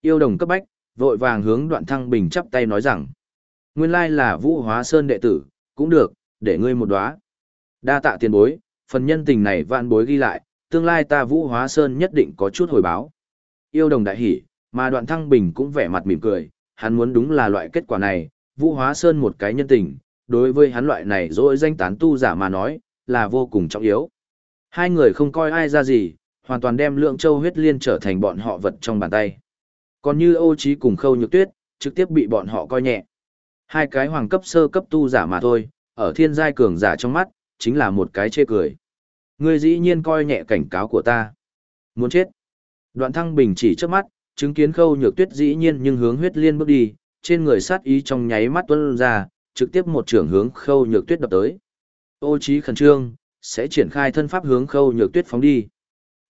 Yêu đồng cấp bách, vội vàng hướng đoạn thăng bình chắp tay nói rằng. Nguyên lai là vũ hóa sơn đệ tử, cũng được, để ngươi một đóa. Đa tạ tiền bối, phần nhân tình này vạn bối ghi lại, tương lai ta vũ hóa sơn nhất định có chút hồi báo. Yêu đồng đại hỉ, mà đoạn thăng bình cũng vẻ mặt mỉm cười, hắn muốn đúng là loại kết quả này, vũ hóa sơn một cái nhân tình, đối với hắn loại này dỗi danh tán tu giả mà nói, là vô cùng trọng yếu. Hai người không coi ai ra gì, hoàn toàn đem lượng châu huyết liên trở thành bọn họ vật trong bàn tay. Còn như ô trí cùng khâu nhược tuyết, trực tiếp bị bọn họ coi nhẹ. Hai cái hoàng cấp sơ cấp tu giả mà thôi, ở thiên giai cường giả trong mắt, chính là một cái chê cười. Ngươi dĩ nhiên coi nhẹ cảnh cáo của ta. Muốn chết. Đoạn thăng bình chỉ trước mắt, chứng kiến khâu nhược tuyết dĩ nhiên nhưng hướng huyết liên bước đi, trên người sát ý trong nháy mắt tuân ra, trực tiếp một trưởng hướng khâu nhược tuyết đập tới. Ô trí khẩn trương, sẽ triển khai thân pháp hướng khâu nhược tuyết phóng đi.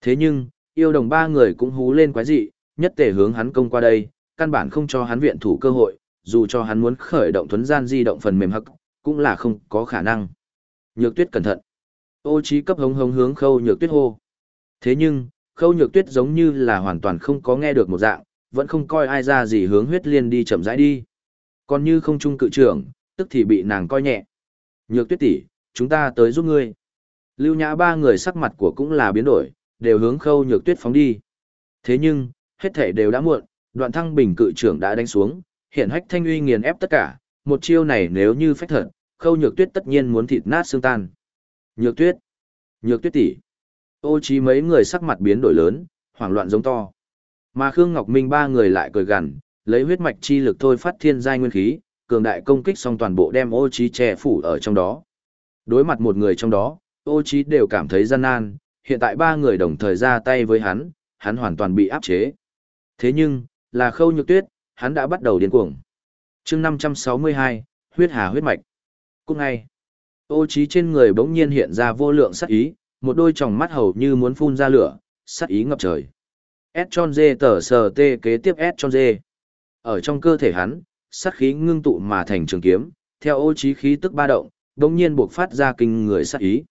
Thế nhưng, yêu đồng ba người cũng hú lên quái dị, nhất tề hướng hắn công qua đây, căn bản không cho hắn viện thủ cơ hội, dù cho hắn muốn khởi động thuấn gian di động phần mềm hắc, cũng là không có khả năng. Nhược tuyết cẩn thận. Ô trí cấp hống hống hướng khâu nhược tuyết hô. Thế nhưng, khâu nhược tuyết giống như là hoàn toàn không có nghe được một dạng, vẫn không coi ai ra gì hướng huyết liên đi chậm rãi đi. Còn như không trung cự trưởng, tức thì bị nàng coi nhẹ. Nhược tuyết tỷ, chúng ta tới giúp ngươi. Lưu nhã ba người sắc mặt của cũng là biến đổi, đều hướng khâu nhược tuyết phóng đi. Thế nhưng, hết thể đều đã muộn, đoạn thăng bình cự trưởng đã đánh xuống, hiện hách thanh uy nghiền ép tất cả, một chiêu này nếu như phách thật, khâu nhược tuyết tất nhiên muốn thịt nát xương tan. Nhược tuyết, nhược tuyết tỷ. Ô trí mấy người sắc mặt biến đổi lớn, hoảng loạn giống to. Mà Khương Ngọc Minh ba người lại cười gằn, lấy huyết mạch chi lực thôi phát thiên giai nguyên khí, cường đại công kích xong toàn bộ đem ô trí che phủ ở trong đó. Đối mặt một người trong đó, ô trí đều cảm thấy gian nan, hiện tại ba người đồng thời ra tay với hắn, hắn hoàn toàn bị áp chế. Thế nhưng, là khâu nhược tuyết, hắn đã bắt đầu điên cuồng. chương 562, huyết hà huyết mạch. Cũng ngay, ô trí trên người bỗng nhiên hiện ra vô lượng sát ý, một đôi tròng mắt hầu như muốn phun ra lửa, sát ý ngập trời. S tròn dê tờ sờ tê kế tiếp S tròn dê. Ở trong cơ thể hắn, sát khí ngưng tụ mà thành trường kiếm, theo ô trí khí tức ba động, bỗng nhiên buộc phát ra kinh người sát ý.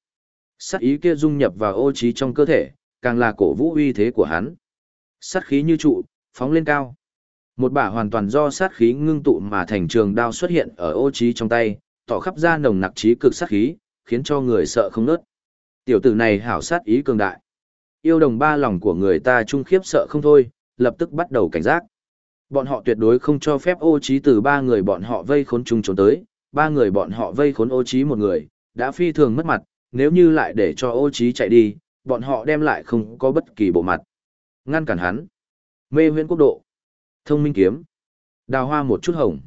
Sát ý kia dung nhập vào ô trí trong cơ thể, càng là cổ vũ uy thế của hắn. Sát khí như trụ, phóng lên cao. Một bả hoàn toàn do sát khí ngưng tụ mà thành trường đao xuất hiện ở ô trí trong tay, tỏ khắp ra nồng nặc trí cực sát khí, khiến cho người sợ không nớt. Tiểu tử này hảo sát ý cường đại. Yêu đồng ba lòng của người ta trung khiếp sợ không thôi, lập tức bắt đầu cảnh giác. Bọn họ tuyệt đối không cho phép ô trí từ ba người bọn họ vây khốn chung trốn tới, ba người bọn họ vây khốn ô trí một người, đã phi thường mất mặt, nếu như lại để cho ô trí chạy đi, bọn họ đem lại không có bất kỳ bộ mặt. Ngăn cản hắn. Mê huyễn quốc độ. Thông minh kiếm. Đào hoa một chút hồng.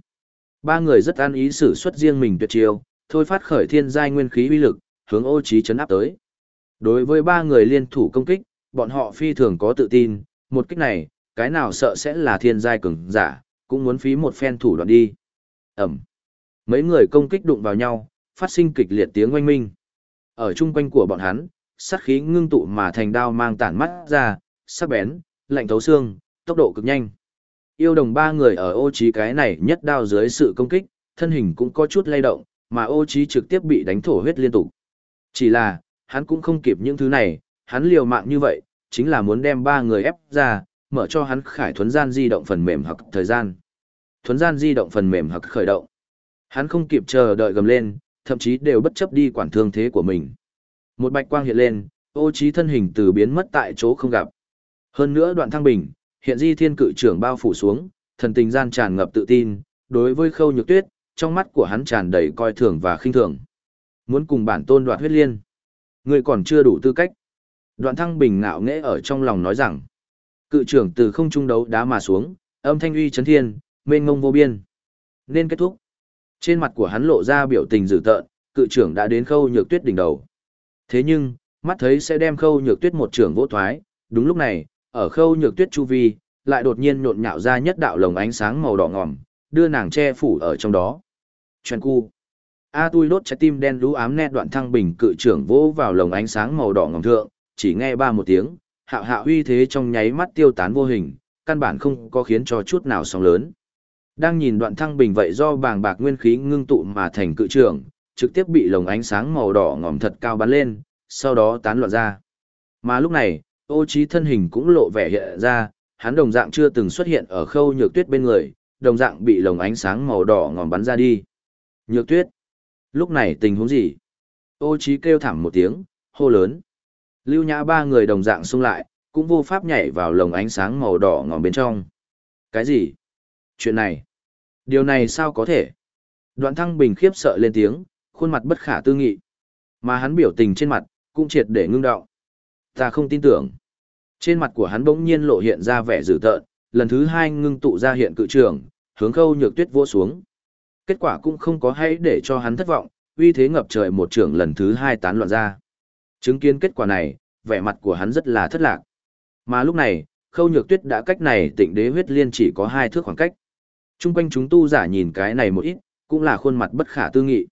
Ba người rất an ý sử xuất riêng mình tuyệt chiêu, thôi phát khởi thiên giai nguyên khí uy lực, hướng ô trí chấn áp tới. Đối với ba người liên thủ công kích, bọn họ phi thường có tự tin, một kích này, cái nào sợ sẽ là thiên giai cường giả, cũng muốn phí một phen thủ đoạn đi. Ẩm. Mấy người công kích đụng vào nhau, phát sinh kịch liệt tiếng oanh minh. Ở chung quanh của bọn hắn, sát khí ngưng tụ mà thành đao mang tản mắt ra, sắc bén, lạnh thấu xương, tốc độ cực nhanh. Yêu đồng ba người ở ô trí cái này nhất đao dưới sự công kích, thân hình cũng có chút lay động, mà ô trí trực tiếp bị đánh thổ huyết liên tục. Chỉ là, hắn cũng không kịp những thứ này, hắn liều mạng như vậy, chính là muốn đem ba người ép ra, mở cho hắn khải thuấn gian di động phần mềm hoặc thời gian. Thuấn gian di động phần mềm hoặc khởi động. Hắn không kịp chờ đợi gầm lên, thậm chí đều bất chấp đi quản thương thế của mình. Một bạch quang hiện lên, ô trí thân hình từ biến mất tại chỗ không gặp. Hơn nữa đoạn thăng bình, hiện di thiên cự trưởng bao phủ xuống, thần tình gian tràn ngập tự tin, đối với khâu nhược tuyết, trong mắt của hắn tràn đầy coi thường và khinh thường. Muốn cùng bản tôn đoạt huyết liên. Người còn chưa đủ tư cách. Đoạn thăng bình ngạo nghễ ở trong lòng nói rằng, cự trưởng từ không trung đấu đá mà xuống, âm thanh uy chấn thiên, mênh ngông vô biên. Nên kết thúc. Trên mặt của hắn lộ ra biểu tình dữ tợn, cự trưởng đã đến khâu nhược tuyết đỉnh đầu. Thế nhưng, mắt thấy sẽ đem khâu nhược tuyết một trưởng vỗ thoái, đúng lúc này, ở khâu nhược tuyết chu vi, lại đột nhiên nhộn nhạo ra nhất đạo lồng ánh sáng màu đỏ ngòm, đưa nàng che phủ ở trong đó. Chuyện cu. A tui đốt trái tim đen lú ám nét đoạn thăng bình cự trưởng vỗ vào lồng ánh sáng màu đỏ ngòm thượng, chỉ nghe ba một tiếng, hạo hạo uy thế trong nháy mắt tiêu tán vô hình, căn bản không có khiến cho chút nào sóng lớn. Đang nhìn đoạn thăng bình vậy do bàng bạc nguyên khí ngưng tụ mà thành cự trưởng, trực tiếp bị lồng ánh sáng màu đỏ ngòm thật cao bắn lên, sau đó tán loạn ra. Mà lúc này, ô trí thân hình cũng lộ vẻ hiện ra, hắn đồng dạng chưa từng xuất hiện ở khâu nhược tuyết bên người, đồng dạng bị lồng ánh sáng màu đỏ ngòm bắn ra đi. Nhược tuyết. Lúc này tình huống gì? Ô trí kêu thảm một tiếng, hô lớn. Lưu nhã ba người đồng dạng xung lại, cũng vô pháp nhảy vào lồng ánh sáng màu đỏ ngòm bên trong. Cái gì? Chuyện này? Điều này sao có thể? Đoạn thăng bình khiếp sợ lên tiếng, khuôn mặt bất khả tư nghị. Mà hắn biểu tình trên mặt, cũng triệt để ngưng đọng. Ta không tin tưởng. Trên mặt của hắn bỗng nhiên lộ hiện ra vẻ dữ tợn, lần thứ hai ngưng tụ ra hiện cự trường, hướng khâu nhược tuyết vỗ xuống. Kết quả cũng không có hay để cho hắn thất vọng, uy thế ngập trời một trường lần thứ hai tán loạn ra. Chứng kiến kết quả này, vẻ mặt của hắn rất là thất lạc. Mà lúc này, khâu nhược tuyết đã cách này tịnh đế huyết liên chỉ có hai thước khoảng cách. Trung quanh chúng tu giả nhìn cái này một ít, cũng là khuôn mặt bất khả tư nghị.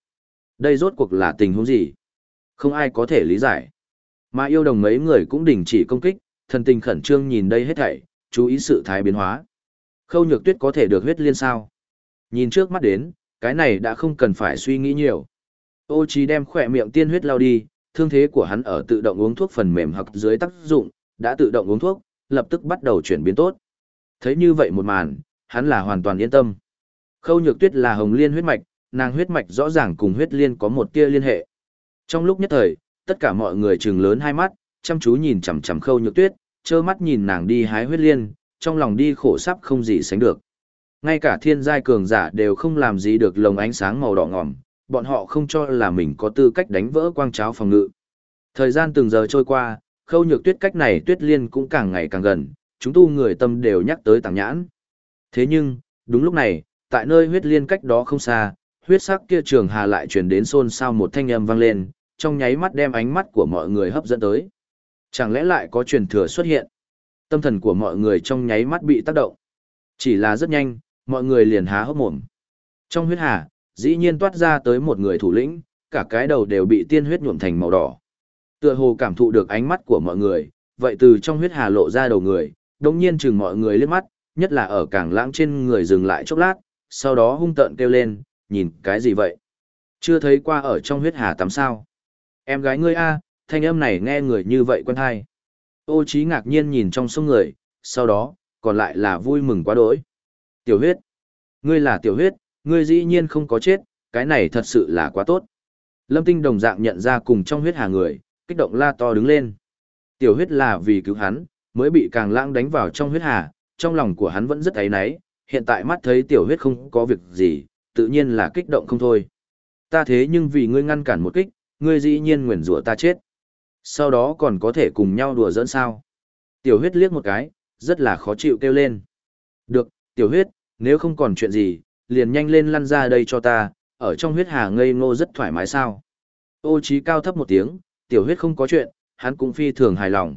Đây rốt cuộc là tình huống gì? Không ai có thể lý giải. Mà yêu đồng mấy người cũng đình chỉ công kích, thần tình khẩn trương nhìn đây hết thảy, chú ý sự thái biến hóa. Khâu nhược tuyết có thể được huyết liên sao? Nhìn trước mắt đến, cái này đã không cần phải suy nghĩ nhiều. Ô trí đem khỏe miệng tiên huyết lao đi, thương thế của hắn ở tự động uống thuốc phần mềm hoặc dưới tác dụng, đã tự động uống thuốc, lập tức bắt đầu chuyển biến tốt. Thấy như vậy một màn, hắn là hoàn toàn yên tâm. Khâu nhược tuyết là hồng liên huyết mạch, nàng huyết mạch rõ ràng cùng huyết liên có một tia liên hệ. Trong lúc nhất thời, tất cả mọi người trừng lớn hai mắt, chăm chú nhìn chằm chằm khâu nhược tuyết, trơ mắt nhìn nàng đi hái huyết liên, trong lòng đi khổ sắp không gì sánh được. Ngay cả thiên giai cường giả đều không làm gì được lồng ánh sáng màu đỏ ngòm, bọn họ không cho là mình có tư cách đánh vỡ quang cháo phòng ngự. Thời gian từng giờ trôi qua, khâu nhược tuyết cách này tuyết liên cũng càng ngày càng gần, chúng tu người tâm đều nhắc tới tàng nhãn. Thế nhưng, đúng lúc này, tại nơi huyết liên cách đó không xa, huyết sắc kia trường hà lại truyền đến xôn xao một thanh âm vang lên, trong nháy mắt đem ánh mắt của mọi người hấp dẫn tới. Chẳng lẽ lại có truyền thừa xuất hiện? Tâm thần của mọi người trong nháy mắt bị tác động. Chỉ là rất nhanh, mọi người liền há hốc mồm. Trong huyết hà, dĩ nhiên toát ra tới một người thủ lĩnh, cả cái đầu đều bị tiên huyết nhuộm thành màu đỏ. Tựa hồ cảm thụ được ánh mắt của mọi người, vậy từ trong huyết hà lộ ra đầu người, đồng nhiên chừng mọi người liếc mắt, nhất là ở cảng lãng trên người dừng lại chốc lát, sau đó hung tợn kêu lên, nhìn cái gì vậy? Chưa thấy qua ở trong huyết hà tắm sao? Em gái ngươi a, thanh âm này nghe người như vậy quen hay. Ô trí ngạc nhiên nhìn trong sông người, sau đó, còn lại là vui mừng quá đỗi. Tiểu huyết. Ngươi là tiểu huyết, ngươi dĩ nhiên không có chết, cái này thật sự là quá tốt. Lâm Tinh đồng dạng nhận ra cùng trong huyết hà người, kích động la to đứng lên. Tiểu huyết là vì cứu hắn, mới bị càng lãng đánh vào trong huyết hà, trong lòng của hắn vẫn rất ấy náy, hiện tại mắt thấy tiểu huyết không có việc gì, tự nhiên là kích động không thôi. Ta thế nhưng vì ngươi ngăn cản một kích, ngươi dĩ nhiên nguyền rủa ta chết. Sau đó còn có thể cùng nhau đùa dẫn sao. Tiểu huyết liếc một cái, rất là khó chịu kêu lên. Được, tiểu huyết, nếu không còn chuyện gì, liền nhanh lên lăn ra đây cho ta, ở trong huyết hà ngây ngô rất thoải mái sao. Ô trí cao thấp một tiếng, tiểu huyết không có chuyện, hắn cũng phi thường hài lòng.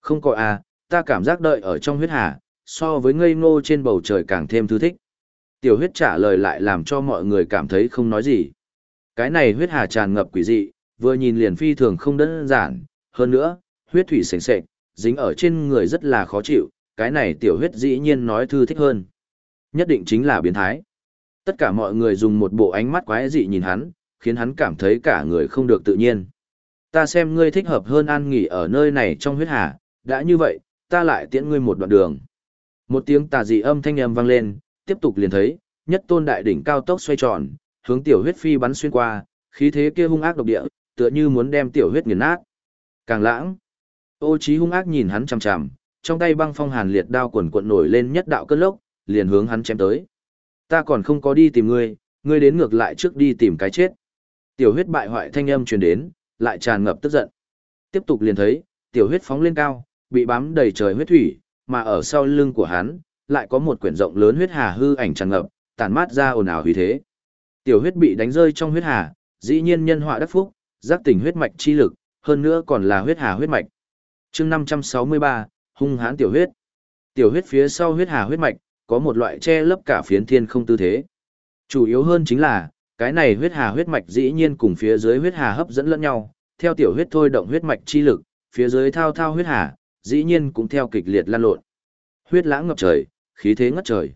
Không có à, ta cảm giác đợi ở trong huyết hà, so với ngây ngô trên bầu trời càng thêm thư thích. Tiểu huyết trả lời lại làm cho mọi người cảm thấy không nói gì. Cái này huyết hà tràn ngập quỷ dị, vừa nhìn liền phi thường không đơn giản, hơn nữa, huyết thủy sền sệt, dính ở trên người rất là khó chịu, cái này tiểu huyết dĩ nhiên nói thư thích hơn. Nhất định chính là biến thái. Tất cả mọi người dùng một bộ ánh mắt quái dị nhìn hắn, khiến hắn cảm thấy cả người không được tự nhiên. Ta xem ngươi thích hợp hơn an nghỉ ở nơi này trong huyết hà, đã như vậy, ta lại tiễn ngươi một đoạn đường. Một tiếng tà dị âm thanh âm vang lên, tiếp tục liền thấy, nhất tôn đại đỉnh cao tốc xoay tròn, hướng tiểu huyết phi bắn xuyên qua, khí thế kia hung ác độc địa, tựa như muốn đem tiểu huyết nghiền nát. Càng lãng, ô trí hung ác nhìn hắn chằm chằm, trong tay băng phong hàn liệt đao quần cuộn nổi lên nhất đạo cơn lốc, liền hướng hắn chém tới. Ta còn không có đi tìm ngươi, ngươi đến ngược lại trước đi tìm cái chết. Tiểu huyết bại hoại thanh âm truyền đến, lại tràn ngập tức giận. Tiếp tục liền thấy, tiểu huyết phóng lên cao, bị bám đầy trời huyết thủy, mà ở sau lưng của hắn, lại có một quyển rộng lớn huyết hà hư ảnh tràn ngập, tản mát ra ồn ào hủy thế. Tiểu huyết bị đánh rơi trong huyết hà, dĩ nhiên nhân họa đắc phúc, giác tỉnh huyết mạch chi lực, hơn nữa còn là huyết hà huyết mạch. Chương 563, hung hãn tiểu huyết. Tiểu huyết phía sau huyết hà huyết mạch, có một loại che lấp cả phiến thiên không tư thế. Chủ yếu hơn chính là, cái này huyết hà huyết mạch dĩ nhiên cùng phía dưới huyết hà hấp dẫn lẫn nhau, theo tiểu huyết thôi động huyết mạch chi lực, phía dưới thao thao huyết hà, dĩ nhiên cũng theo kịch liệt lan lộn. Huyết lãng ngập trời, khí thế ngất trời.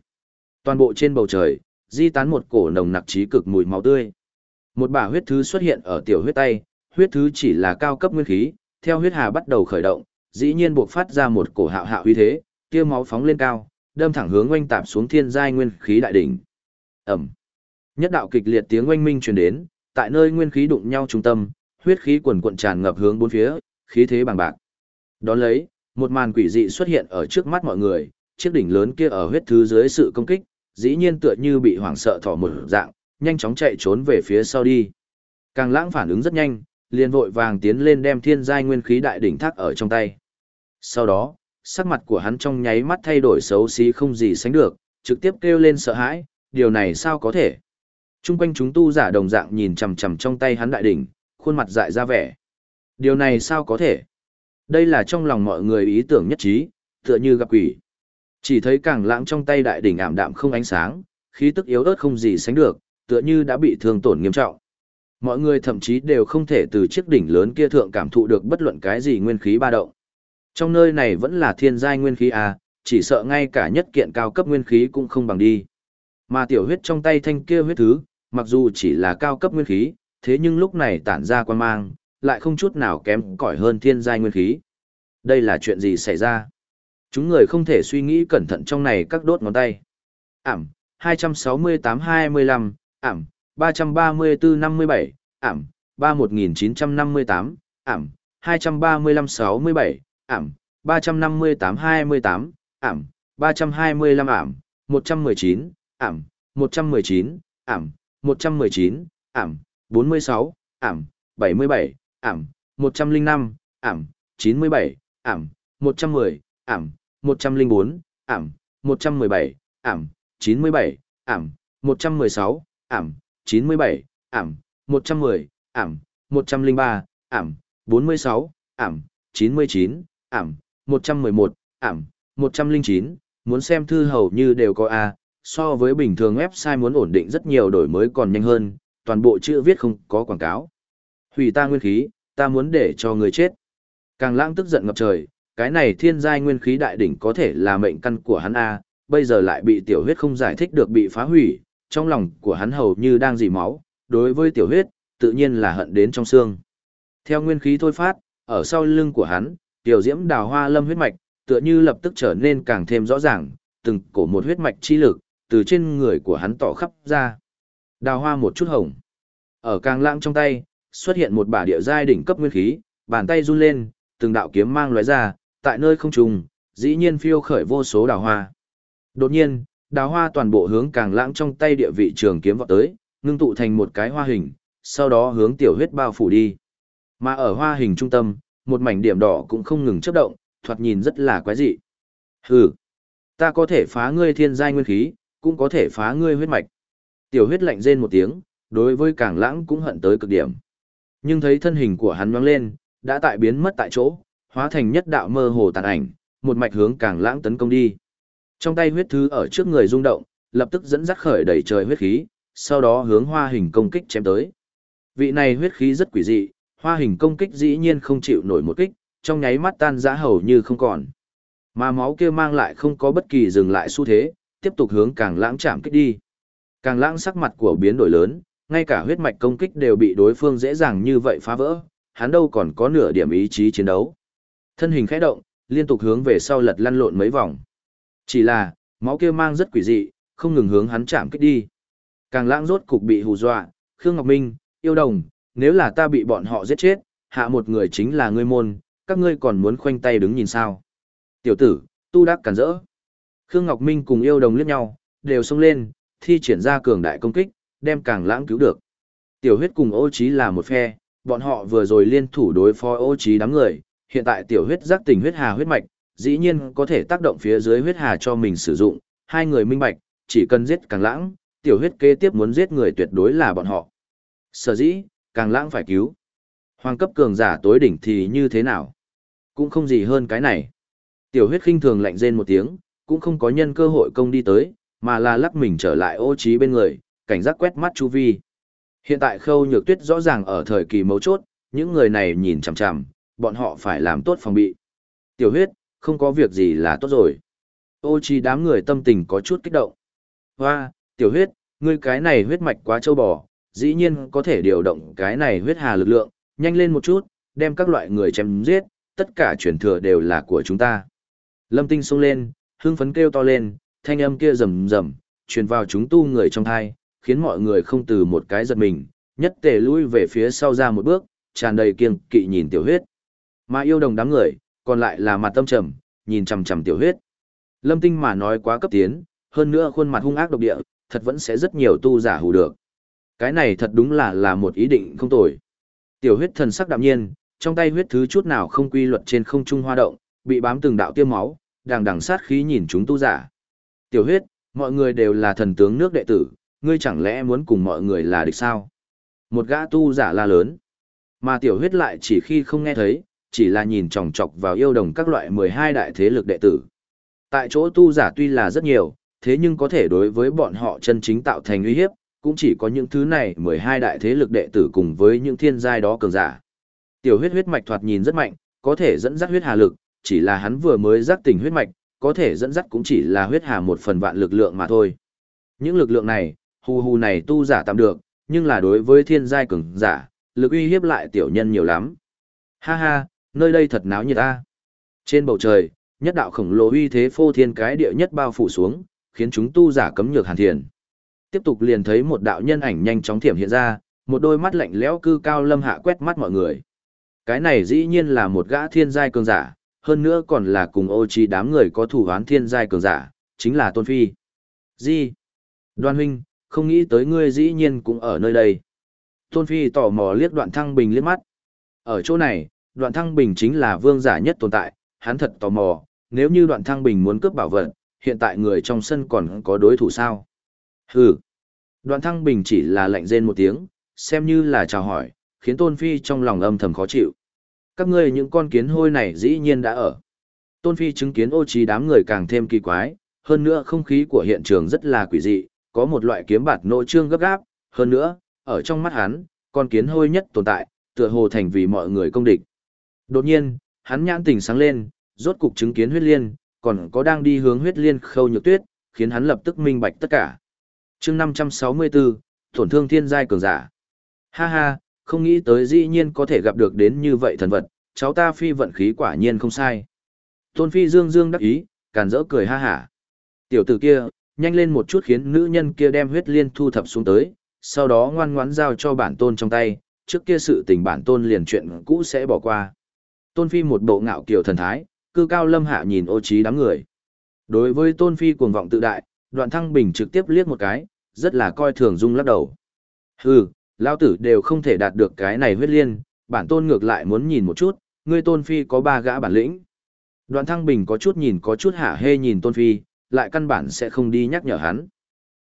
Toàn bộ trên bầu trời, di tán một cổ nồng nặc trí cực mùi máu tươi. Một bả huyết thứ xuất hiện ở tiểu huyết tay, huyết thứ chỉ là cao cấp nguyên khí, theo huyết hà bắt đầu khởi động, dĩ nhiên buộc phát ra một cổ hạo hạo uy thế, kia máu phóng lên cao, đâm thẳng hướng oanh tạp xuống thiên giai nguyên khí đại đỉnh. Ẩm. Nhất đạo kịch liệt tiếng oanh minh truyền đến, tại nơi nguyên khí đụng nhau trung tâm, huyết khí quần cuộn tràn ngập hướng bốn phía, khí thế bằng bạc. Đón lấy, một màn quỷ dị xuất hiện ở trước mắt mọi người, chiếc đỉnh lớn kia ở huyết thứ dưới sự công kích, dĩ nhiên tựa như bị hoảng sợ thỏ một dạng, nhanh chóng chạy trốn về phía sau đi. Càng lãng phản ứng rất nhanh, liền vội vàng tiến lên đem thiên giai nguyên khí đại đỉnh thác ở trong tay. Sau đó, sắc mặt của hắn trong nháy mắt thay đổi xấu xí không gì sánh được, trực tiếp kêu lên sợ hãi, điều này sao có thể. Trung quanh chúng tu giả đồng dạng nhìn chằm chằm trong tay hắn đại đỉnh, khuôn mặt dại ra vẻ. Điều này sao có thể? Đây là trong lòng mọi người ý tưởng nhất trí, tựa như gặp quỷ. Chỉ thấy càng lãng trong tay đại đỉnh ảm đạm không ánh sáng, khí tức yếu ớt không gì sánh được, tựa như đã bị thương tổn nghiêm trọng. Mọi người thậm chí đều không thể từ chiếc đỉnh lớn kia thượng cảm thụ được bất luận cái gì nguyên khí ba động. Trong nơi này vẫn là thiên giai nguyên khí à, chỉ sợ ngay cả nhất kiện cao cấp nguyên khí cũng không bằng đi. Mà tiểu huyết trong tay thanh kia huyết thứ, mặc dù chỉ là cao cấp nguyên khí, thế nhưng lúc này tản ra quan mang, lại không chút nào kém cỏi hơn thiên giai nguyên khí. Đây là chuyện gì xảy ra? Chúng người không thể suy nghĩ cẩn thận trong này các đốt ngón tay. Ảm, 268-25, ảm, 334-57, ảm, 31958, ảm, 235-67, ảm, 358-28, ảm, 325 ảm, 119, ảm, 119, ảm, 119, ảm, 46, ảm, 77, ảm, 105, ảm, 97, ảm, 110, ảm, 104, ảm, 117, ảm, 97, ảm, 116, ảm, 97, ảm, 110, ảm, 103, ảm, 46, ảm, 99, ảm, 111, ảm, 109, muốn xem thư hầu như đều có A, so với bình thường website muốn ổn định rất nhiều đổi mới còn nhanh hơn, toàn bộ chữ viết không có quảng cáo. Hủy ta nguyên khí, ta muốn để cho người chết. Càng lãng tức giận ngập trời, cái này thiên giai nguyên khí đại đỉnh có thể là mệnh căn của hắn A, bây giờ lại bị tiểu huyết không giải thích được bị phá hủy, trong lòng của hắn hầu như đang dì máu, đối với tiểu huyết, tự nhiên là hận đến trong xương. Theo nguyên khí thôi phát, ở sau lưng của hắn, tiểu diễm đào hoa lâm huyết mạch, tựa như lập tức trở nên càng thêm rõ ràng, từng cổ một huyết mạch chi lực, từ trên người của hắn tỏ khắp ra. Đào hoa một chút hồng. Ở càng lãng trong tay, xuất hiện một bả địa giai đỉnh cấp nguyên khí, bàn tay run lên, từng đạo kiếm mang lóe ra, tại nơi không trùng, dĩ nhiên phiêu khởi vô số đào hoa. Đột nhiên, đào hoa toàn bộ hướng càng lãng trong tay địa vị trường kiếm vọt tới, ngưng tụ thành một cái hoa hình, sau đó hướng tiểu huyết bao phủ đi. Mà ở hoa hình trung tâm, một mảnh điểm đỏ cũng không ngừng chớp động, thoạt nhìn rất là quái dị. Hừ, ta có thể phá ngươi thiên giai nguyên khí, cũng có thể phá ngươi huyết mạch. Tiểu huyết lạnh rên một tiếng, đối với càng lãng cũng hận tới cực điểm. Nhưng thấy thân hình của hắn nhoáng lên, đã tại biến mất tại chỗ, hóa thành nhất đạo mơ hồ tàn ảnh, một mạch hướng càng lãng tấn công đi. Trong tay huyết thứ ở trước người rung động, lập tức dẫn dắt khởi đầy trời huyết khí, sau đó hướng hoa hình công kích chém tới. Vị này huyết khí rất quỷ dị, hoa hình công kích dĩ nhiên không chịu nổi một kích, trong nháy mắt tan rã hầu như không còn. Mà máu kia mang lại không có bất kỳ dừng lại xu thế, tiếp tục hướng càng lãng chạm kích đi. Càng lãng sắc mặt của biến đổi lớn, ngay cả huyết mạch công kích đều bị đối phương dễ dàng như vậy phá vỡ, hắn đâu còn có nửa điểm ý chí chiến đấu. Thân hình khẽ động, liên tục hướng về sau lật lăn lộn mấy vòng. Chỉ là, máu kia mang rất quỷ dị, không ngừng hướng hắn chạm kích đi. Càng lãng rốt cục bị hù dọa, Khương Ngọc Minh, yêu đồng, nếu là ta bị bọn họ giết chết, hạ một người chính là ngươi môn, các ngươi còn muốn khoanh tay đứng nhìn sao. Tiểu tử, tu đắc cản rỡ. Khương Ngọc Minh cùng yêu đồng liếc nhau, đều xông lên, thi triển ra cường đại công kích, đem càng lãng cứu được. Tiểu huyết cùng ô trí là một phe, bọn họ vừa rồi liên thủ đối phó ô trí đám người, hiện tại tiểu huyết giác tình huyết hà huyết mạch, dĩ nhiên có thể tác động phía dưới huyết hà cho mình sử dụng, hai người minh bạch, chỉ cần giết càng lãng, tiểu huyết kế tiếp muốn giết người tuyệt đối là bọn họ. Sở dĩ, càng lãng phải cứu. Hoàng cấp cường giả tối đỉnh thì như thế nào? Cũng không gì hơn cái này. Tiểu huyết khinh thường lạnh rên một tiếng, cũng không có nhân cơ hội công đi tới, mà là lắc mình trở lại ô trí bên người, cảnh giác quét mắt chu vi. Hiện tại khâu nhược tuyết rõ ràng ở thời kỳ mấu chốt, những người này nhìn chằm chằm, bọn họ phải làm tốt phòng bị. Tiểu huyết, không có việc gì là tốt rồi. Ô Chi đám người tâm tình có chút kích động. Hoa, tiểu huyết, ngươi cái này huyết mạch quá trâu bò, dĩ nhiên có thể điều động cái này huyết hà lực lượng, nhanh lên một chút, đem các loại người chém giết, tất cả truyền thừa đều là của chúng ta. Lâm Tinh sung lên, hưng phấn kêu to lên, thanh âm kia rầm rầm, truyền vào chúng tu người trong thai, khiến mọi người không từ một cái giật mình, nhất tề lui về phía sau ra một bước, tràn đầy kiêng kỵ nhìn tiểu huyết. Mà yêu đồng đám người, còn lại là mặt tâm trầm, nhìn chằm chằm tiểu huyết. Lâm Tinh mà nói quá cấp tiến, hơn nữa khuôn mặt hung ác độc địa, thật vẫn sẽ rất nhiều tu giả hù được. Cái này thật đúng là là một ý định không tồi. Tiểu huyết thần sắc đạm nhiên, trong tay huyết thứ chút nào không quy luật trên không trung hoa động, bị bám từng đạo tiêm máu, đằng đằng sát khí nhìn chúng tu giả. Tiểu huyết, mọi người đều là thần tướng nước đệ tử, ngươi chẳng lẽ muốn cùng mọi người là địch sao? Một gã tu giả la lớn. Mà tiểu huyết lại chỉ khi không nghe thấy, chỉ là nhìn chòng chọc vào yêu đồng các loại 12 đại thế lực đệ tử. Tại chỗ tu giả tuy là rất nhiều, thế nhưng có thể đối với bọn họ chân chính tạo thành uy hiếp, cũng chỉ có những thứ này 12 đại thế lực đệ tử cùng với những thiên giai đó cường giả. Tiểu huyết huyết mạch thoạt nhìn rất mạnh, có thể dẫn dắt huyết hà lực, chỉ là hắn vừa mới giác tỉnh huyết mạch, có thể dẫn dắt cũng chỉ là huyết hà một phần vạn lực lượng mà thôi. Những lực lượng này, hù hù này tu giả tạm được, nhưng là đối với thiên giai cường giả, lực uy hiếp lại tiểu nhân nhiều lắm. Ha ha, nơi đây thật náo nhiệt ta. Trên bầu trời, nhất đạo khổng lồ uy thế phô thiên cái địa nhất bao phủ xuống, khiến chúng tu giả cấm nhược hàn thiền. Tiếp tục liền thấy một đạo nhân ảnh nhanh chóng thiểm hiện ra, một đôi mắt lạnh lẽo cư cao lâm hạ quét mắt mọi người. Cái này dĩ nhiên là một gã thiên giai cường giả, hơn nữa còn là cùng ô trí đám người có thủ án thiên giai cường giả, chính là Tôn Phi. di, Đoan huynh, không nghĩ tới ngươi dĩ nhiên cũng ở nơi đây. Tôn Phi tò mò liếc đoạn thăng bình liếc mắt. Ở chỗ này, đoạn thăng bình chính là vương giả nhất tồn tại, hắn thật tò mò, nếu như đoạn thăng bình muốn cướp bảo vật, hiện tại người trong sân còn có đối thủ sao? Hừ. Đoạn thăng bình chỉ là lạnh rên một tiếng, xem như là chào hỏi, khiến Tôn Phi trong lòng âm thầm khó chịu. Các ngươi những con kiến hôi này dĩ nhiên đã ở. Tôn Phi chứng kiến ô trí đám người càng thêm kỳ quái, hơn nữa không khí của hiện trường rất là quỷ dị, có một loại kiếm bạt nội trương gấp gáp, hơn nữa, ở trong mắt hắn, con kiến hôi nhất tồn tại, tựa hồ thành vì mọi người công địch. Đột nhiên, hắn nhãn tỉnh sáng lên, rốt cục chứng kiến huyết liên, còn có đang đi hướng huyết liên khâu nhược tuyết, khiến hắn lập tức minh bạch tất cả. chương 564, tổn thương thiên giai cường giả. Ha ha, không nghĩ tới dĩ nhiên có thể gặp được đến như vậy thần vật, cháu ta phi vận khí quả nhiên không sai. Tôn phi dương dương đắc ý, càn rỡ cười ha hả. Tiểu tử kia, nhanh lên một chút khiến nữ nhân kia đem huyết liên thu thập xuống tới, sau đó ngoan ngoãn giao cho bản tôn trong tay, trước kia sự tình bản tôn liền chuyện cũ sẽ bỏ qua. Tôn Phi một bộ ngạo kiều thần thái, cư cao lâm hạ nhìn ô trí đám người. Đối với Tôn Phi cuồng vọng tự đại, đoạn thăng bình trực tiếp liếc một cái, rất là coi thường dung lắc đầu. Hừ, lao tử đều không thể đạt được cái này huyết liên, bản tôn ngược lại muốn nhìn một chút, ngươi Tôn Phi có ba gã bản lĩnh. Đoạn thăng bình có chút nhìn có chút hả hê nhìn Tôn Phi, lại căn bản sẽ không đi nhắc nhở hắn.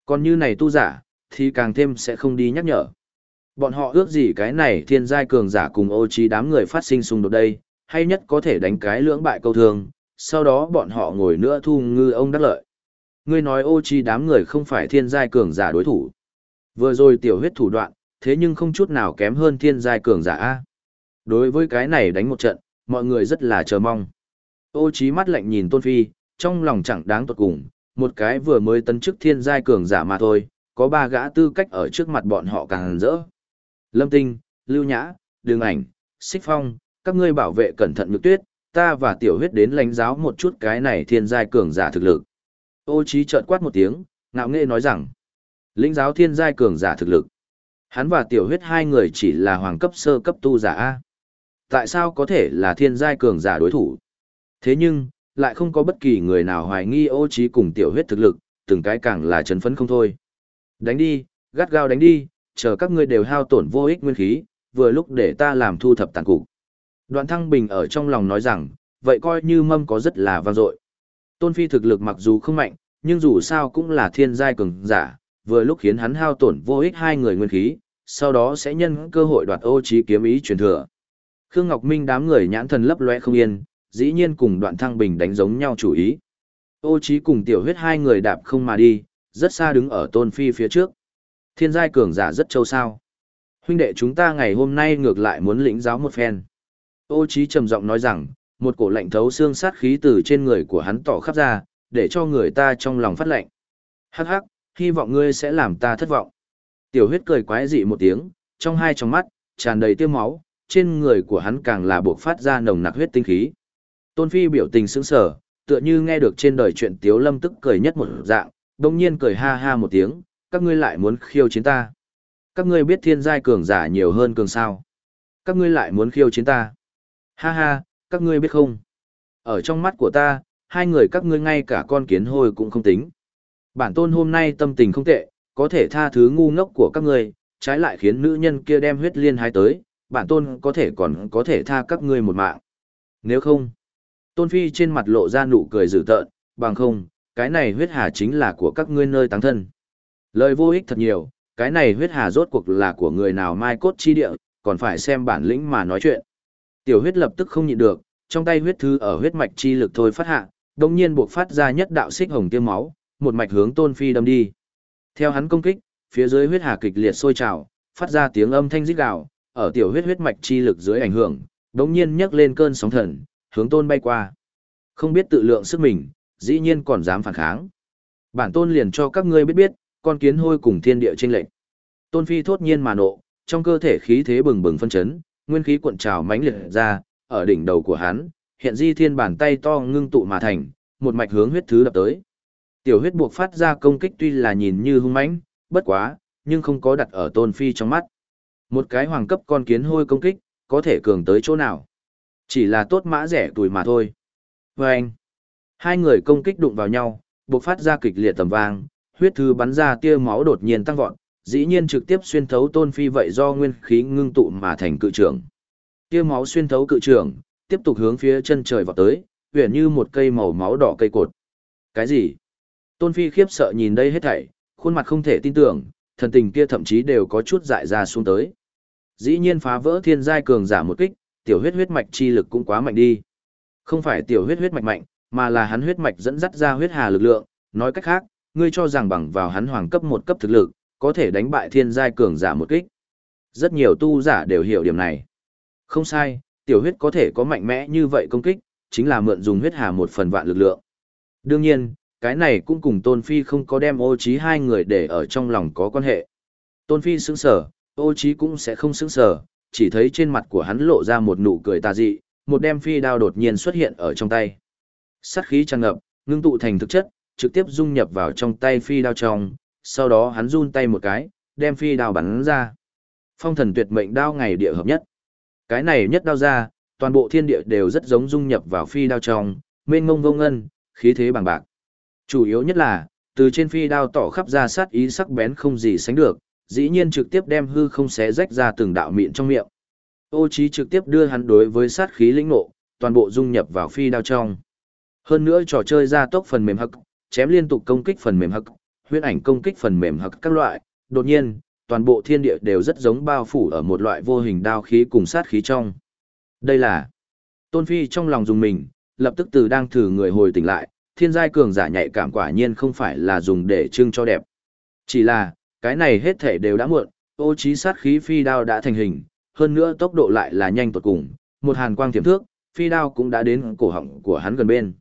Còn như này tu giả, thì càng thêm sẽ không đi nhắc nhở. Bọn họ ước gì cái này thiên giai cường giả cùng ô trí đám người phát sinh xung đột đây, hay nhất có thể đánh cái lưỡng bại câu thương, sau đó bọn họ ngồi nữa thu ngư ông đắc lợi. Ngươi nói ô Chi đám người không phải thiên giai cường giả đối thủ. Vừa rồi tiểu huyết thủ đoạn, thế nhưng không chút nào kém hơn thiên giai cường giả A. Đối với cái này đánh một trận, mọi người rất là chờ mong. Ô Chi mắt lạnh nhìn Tôn Phi, trong lòng chẳng đáng tuột cùng, một cái vừa mới tấn chức thiên giai cường giả mà thôi, có ba gã tư cách ở trước mặt bọn họ càng rỡ. Lâm Tinh, Lưu Nhã, Đường Ảnh, Xích Phong, các ngươi bảo vệ cẩn thận nhược tuyết, ta và tiểu huyết đến lãnh giáo một chút cái này thiên giai cường giả thực lực. Ô trí chợt quát một tiếng, ngạo nghễ nói rằng, lĩnh giáo thiên giai cường giả thực lực. Hắn và tiểu huyết hai người chỉ là hoàng cấp sơ cấp tu giả A. Tại sao có thể là thiên giai cường giả đối thủ? Thế nhưng, lại không có bất kỳ người nào hoài nghi ô trí cùng tiểu huyết thực lực, từng cái càng là chấn phấn không thôi. Đánh đi, gắt gao đánh đi, chờ các ngươi đều hao tổn vô ích nguyên khí, vừa lúc để ta làm thu thập tàn cục. Đoạn thăng bình ở trong lòng nói rằng, vậy coi như mâm có rất là vang dội. Tôn Phi thực lực mặc dù không mạnh, nhưng dù sao cũng là thiên giai cường giả, vừa lúc khiến hắn hao tổn vô ích hai người nguyên khí, sau đó sẽ nhân cơ hội đoạt ô trí kiếm ý truyền thừa. Khương Ngọc Minh đám người nhãn thần lấp loe không yên, dĩ nhiên cùng đoạn thăng bình đánh giống nhau chủ ý. Ô trí cùng tiểu huyết hai người đạp không mà đi, rất xa đứng ở tôn phi phía trước. Thiên giai cường giả rất châu sao. Huynh đệ chúng ta ngày hôm nay ngược lại muốn lĩnh giáo một phen. Ô trí trầm giọng nói rằng, một cổ lạnh thấu xương sát khí từ trên người của hắn tỏ khắp ra, để cho người ta trong lòng phát lạnh. Hắc hắc, hy vọng ngươi sẽ làm ta thất vọng. Tiểu huyết cười quái dị một tiếng, trong hai tròng mắt, tràn đầy tiêu máu, trên người của hắn càng là buộc phát ra nồng nặc huyết tinh khí. Tôn Phi biểu tình sững sờ, tựa như nghe được trên đời chuyện tiếu lâm tức cười nhất một dạng, đồng nhiên cười ha ha một tiếng, các ngươi lại muốn khiêu chiến ta. Các ngươi biết thiên giai cường giả nhiều hơn cường sao. Các ngươi lại muốn khiêu chiến ta. Ha ha, các ngươi biết không? Ở trong mắt của ta, hai người các ngươi ngay cả con kiến hôi cũng không tính. Bản tôn hôm nay tâm tình không tệ, có thể tha thứ ngu ngốc của các ngươi, trái lại khiến nữ nhân kia đem huyết liên hai tới, bản tôn có thể còn có thể tha các ngươi một mạng. Nếu không, tôn phi trên mặt lộ ra nụ cười dữ tợn, bằng không, cái này huyết hà chính là của các ngươi nơi táng thân. Lời vô ích thật nhiều, cái này huyết hà rốt cuộc là của người nào mai cốt chi địa, còn phải xem bản lĩnh mà nói chuyện. Tiểu huyết lập tức không nhịn được, trong tay huyết thư ở huyết mạch chi lực thôi phát hạ, đồng nhiên buộc phát ra nhất đạo xích hồng tiêm máu, một mạch hướng tôn phi đâm đi. Theo hắn công kích, phía dưới huyết hà kịch liệt sôi trào, phát ra tiếng âm thanh rít gào, ở tiểu huyết huyết mạch chi lực dưới ảnh hưởng, đống nhiên nhấc lên cơn sóng thần, hướng tôn bay qua. Không biết tự lượng sức mình, dĩ nhiên còn dám phản kháng. Bản tôn liền cho các ngươi biết biết, con kiến hôi cùng thiên địa chênh lệnh. Tôn phi thốt nhiên mà nộ, trong cơ thể khí thế bừng bừng phân chấn, nguyên khí cuộn trào mãnh liệt ra, ở đỉnh đầu của hắn, hiện di thiên bàn tay to ngưng tụ mà thành, một mạch hướng huyết thứ đập tới. Tiểu huyết buộc phát ra công kích tuy là nhìn như hung mãnh, bất quá, nhưng không có đặt ở tôn phi trong mắt. Một cái hoàng cấp con kiến hôi công kích, có thể cường tới chỗ nào. Chỉ là tốt mã rẻ tuổi mà thôi. Và anh, hai người công kích đụng vào nhau, buộc phát ra kịch liệt tầm vang, huyết thư bắn ra tia máu đột nhiên tăng vọt, dĩ nhiên trực tiếp xuyên thấu tôn phi vậy do nguyên khí ngưng tụ mà thành cự trưởng. kia máu xuyên thấu cự trưởng, tiếp tục hướng phía chân trời vọt tới, huyền như một cây màu máu đỏ cây cột. Cái gì? Tôn Phi khiếp sợ nhìn đây hết thảy, khuôn mặt không thể tin tưởng, thần tình kia thậm chí đều có chút dại ra xuống tới. Dĩ nhiên phá vỡ thiên giai cường giả một kích, tiểu huyết huyết mạch chi lực cũng quá mạnh đi. Không phải tiểu huyết huyết mạch mạnh, mà là hắn huyết mạch dẫn dắt ra huyết hà lực lượng, nói cách khác, ngươi cho rằng bằng vào hắn hoàng cấp một cấp thực lực, có thể đánh bại thiên giai cường giả một kích. Rất nhiều tu giả đều hiểu điểm này. Không sai, tiểu huyết có thể có mạnh mẽ như vậy công kích, chính là mượn dùng huyết hà một phần vạn lực lượng. Đương nhiên, cái này cũng cùng Tôn Phi không có đem ô trí hai người để ở trong lòng có quan hệ. Tôn Phi sững sờ, ô trí cũng sẽ không sững sờ, chỉ thấy trên mặt của hắn lộ ra một nụ cười tà dị, một đem phi đao đột nhiên xuất hiện ở trong tay. Sát khí tràn ngập, ngưng tụ thành thực chất, trực tiếp dung nhập vào trong tay phi đao trong, sau đó hắn run tay một cái, đem phi đao bắn ra. Phong thần tuyệt mệnh đao ngày địa hợp nhất. Cái này nhất đao ra, toàn bộ thiên địa đều rất giống dung nhập vào phi đao trong, mênh mông vô ngân, khí thế bằng bạc. Chủ yếu nhất là, từ trên phi đao tỏ khắp ra sát ý sắc bén không gì sánh được, dĩ nhiên trực tiếp đem hư không xé rách ra từng đạo miệng trong miệng. Ô Chí trực tiếp đưa hắn đối với sát khí lĩnh nộ, toàn bộ dung nhập vào phi đao trong. Hơn nữa trò chơi ra tốc phần mềm hắc, chém liên tục công kích phần mềm hắc, huyễn ảnh công kích phần mềm hoặc các loại, đột nhiên, toàn bộ thiên địa đều rất giống bao phủ ở một loại vô hình đao khí cùng sát khí trong. Đây là Tôn Phi trong lòng dùng mình, lập tức từ đang thử người hồi tỉnh lại, thiên giai cường giả nhạy cảm quả nhiên không phải là dùng để trưng cho đẹp. Chỉ là, cái này hết thể đều đã muộn, ô trí sát khí phi đao đã thành hình, hơn nữa tốc độ lại là nhanh tuột cùng, một hàn quang tiềm thước, phi đao cũng đã đến cổ họng của hắn gần bên.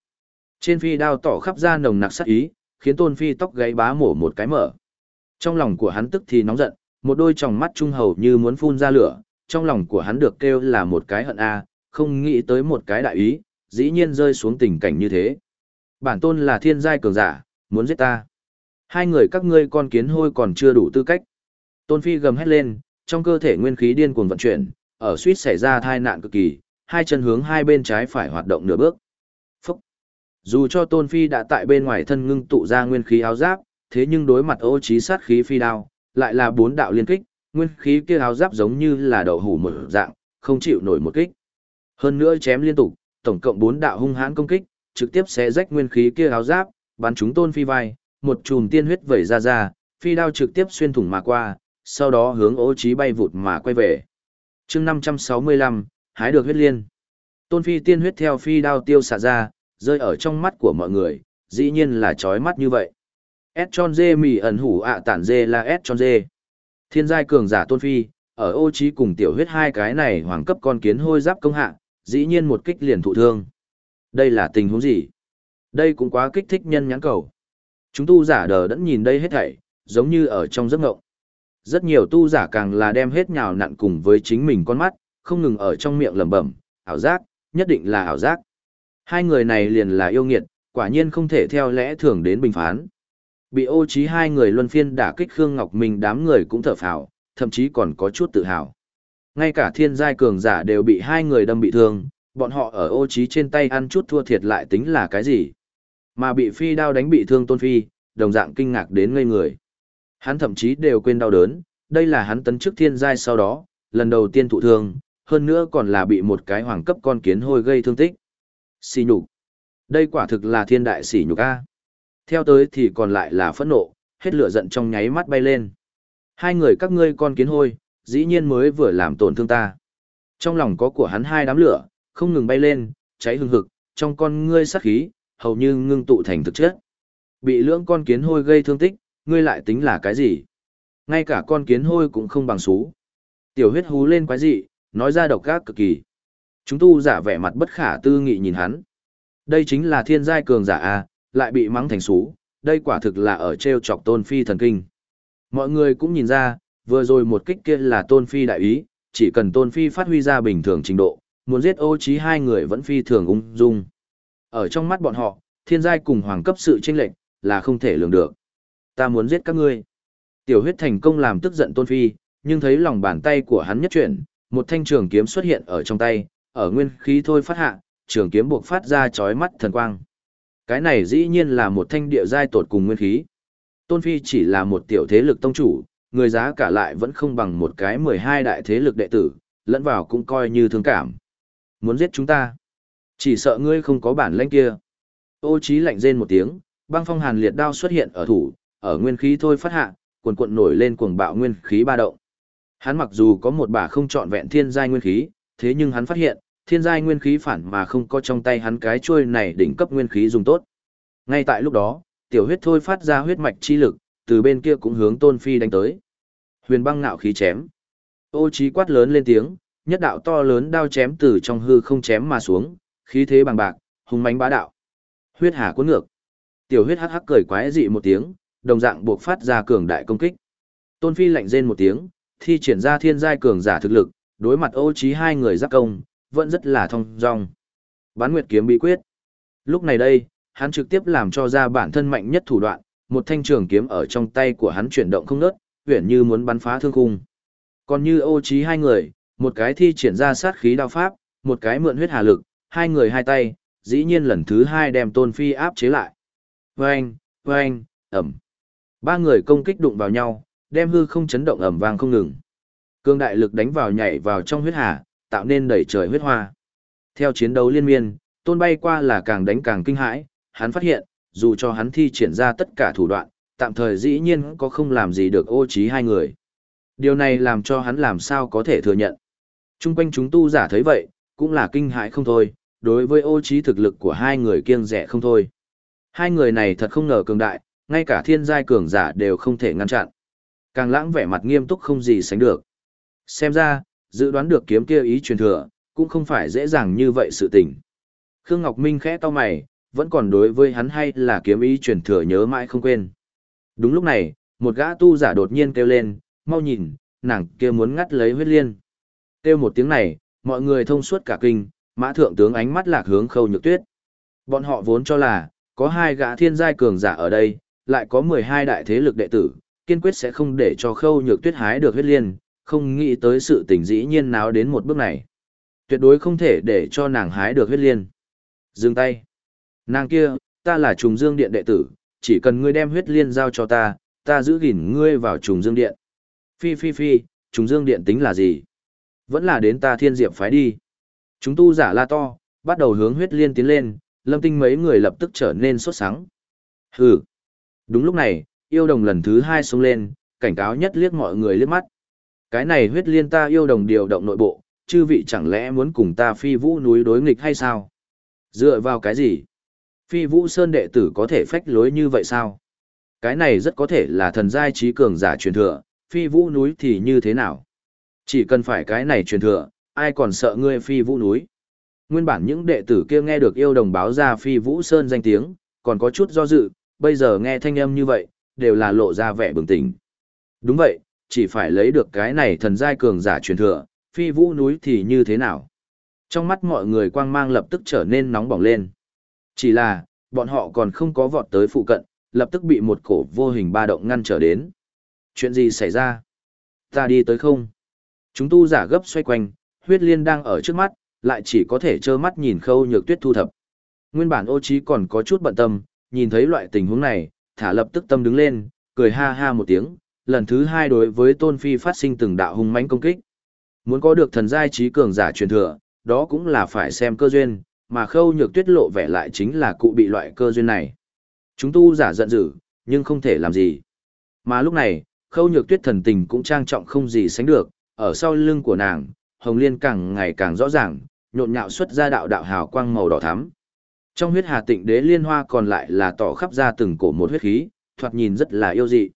Trên phi đao tỏ khắp ra nồng nặc sát ý, khiến tôn phi tóc gáy bá mổ một cái mở. Trong lòng của hắn tức thì nóng giận, một đôi tròng mắt trung hầu như muốn phun ra lửa, trong lòng của hắn được kêu là một cái hận a, không nghĩ tới một cái đại ý, dĩ nhiên rơi xuống tình cảnh như thế. Bản tôn là thiên giai cường giả, muốn giết ta. Hai người các ngươi con kiến hôi còn chưa đủ tư cách. Tôn Phi gầm hét lên, trong cơ thể nguyên khí điên cuồng vận chuyển, ở suýt xảy ra tai nạn cực kỳ, hai chân hướng hai bên trái phải hoạt động nửa bước. Dù cho Tôn Phi đã tại bên ngoài thân ngưng tụ ra nguyên khí áo giáp, thế nhưng đối mặt ô trí sát khí phi đao, lại là bốn đạo liên kích, nguyên khí kia áo giáp giống như là đậu hủ một dạng, không chịu nổi một kích. Hơn nữa chém liên tục, tổng cộng bốn đạo hung hãn công kích, trực tiếp xé rách nguyên khí kia áo giáp, bắn chúng tôn phi vai, một chùm tiên huyết vẩy ra ra, phi đao trực tiếp xuyên thủng mà qua, sau đó hướng ô trí bay vụt mà quay về. chương 565, hái được huyết liên. Tôn phi tiên huyết theo phi đao tiêu xả ra, rơi ở trong mắt của mọi người, dĩ nhiên là chói mắt như vậy. S tròn dê mì ẩn hủ ạ tản dê là S tròn dê. Thiên giai cường giả tôn phi, ở ô trí cùng tiểu huyết hai cái này hoàng cấp con kiến hôi giáp công hạ, dĩ nhiên một kích liền thụ thương. Đây là tình huống gì? Đây cũng quá kích thích nhân nhãn cầu. Chúng tu giả đờ đẫn nhìn đây hết thảy, giống như ở trong giấc ngộng. Rất nhiều tu giả càng là đem hết nhào nặn cùng với chính mình con mắt, không ngừng ở trong miệng lẩm bẩm, ảo giác, nhất định là ảo giác. Hai người này liền là yêu nghiệt, Quả nhiên không thể theo lẽ thường đến bình phán. Bị ô trí hai người luân phiên đả kích Khương Ngọc Minh đám người cũng thở phào, thậm chí còn có chút tự hào. Ngay cả thiên giai cường giả đều bị hai người đâm bị thương, bọn họ ở ô trí trên tay ăn chút thua thiệt lại tính là cái gì. Mà bị phi đao đánh bị thương tôn phi, đồng dạng kinh ngạc đến ngây người. Hắn thậm chí đều quên đau đớn, đây là hắn tấn chức thiên giai sau đó, lần đầu tiên thụ thương, hơn nữa còn là bị một cái hoàng cấp con kiến hôi gây thương tích. Xỉ nhục. Đây quả thực là thiên đại xỉ nhục a. Theo tới thì còn lại là phẫn nộ, hết lửa giận trong nháy mắt bay lên. Hai người các ngươi con kiến hôi, dĩ nhiên mới vừa làm tổn thương ta. Trong lòng có của hắn hai đám lửa, không ngừng bay lên, cháy hừng hực, trong con ngươi sát khí, hầu như ngưng tụ thành thực chất. Bị lưỡng con kiến hôi gây thương tích, ngươi lại tính là cái gì? Ngay cả con kiến hôi cũng không bằng xú. Tiểu huyết hú lên quái dị, nói ra độc ác cực kỳ. Chúng tu giả vẻ mặt bất khả tư nghị nhìn hắn. Đây chính là thiên giai cường giả A, lại bị mắng thành xú, đây quả thực là ở treo chọc tôn phi thần kinh. Mọi người cũng nhìn ra, vừa rồi một kích kia là tôn phi đại ý, chỉ cần tôn phi phát huy ra bình thường trình độ, muốn giết ô trí hai người vẫn phi thường ung dung. Ở trong mắt bọn họ, thiên giai cùng hoàng cấp sự tranh lệch, là không thể lường được. Ta muốn giết các ngươi. Tiểu huyết thành công làm tức giận tôn phi, nhưng thấy lòng bàn tay của hắn nhất chuyển, một thanh trường kiếm xuất hiện ở trong tay, ở nguyên khí thôi phát hạ, trường kiếm buộc phát ra chói mắt thần quang. Cái này dĩ nhiên là một thanh địa giai tột cùng nguyên khí. Tôn Phi chỉ là một tiểu thế lực tông chủ, người giá cả lại vẫn không bằng một cái 12 đại thế lực đệ tử, lẫn vào cũng coi như thương cảm. Muốn giết chúng ta? Chỉ sợ ngươi không có bản lĩnh kia. Ô Chí lạnh rên một tiếng, băng phong hàn liệt đao xuất hiện ở thủ, ở nguyên khí thôi phát hạ, cuồn cuộn nổi lên cuồng bạo nguyên khí ba động. Hắn mặc dù có một bả không trọn vẹn thiên giai nguyên khí, thế nhưng hắn phát hiện, thiên giai nguyên khí phản mà không có trong tay hắn cái chuôi này đỉnh cấp nguyên khí dùng tốt. Ngay tại lúc đó, tiểu huyết thôi phát ra huyết mạch chi lực, từ bên kia cũng hướng Tôn Phi đánh tới. Huyền băng ngạo khí chém. Ô Chí quát lớn lên tiếng, nhất đạo to lớn đao chém từ trong hư không chém mà xuống, khí thế bằng bạc, hùng mãnh bá đạo. Huyết hà cuốn ngược. Tiểu huyết hắc hắc cười quái dị một tiếng, đồng dạng buộc phát ra cường đại công kích. Tôn Phi lạnh rên một tiếng, thi triển ra thiên giai cường giả thực lực, đối mặt Ô Chí hai người giáp công, vẫn rất là thông dong. Bán Nguyệt kiếm bí quyết. Lúc này đây, hắn trực tiếp làm cho ra bản thân mạnh nhất thủ đoạn, một thanh trường kiếm ở trong tay của hắn chuyển động không ngớt, huyền như muốn bắn phá thương khung. Còn như Ô trí hai người, một cái thi triển ra sát khí đao pháp, một cái mượn huyết hà lực, hai người hai tay, dĩ nhiên lần thứ hai đem Tôn Phi áp chế lại. Vâng, vâng, ầm. Ba người công kích đụng vào nhau, đem hư không chấn động ầm vang không ngừng. Cương đại lực đánh vào nhảy vào trong huyết hà, tạo nên đầy trời huyết hoa. Theo chiến đấu liên miên, tôn bay qua là càng đánh càng kinh hãi, hắn phát hiện, dù cho hắn thi triển ra tất cả thủ đoạn, tạm thời dĩ nhiên có không làm gì được ô trí hai người. Điều này làm cho hắn làm sao có thể thừa nhận. Trung quanh chúng tu giả thấy vậy, cũng là kinh hãi không thôi, đối với ô trí thực lực của hai người kiêng rẻ không thôi. Hai người này thật không ngờ cường đại, ngay cả thiên giai cường giả đều không thể ngăn chặn. Càng lãng vẻ mặt nghiêm túc không gì sánh được. Xem ra, dự đoán được kiếm kia ý truyền thừa, cũng không phải dễ dàng như vậy sự tình. Khương Ngọc Minh khẽ to mày, vẫn còn đối với hắn hay là kiếm ý truyền thừa nhớ mãi không quên. Đúng lúc này, một gã tu giả đột nhiên kêu lên, mau nhìn, nàng kia muốn ngắt lấy huyết liên. Kêu một tiếng này, mọi người thông suốt cả kinh, mã thượng tướng ánh mắt lạc hướng khâu nhược tuyết. Bọn họ vốn cho là, có hai gã thiên giai cường giả ở đây, lại có 12 đại thế lực đệ tử, kiên quyết sẽ không để cho khâu nhược tuyết hái được huyết liên, không nghĩ tới sự tình dĩ nhiên náo đến một bước này. Tuyệt đối không thể để cho nàng hái được huyết liên. Dừng tay. Nàng kia, ta là trùng dương điện đệ tử, chỉ cần ngươi đem huyết liên giao cho ta, ta giữ gìn ngươi vào trùng dương điện. Phi phi phi, trùng dương điện tính là gì? Vẫn là đến ta thiên diệp phái đi. Chúng tu giả la to, bắt đầu hướng huyết liên tiến lên, lâm tinh mấy người lập tức trở nên sốt sắng. Hừ. Đúng lúc này, yêu đồng lần thứ hai xuống lên, cảnh cáo nhất liếc mọi người liếc mắt. Cái này huyết liên ta yêu đồng điều động nội bộ, chư vị chẳng lẽ muốn cùng ta phi vũ núi đối nghịch hay sao? Dựa vào cái gì? Phi vũ sơn đệ tử có thể phách lối như vậy sao? Cái này rất có thể là thần giai trí cường giả truyền thừa, phi vũ núi thì như thế nào? Chỉ cần phải cái này truyền thừa, ai còn sợ ngươi phi vũ núi? Nguyên bản những đệ tử kia nghe được yêu đồng báo ra phi vũ sơn danh tiếng, còn có chút do dự, bây giờ nghe thanh âm như vậy, đều là lộ ra vẻ bừng tỉnh. Đúng vậy, chỉ phải lấy được cái này thần giai cường giả truyền thừa, phi vũ núi thì như thế nào? Trong mắt mọi người quang mang lập tức trở nên nóng bỏng lên. Chỉ là, bọn họ còn không có vọt tới phụ cận, lập tức bị một cổ vô hình ba động ngăn trở đến. Chuyện gì xảy ra? Ta đi tới không? Chúng tu giả gấp xoay quanh, huyết liên đang ở trước mắt, lại chỉ có thể trơ mắt nhìn khâu nhược tuyết thu thập. Nguyên bản ô trí còn có chút bận tâm, nhìn thấy loại tình huống này, thả lập tức tâm đứng lên, cười ha ha một tiếng, lần thứ hai đối với tôn phi phát sinh từng đạo hung mãnh công kích. Muốn có được thần giai trí cường giả truyền thừa, đó cũng là phải xem cơ duyên, mà khâu nhược tuyết lộ vẻ lại chính là cụ bị loại cơ duyên này. Chúng tu giả giận dữ, nhưng không thể làm gì. Mà lúc này, khâu nhược tuyết thần tình cũng trang trọng không gì sánh được, ở sau lưng của nàng, hồng liên càng ngày càng rõ ràng, nhộn nhạo xuất ra đạo đạo hào quang màu đỏ thắm. Trong huyết hà tịnh đế liên hoa còn lại là tỏ khắp ra từng cổ một huyết khí, thoạt nhìn rất là yêu dị.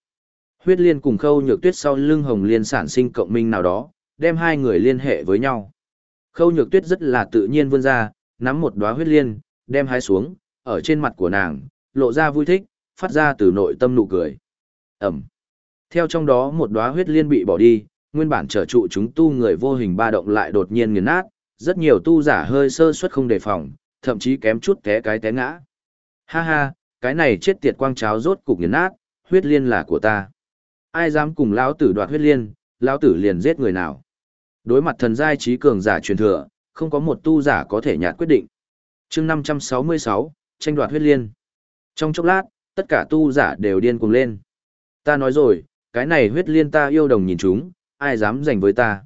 Huyết liên cùng khâu nhược tuyết sau lưng hồng liên sản sinh cộng minh nào đó, đem hai người liên hệ với nhau. Khâu nhược tuyết rất là tự nhiên vươn ra, nắm một đóa huyết liên, đem hái xuống, ở trên mặt của nàng, lộ ra vui thích, phát ra từ nội tâm nụ cười. Ẩm. Theo trong đó một đóa huyết liên bị bỏ đi, nguyên bản trở trụ chúng tu người vô hình ba động lại đột nhiên nghiền nát, rất nhiều tu giả hơi sơ suất không đề phòng, thậm chí kém chút té cái té ngã. Ha ha, cái này chết tiệt quang cháo rốt cục nghiền nát, huyết liên là của ta. Ai dám cùng lão tử đoạt huyết liên, lão tử liền giết người nào. Đối mặt thần giai trí cường giả truyền thừa, không có một tu giả có thể nhạt quyết định. chương 566, tranh đoạt huyết liên. Trong chốc lát, tất cả tu giả đều điên cuồng lên. Ta nói rồi, cái này huyết liên ta yêu đồng nhìn chúng, ai dám giành với ta.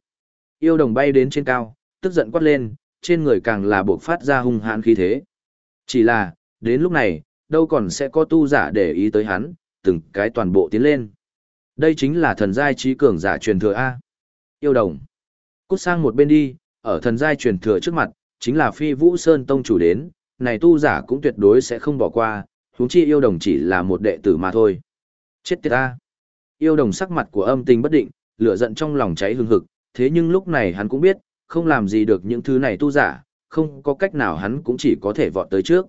Yêu đồng bay đến trên cao, tức giận quát lên, trên người càng là buộc phát ra hung hãn khí thế. Chỉ là, đến lúc này, đâu còn sẽ có tu giả để ý tới hắn, từng cái toàn bộ tiến lên. Đây chính là thần giai trí cường giả truyền thừa A. Yêu đồng. Cút sang một bên đi, ở thần giai truyền thừa trước mặt, chính là phi vũ sơn tông chủ đến, này tu giả cũng tuyệt đối sẽ không bỏ qua, huống chi yêu đồng chỉ là một đệ tử mà thôi. Chết tiệt A. Yêu đồng sắc mặt của âm tình bất định, lửa giận trong lòng cháy hừng hực, thế nhưng lúc này hắn cũng biết, không làm gì được những thứ này tu giả, không có cách nào hắn cũng chỉ có thể vọt tới trước.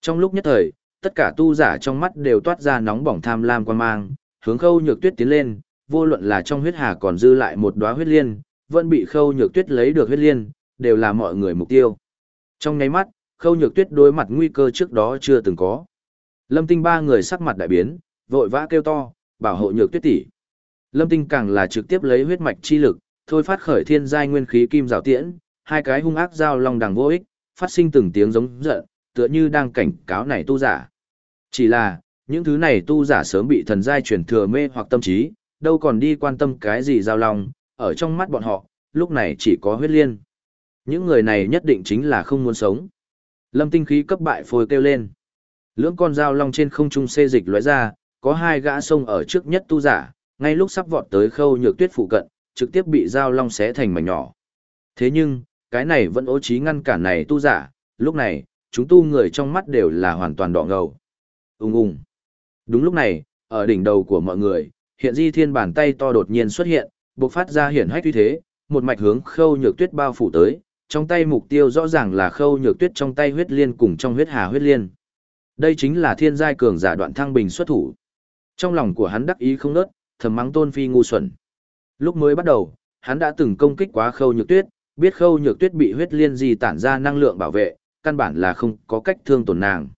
Trong lúc nhất thời, tất cả tu giả trong mắt đều toát ra nóng bỏng tham lam quan mang, hướng khâu nhược tuyết tiến lên, vô luận là trong huyết hà còn dư lại một đóa huyết liên, vẫn bị khâu nhược tuyết lấy được huyết liên, đều là mọi người mục tiêu. Trong nháy mắt, khâu nhược tuyết đối mặt nguy cơ trước đó chưa từng có. Lâm tinh ba người sắc mặt đại biến, vội vã kêu to, bảo hộ nhược tuyết tỷ. Lâm tinh càng là trực tiếp lấy huyết mạch chi lực, thôi phát khởi thiên giai nguyên khí kim rào tiễn, hai cái hung ác dao long đằng vô ích, phát sinh từng tiếng giống giận, tựa như đang cảnh cáo này tu giả. Chỉ là, những thứ này tu giả sớm bị thần giai truyền thừa mê hoặc tâm trí, đâu còn đi quan tâm cái gì giao long, ở trong mắt bọn họ, lúc này chỉ có huyết liên. Những người này nhất định chính là không muốn sống. Lâm tinh khí cấp bại phôi kêu lên. Lưỡng con dao long trên không trung xê dịch lóe ra, có hai gã sông ở trước nhất tu giả, ngay lúc sắp vọt tới khâu nhược tuyết phụ cận, trực tiếp bị dao long xé thành mảnh nhỏ. Thế nhưng, cái này vẫn ố trí ngăn cản này tu giả, lúc này, chúng tu người trong mắt đều là hoàn toàn đỏ ngầu. Ung ung. Đúng lúc này, ở đỉnh đầu của mọi người, hiện di thiên bàn tay to đột nhiên xuất hiện, bộc phát ra hiển hách uy thế, một mạch hướng khâu nhược tuyết bao phủ tới, trong tay mục tiêu rõ ràng là khâu nhược tuyết trong tay huyết liên cùng trong huyết hà huyết liên. Đây chính là thiên giai cường giả đoạn thăng bình xuất thủ. Trong lòng của hắn đắc ý không nớt, thầm mắng tôn phi ngu xuẩn. Lúc mới bắt đầu, hắn đã từng công kích quá khâu nhược tuyết, biết khâu nhược tuyết bị huyết liên gì tản ra năng lượng bảo vệ, căn bản là không có cách thương tổn nàng.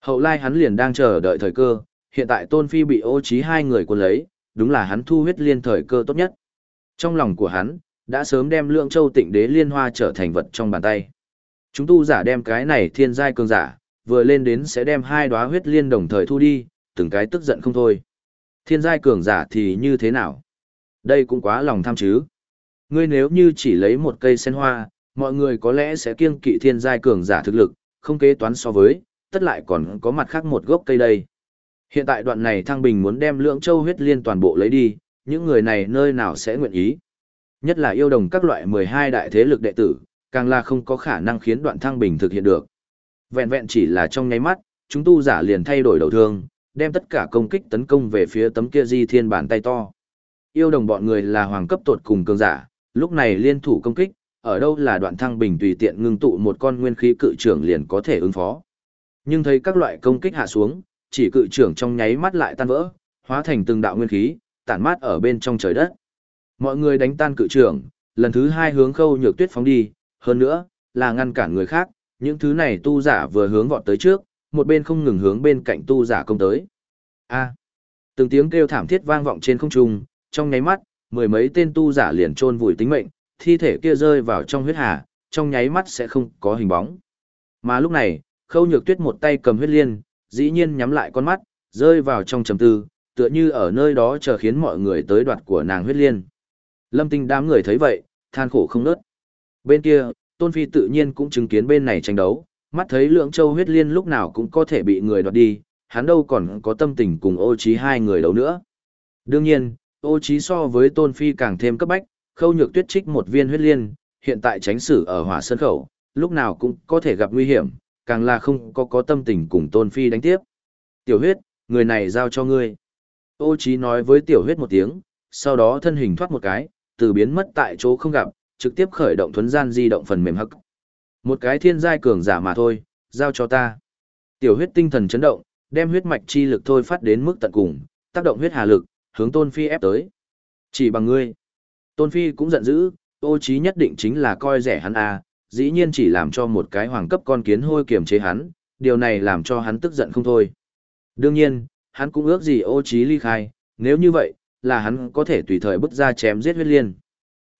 Hậu lai hắn liền đang chờ đợi thời cơ, hiện tại tôn phi bị ô trí hai người quân lấy, đúng là hắn thu huyết liên thời cơ tốt nhất. Trong lòng của hắn, đã sớm đem lượng châu tịnh đế liên hoa trở thành vật trong bàn tay. Chúng tu giả đem cái này thiên giai cường giả, vừa lên đến sẽ đem hai đóa huyết liên đồng thời thu đi, từng cái tức giận không thôi. Thiên giai cường giả thì như thế nào? Đây cũng quá lòng tham chứ. Ngươi nếu như chỉ lấy một cây sen hoa, mọi người có lẽ sẽ kiêng kỵ thiên giai cường giả thực lực, không kế toán so với, tất lại còn có mặt khác một gốc cây đây. Hiện tại đoạn này Thăng Bình muốn đem lượng châu huyết liên toàn bộ lấy đi, những người này nơi nào sẽ nguyện ý. Nhất là yêu đồng các loại 12 đại thế lực đệ tử, càng là không có khả năng khiến đoạn Thăng Bình thực hiện được. Vẹn vẹn chỉ là trong nháy mắt, chúng tu giả liền thay đổi đầu thương, đem tất cả công kích tấn công về phía tấm kia di thiên bàn tay to. Yêu đồng bọn người là hoàng cấp tột cùng cường giả, lúc này liên thủ công kích, ở đâu là đoạn thăng bình tùy tiện ngưng tụ một con nguyên khí cự trưởng liền có thể ứng phó. Nhưng thấy các loại công kích hạ xuống, chỉ cự trưởng trong nháy mắt lại tan vỡ, hóa thành từng đạo nguyên khí, tản mát ở bên trong trời đất. Mọi người đánh tan cự trưởng, lần thứ hai hướng khâu nhược tuyết phóng đi, hơn nữa, là ngăn cản người khác, những thứ này tu giả vừa hướng vọt tới trước, một bên không ngừng hướng bên cạnh tu giả công tới. A. từng tiếng kêu thảm thiết vang vọng trên không trung, trong nháy mắt, mười mấy tên tu giả liền chôn vùi tính mệnh, thi thể kia rơi vào trong huyết hà, trong nháy mắt sẽ không có hình bóng. Mà lúc này, Khâu Nhược Tuyết một tay cầm huyết liên, dĩ nhiên nhắm lại con mắt, rơi vào trong trầm tư, tựa như ở nơi đó chờ khiến mọi người tới đoạt của nàng huyết liên. Lâm Tinh đám người thấy vậy, than khổ không nớt. Bên kia, Tôn Phi tự nhiên cũng chứng kiến bên này tranh đấu, mắt thấy lượng châu huyết liên lúc nào cũng có thể bị người đoạt đi, hắn đâu còn có tâm tình cùng ô trí hai người đấu nữa. Đương nhiên, ô trí so với Tôn Phi càng thêm cấp bách, khâu nhược tuyết trích một viên huyết liên, hiện tại tránh xử ở hỏa sơn khẩu, lúc nào cũng có thể gặp nguy hiểm, càng là không có có tâm tình cùng Tôn Phi đánh tiếp. Tiểu huyết, người này giao cho ngươi. Ô trí nói với tiểu huyết một tiếng, sau đó thân hình thoát một cái, từ biến mất tại chỗ không gặp, trực tiếp khởi động thuấn gian di động phần mềm hắc. Một cái thiên giai cường giả mà thôi, giao cho ta. Tiểu huyết tinh thần chấn động, đem huyết mạch chi lực thôi phát đến mức tận cùng, tác động huyết hà lực, hướng Tôn Phi ép tới. Chỉ bằng ngươi. Tôn Phi cũng giận dữ, ô trí nhất định chính là coi rẻ hắn à, dĩ nhiên chỉ làm cho một cái hoàng cấp con kiến hôi kiềm chế hắn, điều này làm cho hắn tức giận không thôi. Đương nhiên, hắn cũng ước gì ô trí ly khai, nếu như vậy, là hắn có thể tùy thời bứt ra chém giết huyết liên.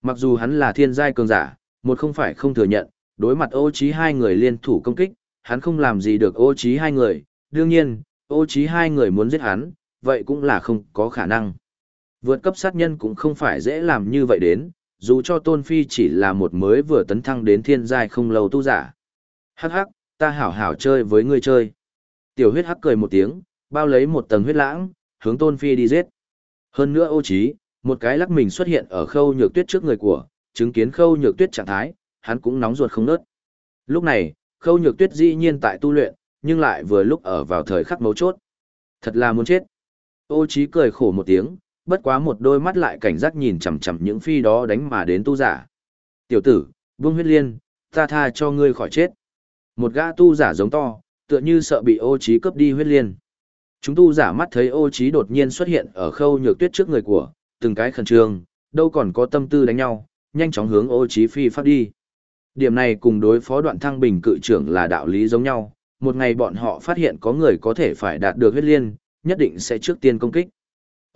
Mặc dù hắn là thiên giai cường giả, một không phải không thừa nhận, đối mặt ô trí hai người liên thủ công kích, hắn không làm gì được ô trí hai người, đương nhiên, ô trí hai người muốn giết hắn, vậy cũng là không có khả năng. Vượt cấp sát nhân cũng không phải dễ làm như vậy đến, dù cho Tôn Phi chỉ là một mới vừa tấn thăng đến thiên giai không lâu tu giả. Hắc hắc, ta hảo hảo chơi với ngươi chơi. Tiểu huyết hắc cười một tiếng, bao lấy một tầng huyết lãng, hướng Tôn Phi đi giết. Hơn nữa ô trí, một cái lắc mình xuất hiện ở khâu nhược tuyết trước người của, chứng kiến khâu nhược tuyết trạng thái, hắn cũng nóng ruột không nớt. Lúc này, khâu nhược tuyết dĩ nhiên tại tu luyện, nhưng lại vừa lúc ở vào thời khắc mấu chốt. Thật là muốn chết. Ô trí cười khổ một tiếng, bất quá một đôi mắt lại cảnh giác nhìn chằm chằm những phi đó đánh mà đến tu giả. Tiểu tử, vương huyết liên, ta tha cho ngươi khỏi chết. Một gã tu giả giống to, tựa như sợ bị ô trí cướp đi huyết liên. Chúng tu giả mắt thấy ô trí đột nhiên xuất hiện ở khâu nhược tuyết trước người của, từng cái khẩn trương, đâu còn có tâm tư đánh nhau, nhanh chóng hướng ô trí phi phát đi. Điểm này cùng đối phó đoạn thăng bình cự trưởng là đạo lý giống nhau, một ngày bọn họ phát hiện có người có thể phải đạt được huyết liên, nhất định sẽ trước tiên công kích.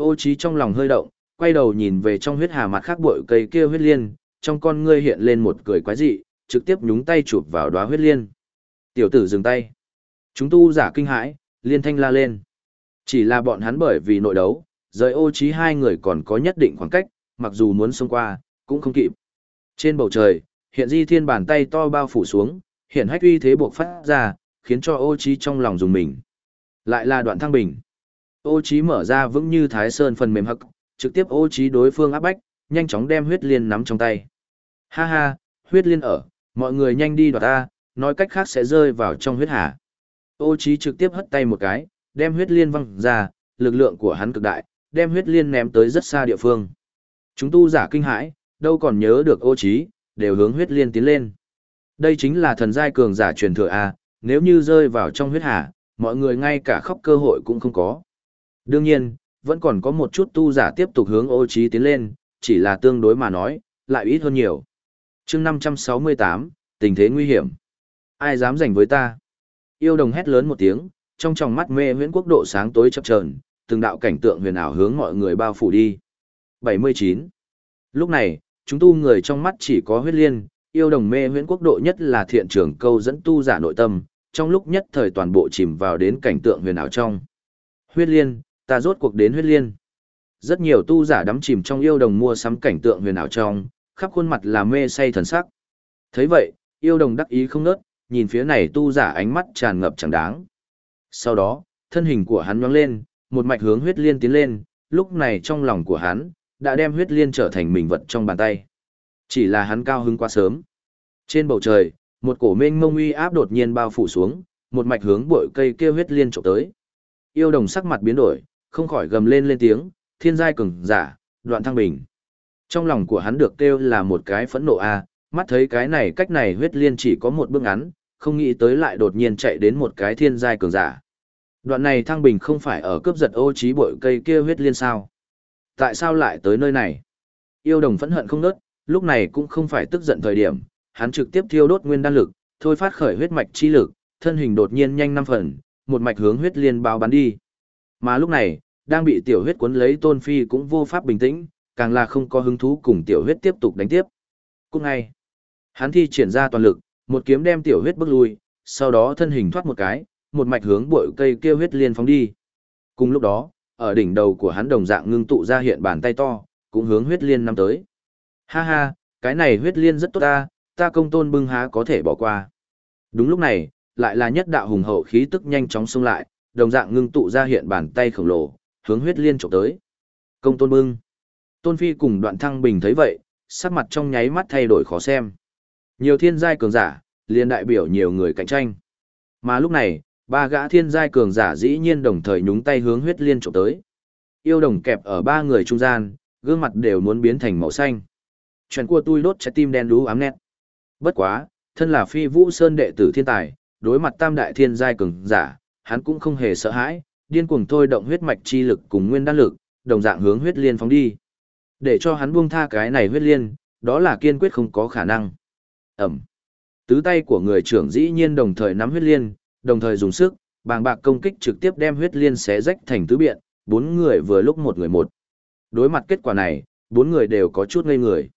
Ô trí trong lòng hơi động, quay đầu nhìn về trong huyết hà mặt khác bội cây kia huyết liên, trong con ngươi hiện lên một cười quái dị, trực tiếp nhúng tay chụp vào đóa huyết liên. Tiểu tử dừng tay. Chúng tu giả kinh hãi, liên thanh la lên. Chỉ là bọn hắn bởi vì nội đấu, rời ô trí hai người còn có nhất định khoảng cách, mặc dù muốn xông qua, cũng không kịp. Trên bầu trời, hiện di thiên bàn tay to bao phủ xuống, hiện hách uy thế buộc phát ra, khiến cho ô trí trong lòng dùng mình. Lại là đoạn thăng bình. Ô Chí mở ra vững như thái sơn phần mềm hắc, trực tiếp ô Chí đối phương áp bách, nhanh chóng đem huyết liên nắm trong tay. Ha ha, huyết liên ở, mọi người nhanh đi đoạt ta, nói cách khác sẽ rơi vào trong huyết hà. Ô Chí trực tiếp hất tay một cái, đem huyết liên văng ra, lực lượng của hắn cực đại, đem huyết liên ném tới rất xa địa phương. Chúng tu giả kinh hãi, đâu còn nhớ được ô Chí đều hướng huyết liên tiến lên. Đây chính là thần giai cường giả truyền thừa A, nếu như rơi vào trong huyết hà, mọi người ngay cả khóc cơ hội cũng không có. Đương nhiên, vẫn còn có một chút tu giả tiếp tục hướng ô trí tiến lên, chỉ là tương đối mà nói, lại ít hơn nhiều. chương 568, tình thế nguy hiểm. Ai dám giành với ta? Yêu đồng hét lớn một tiếng, trong tròng mắt mê huyễn quốc độ sáng tối chập chờn, từng đạo cảnh tượng huyền ảo hướng mọi người bao phủ đi. 79. Lúc này, chúng tu người trong mắt chỉ có huyết liên, yêu đồng mê huyễn quốc độ nhất là thiện trưởng câu dẫn tu giả nội tâm, trong lúc nhất thời toàn bộ chìm vào đến cảnh tượng huyền ảo trong. Huyết liên, ta rốt cuộc đến huyết liên. Rất nhiều tu giả đắm chìm trong yêu đồng mua sắm cảnh tượng huyền ảo trong, khắp khuôn mặt là mê say thần sắc. thấy vậy, yêu đồng đắc ý không nớt, nhìn phía này tu giả ánh mắt tràn ngập chẳng đáng. Sau đó, thân hình của hắn nhoáng lên, một mạch hướng huyết liên tiến lên, lúc này trong lòng của hắn, đã đem huyết liên trở thành mình vật trong bàn tay. Chỉ là hắn cao hứng quá sớm. Trên bầu trời, một cổ mênh mông uy áp đột nhiên bao phủ xuống, một mạch hướng bụi cây kia huyết liên trộm tới. Yêu đồng sắc mặt biến đổi, không khỏi gầm lên lên tiếng, thiên giai cường giả, đoạn thăng bình. Trong lòng của hắn được kêu là một cái phẫn nộ a, à, mắt thấy cái này cách này huyết liên chỉ có một bước ngắn, không nghĩ tới lại đột nhiên chạy đến một cái thiên giai cường giả. Đoạn này thăng bình không phải ở cướp giật ô trí bội cây kia huyết liên sao. Tại sao lại tới nơi này? Yêu đồng phẫn hận không nớt, lúc này cũng không phải tức giận thời điểm, hắn trực tiếp thiêu đốt nguyên đan lực, thôi phát khởi huyết mạch chi lực, thân hình đột nhiên nhanh năm phần, một mạch hướng huyết liên bao bắn đi. Mà lúc này, đang bị tiểu huyết cuốn lấy tôn phi cũng vô pháp bình tĩnh, càng là không có hứng thú cùng tiểu huyết tiếp tục đánh tiếp. Cũng ngay, hắn thi triển ra toàn lực, một kiếm đem tiểu huyết bước lui, sau đó thân hình thoát một cái, một mạch hướng bội cây kia huyết liên phóng đi. Cùng lúc đó, ở đỉnh đầu của hắn đồng dạng ngưng tụ ra hiện bàn tay to, cũng hướng huyết liên năm tới. Ha ha, cái này huyết liên rất tốt ta, ta công tôn bưng há có thể bỏ qua. Đúng lúc này, lại là nhất đạo hùng hậu khí tức nhanh chóng xông lại, đồng dạng ngưng tụ ra hiện bàn tay khổng lồ, hướng huyết liên chụp tới. Công tôn bưng. Tôn Phi cùng đoạn thăng bình thấy vậy, sắc mặt trong nháy mắt thay đổi khó xem. Nhiều thiên giai cường giả, liền đại biểu nhiều người cạnh tranh. Mà lúc này, ba gã thiên giai cường giả dĩ nhiên đồng thời nhúng tay hướng huyết liên chụp tới. Yêu đồng kẹp ở ba người trung gian, gương mặt đều muốn biến thành màu xanh. Chuyện của tôi đốt trái tim đen đú ám nét. Bất quá, thân là phi vũ sơn đệ tử thiên tài, đối mặt tam đại thiên giai cường giả, hắn cũng không hề sợ hãi, điên cuồng thôi động huyết mạch chi lực cùng nguyên đan lực, đồng dạng hướng huyết liên phóng đi. Để cho hắn buông tha cái này huyết liên, đó là kiên quyết không có khả năng. Ẩm. Tứ tay của người trưởng dĩ nhiên đồng thời nắm huyết liên, đồng thời dùng sức, bàng bạc công kích trực tiếp đem huyết liên xé rách thành tứ biện, bốn người vừa lúc một người một. Đối mặt kết quả này, bốn người đều có chút ngây người.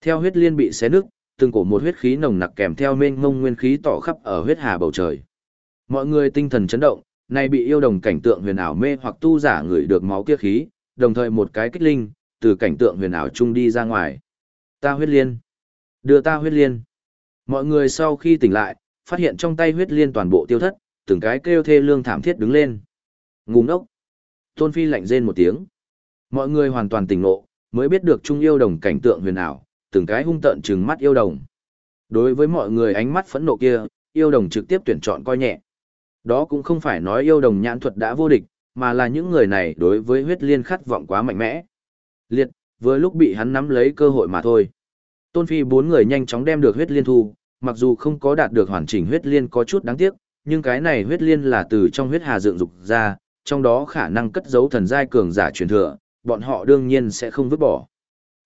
Theo huyết liên bị xé nứt, từng cổ một huyết khí nồng nặc kèm theo mênh mông nguyên khí tỏ khắp ở huyết hà bầu trời. Mọi người tinh thần chấn động, nay bị yêu đồng cảnh tượng huyền ảo mê hoặc tu giả người được máu kia khí, đồng thời một cái kích linh, từ cảnh tượng huyền ảo chung đi ra ngoài. Ta huyết liên. Đưa ta huyết liên. Mọi người sau khi tỉnh lại, phát hiện trong tay huyết liên toàn bộ tiêu thất, từng cái kêu thê lương thảm thiết đứng lên. Ngu ngốc. Tôn Phi lạnh rên một tiếng. Mọi người hoàn toàn tỉnh ngộ, mới biết được trung yêu đồng cảnh tượng huyền ảo, từng cái hung tợn trừng mắt yêu đồng. Đối với mọi người ánh mắt phẫn nộ kia, yêu đồng trực tiếp tuyển chọn coi nhẹ. Đó cũng không phải nói yêu đồng nhãn thuật đã vô địch, mà là những người này đối với huyết liên khát vọng quá mạnh mẽ. Liệt, vừa lúc bị hắn nắm lấy cơ hội mà thôi. Tôn Phi bốn người nhanh chóng đem được huyết liên thu, mặc dù không có đạt được hoàn chỉnh huyết liên có chút đáng tiếc, nhưng cái này huyết liên là từ trong huyết hà dựng dục ra, trong đó khả năng cất giấu thần giai cường giả truyền thừa, bọn họ đương nhiên sẽ không vứt bỏ.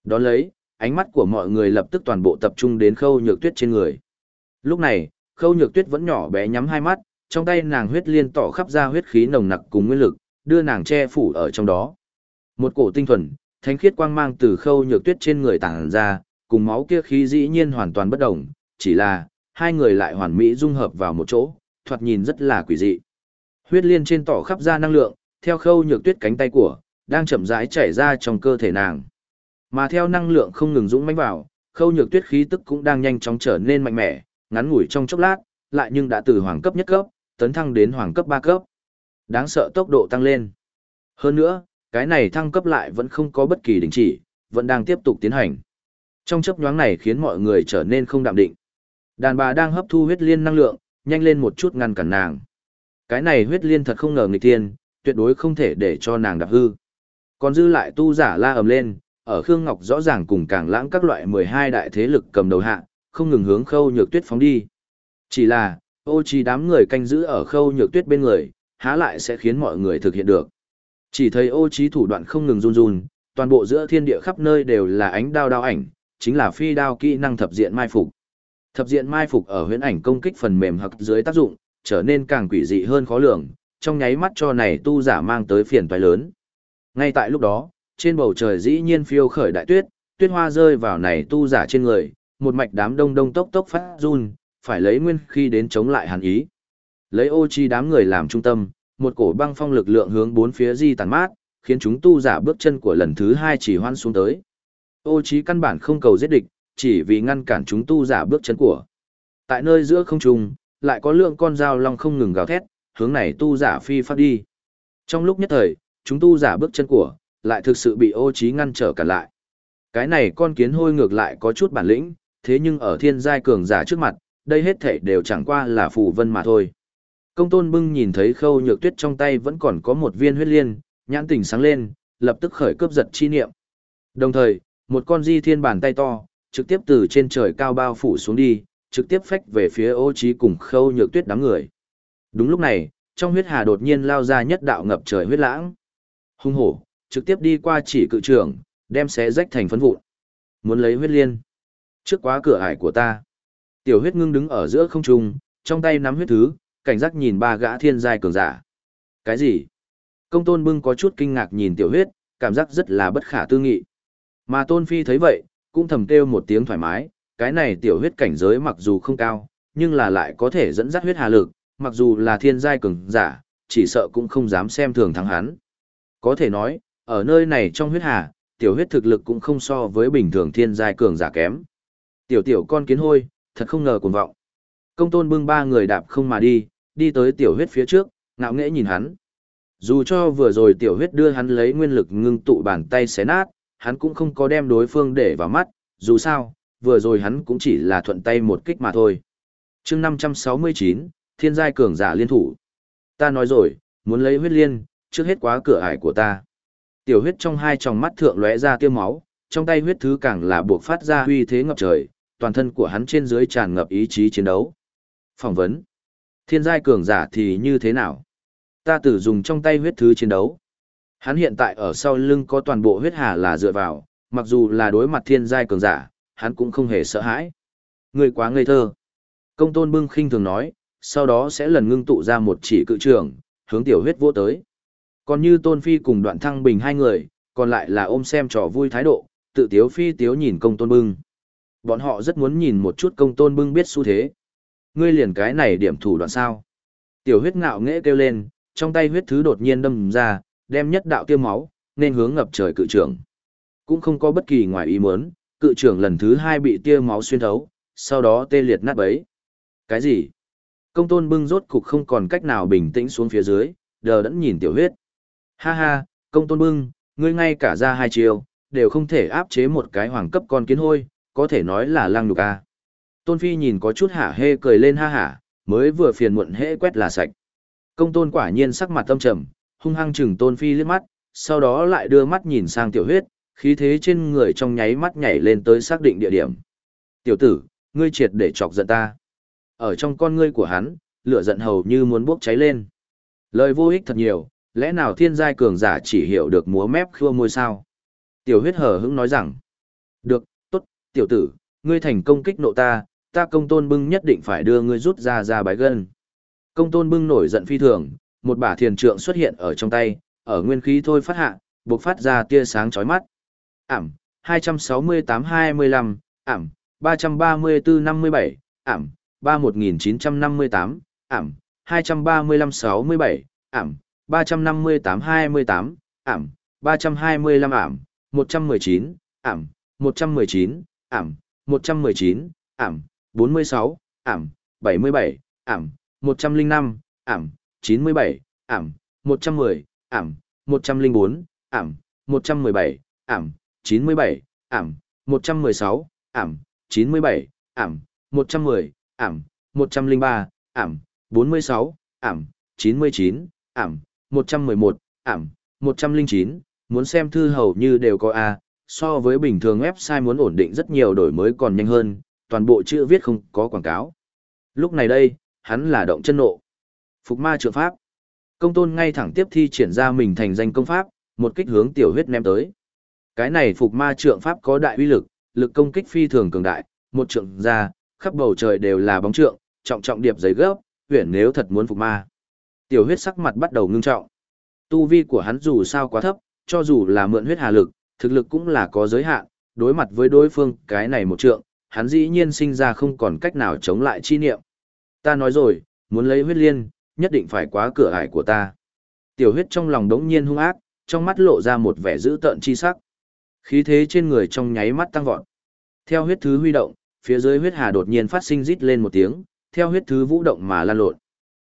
Đó lấy, ánh mắt của mọi người lập tức toàn bộ tập trung đến khâu nhược tuyết trên người. Lúc này, khâu nhược tuyết vẫn nhỏ bé nhắm hai mắt, trong tay nàng huyết liên tỏ khắp ra huyết khí nồng nặc cùng nguyên lực, đưa nàng che phủ ở trong đó. Một cổ tinh thuần, thánh khiết quang mang từ khâu nhược tuyết trên người tản ra, cùng máu kia khí dĩ nhiên hoàn toàn bất đồng, chỉ là, hai người lại hoàn mỹ dung hợp vào một chỗ, thoạt nhìn rất là quỷ dị. Huyết liên trên tỏ khắp ra năng lượng, theo khâu nhược tuyết cánh tay của, đang chậm rãi chảy ra trong cơ thể nàng. Mà theo năng lượng không ngừng dũng mãnh vào, khâu nhược tuyết khí tức cũng đang nhanh chóng trở nên mạnh mẽ, ngắn ngủi trong chốc lát, lại nhưng đã từ hoàng cấp nhất cấp, tấn thăng đến hoàng cấp ba cấp. Đáng sợ tốc độ tăng lên. Hơn nữa, cái này thăng cấp lại vẫn không có bất kỳ đình chỉ, vẫn đang tiếp tục tiến hành. Trong chấp nhoáng này khiến mọi người trở nên không đạm định. Đàn bà đang hấp thu huyết liên năng lượng, nhanh lên một chút ngăn cản nàng. Cái này huyết liên thật không ngờ nghịch tiên, tuyệt đối không thể để cho nàng đạp hư. Còn dư lại tu giả la ầm lên, ở Khương Ngọc rõ ràng cùng càng lãng các loại 12 đại thế lực cầm đầu hạ, không ngừng hướng khâu nhược tuyết phóng đi. Chỉ là, ô chi đám người canh giữ ở khâu nhược tuyết bên người, há lại sẽ khiến mọi người thực hiện được. Chỉ thấy ô trí thủ đoạn không ngừng run run, toàn bộ giữa thiên địa khắp nơi đều là ánh đao đao ảnh, chính là phi đao kỹ năng thập diện mai phục. Thập diện mai phục ở huyễn ảnh công kích phần mềm hoặc dưới tác dụng, trở nên càng quỷ dị hơn khó lường, trong nháy mắt cho này tu giả mang tới phiền toái lớn. Ngay tại lúc đó, trên bầu trời dĩ nhiên phiêu khởi đại tuyết, tuyết hoa rơi vào này tu giả trên người, một mạch đám đông đông tốc tốc phát run, phải lấy nguyên khi đến chống lại hàn ý. Lấy ô chi đám người làm trung tâm, một cổ băng phong lực lượng hướng bốn phía di tàn mát, khiến chúng tu giả bước chân của lần thứ hai chỉ hoan xuống tới. Ô Chi căn bản không cầu giết địch, chỉ vì ngăn cản chúng tu giả bước chân của. Tại nơi giữa không trung, lại có lượng con dao long không ngừng gào thét, hướng này tu giả phi phát đi. Trong lúc nhất thời, chúng tu giả bước chân của, lại thực sự bị ô Chi ngăn trở cả lại. Cái này con kiến hôi ngược lại có chút bản lĩnh, thế nhưng ở thiên giai cường giả trước mặt, đây hết thảy đều chẳng qua là phù vân mà thôi. Công tôn bưng nhìn thấy khâu nhược tuyết trong tay vẫn còn có một viên huyết liên, nhãn tỉnh sáng lên, lập tức khởi cướp giật chi niệm. Đồng thời, một con di thiên bàn tay to, trực tiếp từ trên trời cao bao phủ xuống đi, trực tiếp phách về phía ô trí cùng khâu nhược tuyết đám người. Đúng lúc này, trong huyết hà đột nhiên lao ra nhất đạo ngập trời huyết lãng. Hung hổ, trực tiếp đi qua chỉ cự trưởng, đem xé rách thành phấn vụn. Muốn lấy huyết liên. Trước quá cửa ải của ta. Tiểu huyết ngưng đứng ở giữa không trung, trong tay nắm huyết thứ, cảnh giác nhìn ba gã thiên giai cường giả. Cái gì? Công tôn bưng có chút kinh ngạc nhìn tiểu huyết, cảm giác rất là bất khả tư nghị. Mà tôn phi thấy vậy, cũng thầm kêu một tiếng thoải mái, cái này tiểu huyết cảnh giới mặc dù không cao, nhưng là lại có thể dẫn dắt huyết hà lực, mặc dù là thiên giai cường giả, chỉ sợ cũng không dám xem thường thắng hắn. Có thể nói, ở nơi này trong huyết hà, tiểu huyết thực lực cũng không so với bình thường thiên giai cường giả kém. Tiểu tiểu con kiến hôi, thật không ngờ cuồng vọng. Công tôn bưng ba người đạp không mà đi, đi tới tiểu huyết phía trước, ngạo nghễ nhìn hắn. Dù cho vừa rồi tiểu huyết đưa hắn lấy nguyên lực ngưng tụ bàn tay xé nát, hắn cũng không có đem đối phương để vào mắt, dù sao, vừa rồi hắn cũng chỉ là thuận tay một kích mà thôi. chương 569, thiên giai cường giả liên thủ. Ta nói rồi, muốn lấy huyết liên, trước hết quá cửa ải của ta. Tiểu huyết trong hai tròng mắt thượng lóe ra tiêu máu, trong tay huyết thứ càng là buộc phát ra huy thế ngập trời, toàn thân của hắn trên dưới tràn ngập ý chí chiến đấu. Phỏng vấn. Thiên giai cường giả thì như thế nào? Ta tử dùng trong tay huyết thứ chiến đấu. Hắn hiện tại ở sau lưng có toàn bộ huyết hà là dựa vào, mặc dù là đối mặt thiên giai cường giả, hắn cũng không hề sợ hãi. Người quá ngây thơ. Công tôn bưng khinh thường nói, sau đó sẽ lần ngưng tụ ra một chỉ cự trường, hướng tiểu huyết vô tới. Còn như tôn phi cùng đoạn thăng bình hai người, còn lại là ôm xem trò vui thái độ, tự tiếu phi tiếu nhìn công tôn bưng. Bọn họ rất muốn nhìn một chút công tôn bưng biết xu thế. Ngươi liền cái này điểm thủ đoạn sao. Tiểu huyết ngạo nghễ kêu lên, trong tay huyết thứ đột nhiên đâm ra, đem nhất đạo tiêu máu, nên hướng ngập trời cự trưởng. Cũng không có bất kỳ ngoài ý muốn, cự trưởng lần thứ hai bị tia máu xuyên thấu, sau đó tê liệt nát bấy. Cái gì? Công tôn bưng rốt cục không còn cách nào bình tĩnh xuống phía dưới, đờ đẫn nhìn tiểu huyết. Ha ha, công tôn bưng, ngươi ngay cả ra hai chiều, đều không thể áp chế một cái hoàng cấp con kiến hôi, có thể nói là lăng nhục a. Tôn Phi nhìn có chút hả hê cười lên ha hả, mới vừa phiền muộn hễ quét là sạch. Công tôn quả nhiên sắc mặt tâm trầm, hung hăng chừng Tôn Phi liếc mắt, sau đó lại đưa mắt nhìn sang tiểu huyết, khí thế trên người trong nháy mắt nhảy lên tới xác định địa điểm. Tiểu tử, ngươi triệt để chọc giận ta. Ở trong con ngươi của hắn, lửa giận hầu như muốn bốc cháy lên. Lời vô ích thật nhiều, lẽ nào thiên giai cường giả chỉ hiểu được múa mép khua môi sao? Tiểu huyết hờ hững nói rằng, được, tiểu tử, ngươi thành công kích nộ ta, ta công tôn bưng nhất định phải đưa ngươi rút ra ra bái gân. Công tôn bưng nổi giận phi thường, một bả thiền trượng xuất hiện ở trong tay, ở nguyên khí thôi phát hạ, bộc phát ra tia sáng chói mắt. Ảm, 268-25, ảm, 334-57, ảm, 31958, ảm, 235-67, ảm, 358-28, ảm, 325 ảm, 119, ảm, 119, ảm, 119, ảm, 46, ảm, 77, ảm, 105, ảm, 97, ảm, 110, ảm, 104, ảm, 117, ảm, 97, ảm, 116, ảm, 97, ảm, 110, ảm, 103, ảm, 46, ảm, 99, ảm, 111, ảm, 109, muốn xem thư hầu như đều có A, so với bình thường website muốn ổn định rất nhiều đổi mới còn nhanh hơn, toàn bộ chữ viết không có quảng cáo. Lúc này đây, hắn là động chân nộ. Phục ma trượng pháp. Công tôn ngay thẳng tiếp thi triển ra mình thành danh công pháp, một kích hướng tiểu huyết ném tới. Cái này phục ma trượng pháp có đại uy lực, lực công kích phi thường cường đại, một trượng ra, khắp bầu trời đều là bóng trượng, trọng trọng điệp giấy gấp, huyền nếu thật muốn phục ma. Tiểu huyết sắc mặt bắt đầu ngưng trọng. Tu vi của hắn dù sao quá thấp, cho dù là mượn huyết hà lực, thực lực cũng là có giới hạn, đối mặt với đối phương cái này một trượng, hắn dĩ nhiên sinh ra không còn cách nào chống lại chi niệm. Ta nói rồi, muốn lấy huyết liên, nhất định phải quá cửa ải của ta. Tiểu huyết trong lòng đống nhiên hung ác, trong mắt lộ ra một vẻ dữ tợn chi sắc. Khí thế trên người trong nháy mắt tăng vọt. Theo huyết thứ huy động, phía dưới huyết hà đột nhiên phát sinh rít lên một tiếng, theo huyết thứ vũ động mà lan lộn.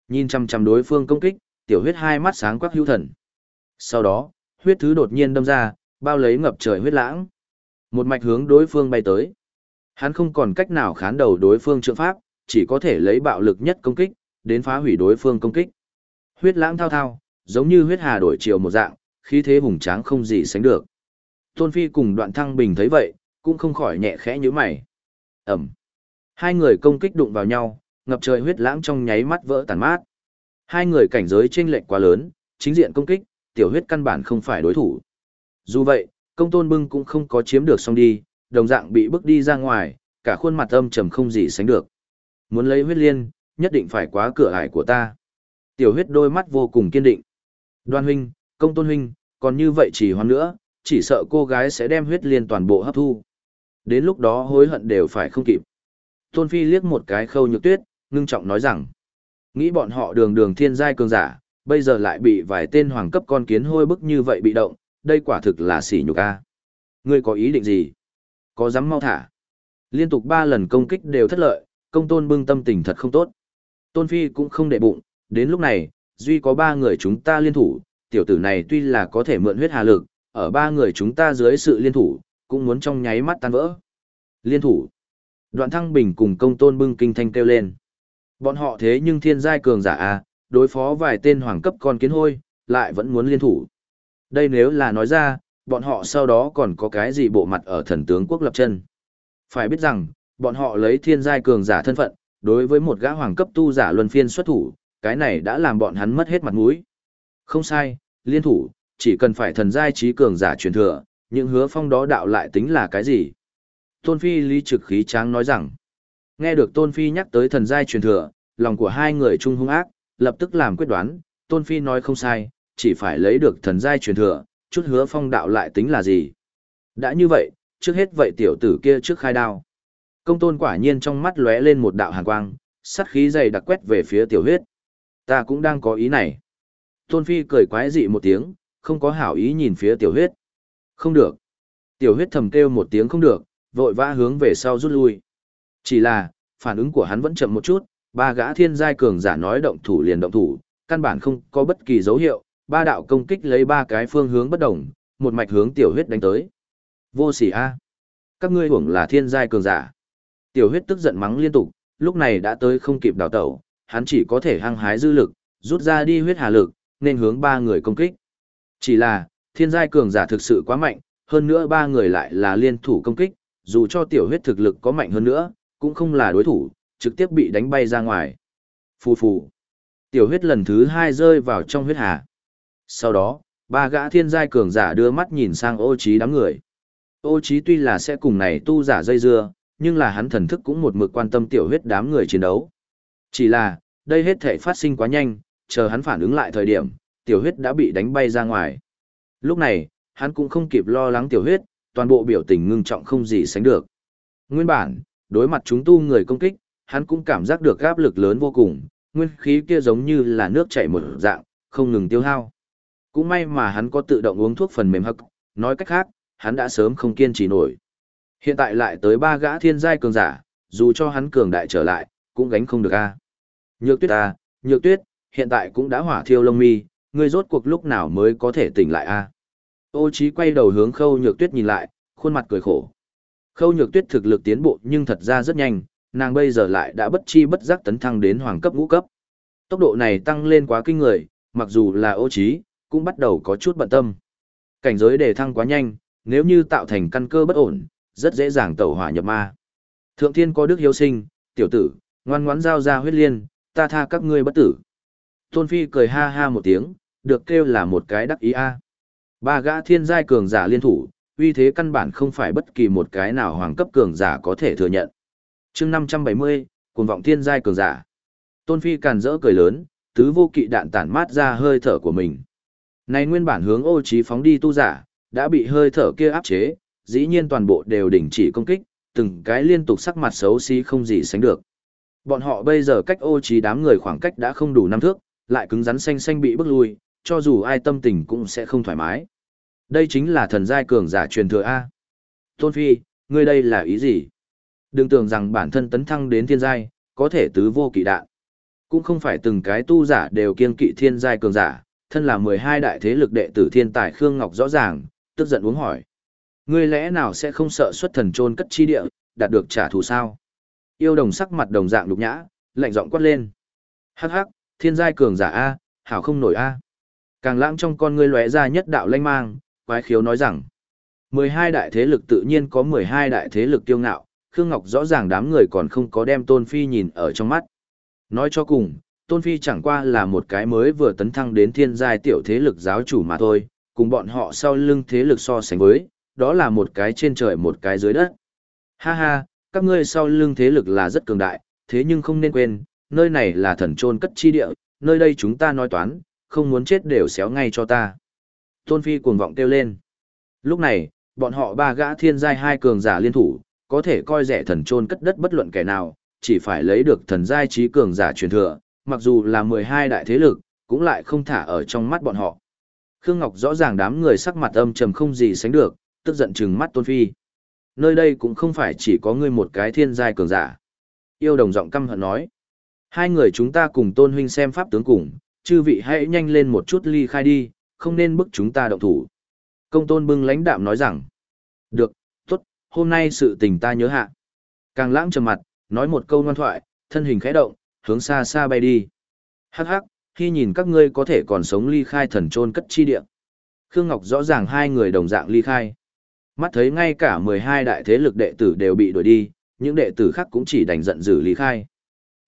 Nhìn chăm chăm đối phương công kích, tiểu huyết hai mắt sáng quắc hữu thần. Sau đó, huyết thứ đột nhiên đâm ra, bao lấy ngập trời huyết lãng. Một mạch hướng đối phương bay tới. Hắn không còn cách nào khán đầu đối phương trượng pháp, chỉ có thể lấy bạo lực nhất công kích, đến phá hủy đối phương công kích. Huyết lãng thao thao, giống như huyết hà đổi chiều một dạng, khí thế hùng tráng không gì sánh được. Tôn Phi cùng đoạn thăng bình thấy vậy, cũng không khỏi nhẹ khẽ như mày. Ẩm. Hai người công kích đụng vào nhau, ngập trời huyết lãng trong nháy mắt vỡ tàn mát. Hai người cảnh giới chênh lệch quá lớn, chính diện công kích, tiểu huyết căn bản không phải đối thủ. Dù vậy, công tôn bưng cũng không có chiếm được xong đi, đồng dạng bị bước đi ra ngoài, cả khuôn mặt âm trầm không gì sánh được. Muốn lấy huyết liên, nhất định phải quá cửa ải của ta. Tiểu huyết đôi mắt vô cùng kiên định. Đoan huynh, công tôn huynh, còn như vậy chỉ hoan nữa, chỉ sợ cô gái sẽ đem huyết liên toàn bộ hấp thu. Đến lúc đó hối hận đều phải không kịp. Tôn Phi liếc một cái khâu nhược tuyết, ngưng trọng nói rằng, nghĩ bọn họ đường đường thiên giai cường giả, bây giờ lại bị vài tên hoàng cấp con kiến hôi bức như vậy bị động, đây quả thực là sỉ nhục a. Ngươi có ý định gì? Có dám mau thả? Liên tục ba lần công kích đều thất lợi, công tôn bưng tâm tình thật không tốt. Tôn Phi cũng không để bụng, đến lúc này, duy có ba người chúng ta liên thủ, tiểu tử này tuy là có thể mượn huyết hà lực, ở ba người chúng ta dưới sự liên thủ, cũng muốn trong nháy mắt tan vỡ. Liên thủ. Đoạn thăng bình cùng công tôn bưng kinh thanh kêu lên. Bọn họ thế nhưng thiên giai cường giả a, đối phó vài tên hoàng cấp con kiến hôi, lại vẫn muốn liên thủ. Đây nếu là nói ra, bọn họ sau đó còn có cái gì bộ mặt ở thần tướng quốc lập chân. Phải biết rằng, bọn họ lấy thiên giai cường giả thân phận, đối với một gã hoàng cấp tu giả luân phiên xuất thủ, cái này đã làm bọn hắn mất hết mặt mũi. Không sai, liên thủ, chỉ cần phải thần giai trí cường giả truyền thừa, những hứa phong đó đạo lại tính là cái gì? Tôn Phi lý trực khí tráng nói rằng, nghe được Tôn Phi nhắc tới thần giai truyền thừa, lòng của hai người trung hung ác, lập tức làm quyết đoán, Tôn Phi nói không sai, chỉ phải lấy được thần giai truyền thừa, chút hứa phong đạo lại tính là gì? Đã như vậy, trước hết vậy tiểu tử kia trước khai đao. Công tôn quả nhiên trong mắt lóe lên một đạo hàn quang, sắt khí dày đặc quét về phía tiểu huyết. Ta cũng đang có ý này. Tôn Phi cười quái dị một tiếng, không có hảo ý nhìn phía tiểu huyết. Không được. Tiểu huyết thầm kêu một tiếng không được, vội vã hướng về sau rút lui. Chỉ là, phản ứng của hắn vẫn chậm một chút, ba gã thiên giai cường giả nói động thủ liền động thủ, căn bản không có bất kỳ dấu hiệu, ba đạo công kích lấy ba cái phương hướng bất đồng, một mạch hướng tiểu huyết đánh tới. Vô sỉ a, các ngươi hưởng là thiên giai cường giả. Tiểu huyết tức giận mắng liên tục, lúc này đã tới không kịp đào tẩu, hắn chỉ có thể hăng hái dư lực, rút ra đi huyết hà lực, nên hướng ba người công kích. Chỉ là, thiên giai cường giả thực sự quá mạnh, hơn nữa ba người lại là liên thủ công kích, dù cho tiểu huyết thực lực có mạnh hơn nữa, cũng không là đối thủ, trực tiếp bị đánh bay ra ngoài. Phù phù. Tiểu huyết lần thứ hai rơi vào trong huyết hà. Sau đó, ba gã thiên giai cường giả đưa mắt nhìn sang ô trí đám người. Ô trí tuy là sẽ cùng này tu giả dây dưa, nhưng là hắn thần thức cũng một mực quan tâm tiểu huyết đám người chiến đấu. Chỉ là, đây hết thể phát sinh quá nhanh, chờ hắn phản ứng lại thời điểm, tiểu huyết đã bị đánh bay ra ngoài. Lúc này, hắn cũng không kịp lo lắng tiểu huyết, toàn bộ biểu tình ngưng trọng không gì sánh được. Nguyên bản, đối mặt chúng tu người công kích, hắn cũng cảm giác được áp lực lớn vô cùng, nguyên khí kia giống như là nước chảy một dạng, không ngừng tiêu hao. Cũng may mà hắn có tự động uống thuốc phần mềm hắc, nói cách khác, hắn đã sớm không kiên trì nổi. Hiện tại lại tới ba gã thiên giai cường giả, dù cho hắn cường đại trở lại, cũng gánh không được a. Nhược tuyết à, nhược tuyết, hiện tại cũng đã hỏa thiêu lông mi, ngươi rốt cuộc lúc nào mới có thể tỉnh lại a? Ô Chí quay đầu hướng Khâu Nhược Tuyết nhìn lại, khuôn mặt cười khổ. Khâu Nhược Tuyết thực lực tiến bộ nhưng thật ra rất nhanh, nàng bây giờ lại đã bất chi bất giác tấn thăng đến hoàng cấp ngũ cấp. Tốc độ này tăng lên quá kinh người, mặc dù là Ô Chí, cũng bắt đầu có chút bận tâm. Cảnh giới đề thăng quá nhanh, nếu như tạo thành căn cơ bất ổn, rất dễ dàng tẩu hỏa nhập ma. Thượng thiên có đức hiếu sinh, tiểu tử, ngoan ngoãn giao ra huyết liên, ta tha các ngươi bất tử. Tôn Phi cười ha ha một tiếng, được kêu là một cái đắc ý a. Ba gã thiên giai cường giả liên thủ, uy thế căn bản không phải bất kỳ một cái nào hoàng cấp cường giả có thể thừa nhận. chương 570, cuồng vọng thiên giai cường giả. Tôn Phi càn rỡ cười lớn, tứ vô kỵ đạn tản mát ra hơi thở của mình. Này nguyên bản hướng ô trí phóng đi tu giả, đã bị hơi thở kia áp chế, dĩ nhiên toàn bộ đều đình chỉ công kích, từng cái liên tục sắc mặt xấu xí không gì sánh được. Bọn họ bây giờ cách ô trí đám người khoảng cách đã không đủ năm thước, lại cứng rắn xanh xanh bị bước lui, cho dù ai tâm tình cũng sẽ không thoải mái. Đây chính là thần giai cường giả truyền thừa A. Tôn Phi, ngươi đây là ý gì? Đừng tưởng rằng bản thân tấn thăng đến thiên giai, có thể tứ vô kỵ đạn. Cũng không phải từng cái tu giả đều kiên kỵ thiên giai cường giả, thân là 12 đại thế lực đệ tử thiên tài Khương Ngọc rõ ràng, tức giận uống hỏi. Ngươi lẽ nào sẽ không sợ xuất thần trôn cất chi địa, đạt được trả thù sao? Yêu đồng sắc mặt đồng dạng lục nhã, lạnh giọng quát lên. Hắc hắc, thiên giai cường giả A, hảo không nổi A. Càng lãng trong con ngươi lóe ra nhất đạo lanh mang, quái khiếu nói rằng. 12 đại thế lực tự nhiên có 12 đại thế lực tiêu ngạo, Khương Ngọc rõ ràng đám người còn không có đem Tôn Phi nhìn ở trong mắt. Nói cho cùng, Tôn Phi chẳng qua là một cái mới vừa tấn thăng đến thiên giai tiểu thế lực giáo chủ mà thôi, cùng bọn họ sau lưng thế lực so sánh với, đó là một cái trên trời một cái dưới đất. Ha ha, các ngươi sau lưng thế lực là rất cường đại, thế nhưng không nên quên, nơi này là thần trôn cất chi địa, nơi đây chúng ta nói toán, không muốn chết đều xéo ngay cho ta. Tôn Phi cuồng vọng kêu lên. Lúc này, bọn họ ba gã thiên giai hai cường giả liên thủ, có thể coi rẻ thần trôn cất đất bất luận kẻ nào, chỉ phải lấy được thần giai trí cường giả truyền thừa, mặc dù là 12 đại thế lực, cũng lại không thả ở trong mắt bọn họ. Khương Ngọc rõ ràng đám người sắc mặt âm trầm không gì sánh được, tức giận trừng mắt Tôn Phi. Nơi đây cũng không phải chỉ có ngươi một cái thiên giai cường giả. Yêu đồng giọng căm hận nói. Hai người chúng ta cùng Tôn Huynh xem pháp tướng cùng, chư vị hãy nhanh lên một chút ly khai đi, không nên bức chúng ta động thủ. Công Tôn bưng lãnh đạm nói rằng. Được, tốt, hôm nay sự tình ta nhớ hạ. Càng lãng trầm mặt, nói một câu ngoan thoại, thân hình khẽ động, hướng xa xa bay đi. Hắc hắc, khi nhìn các ngươi có thể còn sống ly khai thần trôn cất chi địa. Khương Ngọc rõ ràng hai người đồng dạng ly khai. Mắt thấy ngay cả 12 đại thế lực đệ tử đều bị đuổi đi, những đệ tử khác cũng chỉ đành giận dữ ly khai.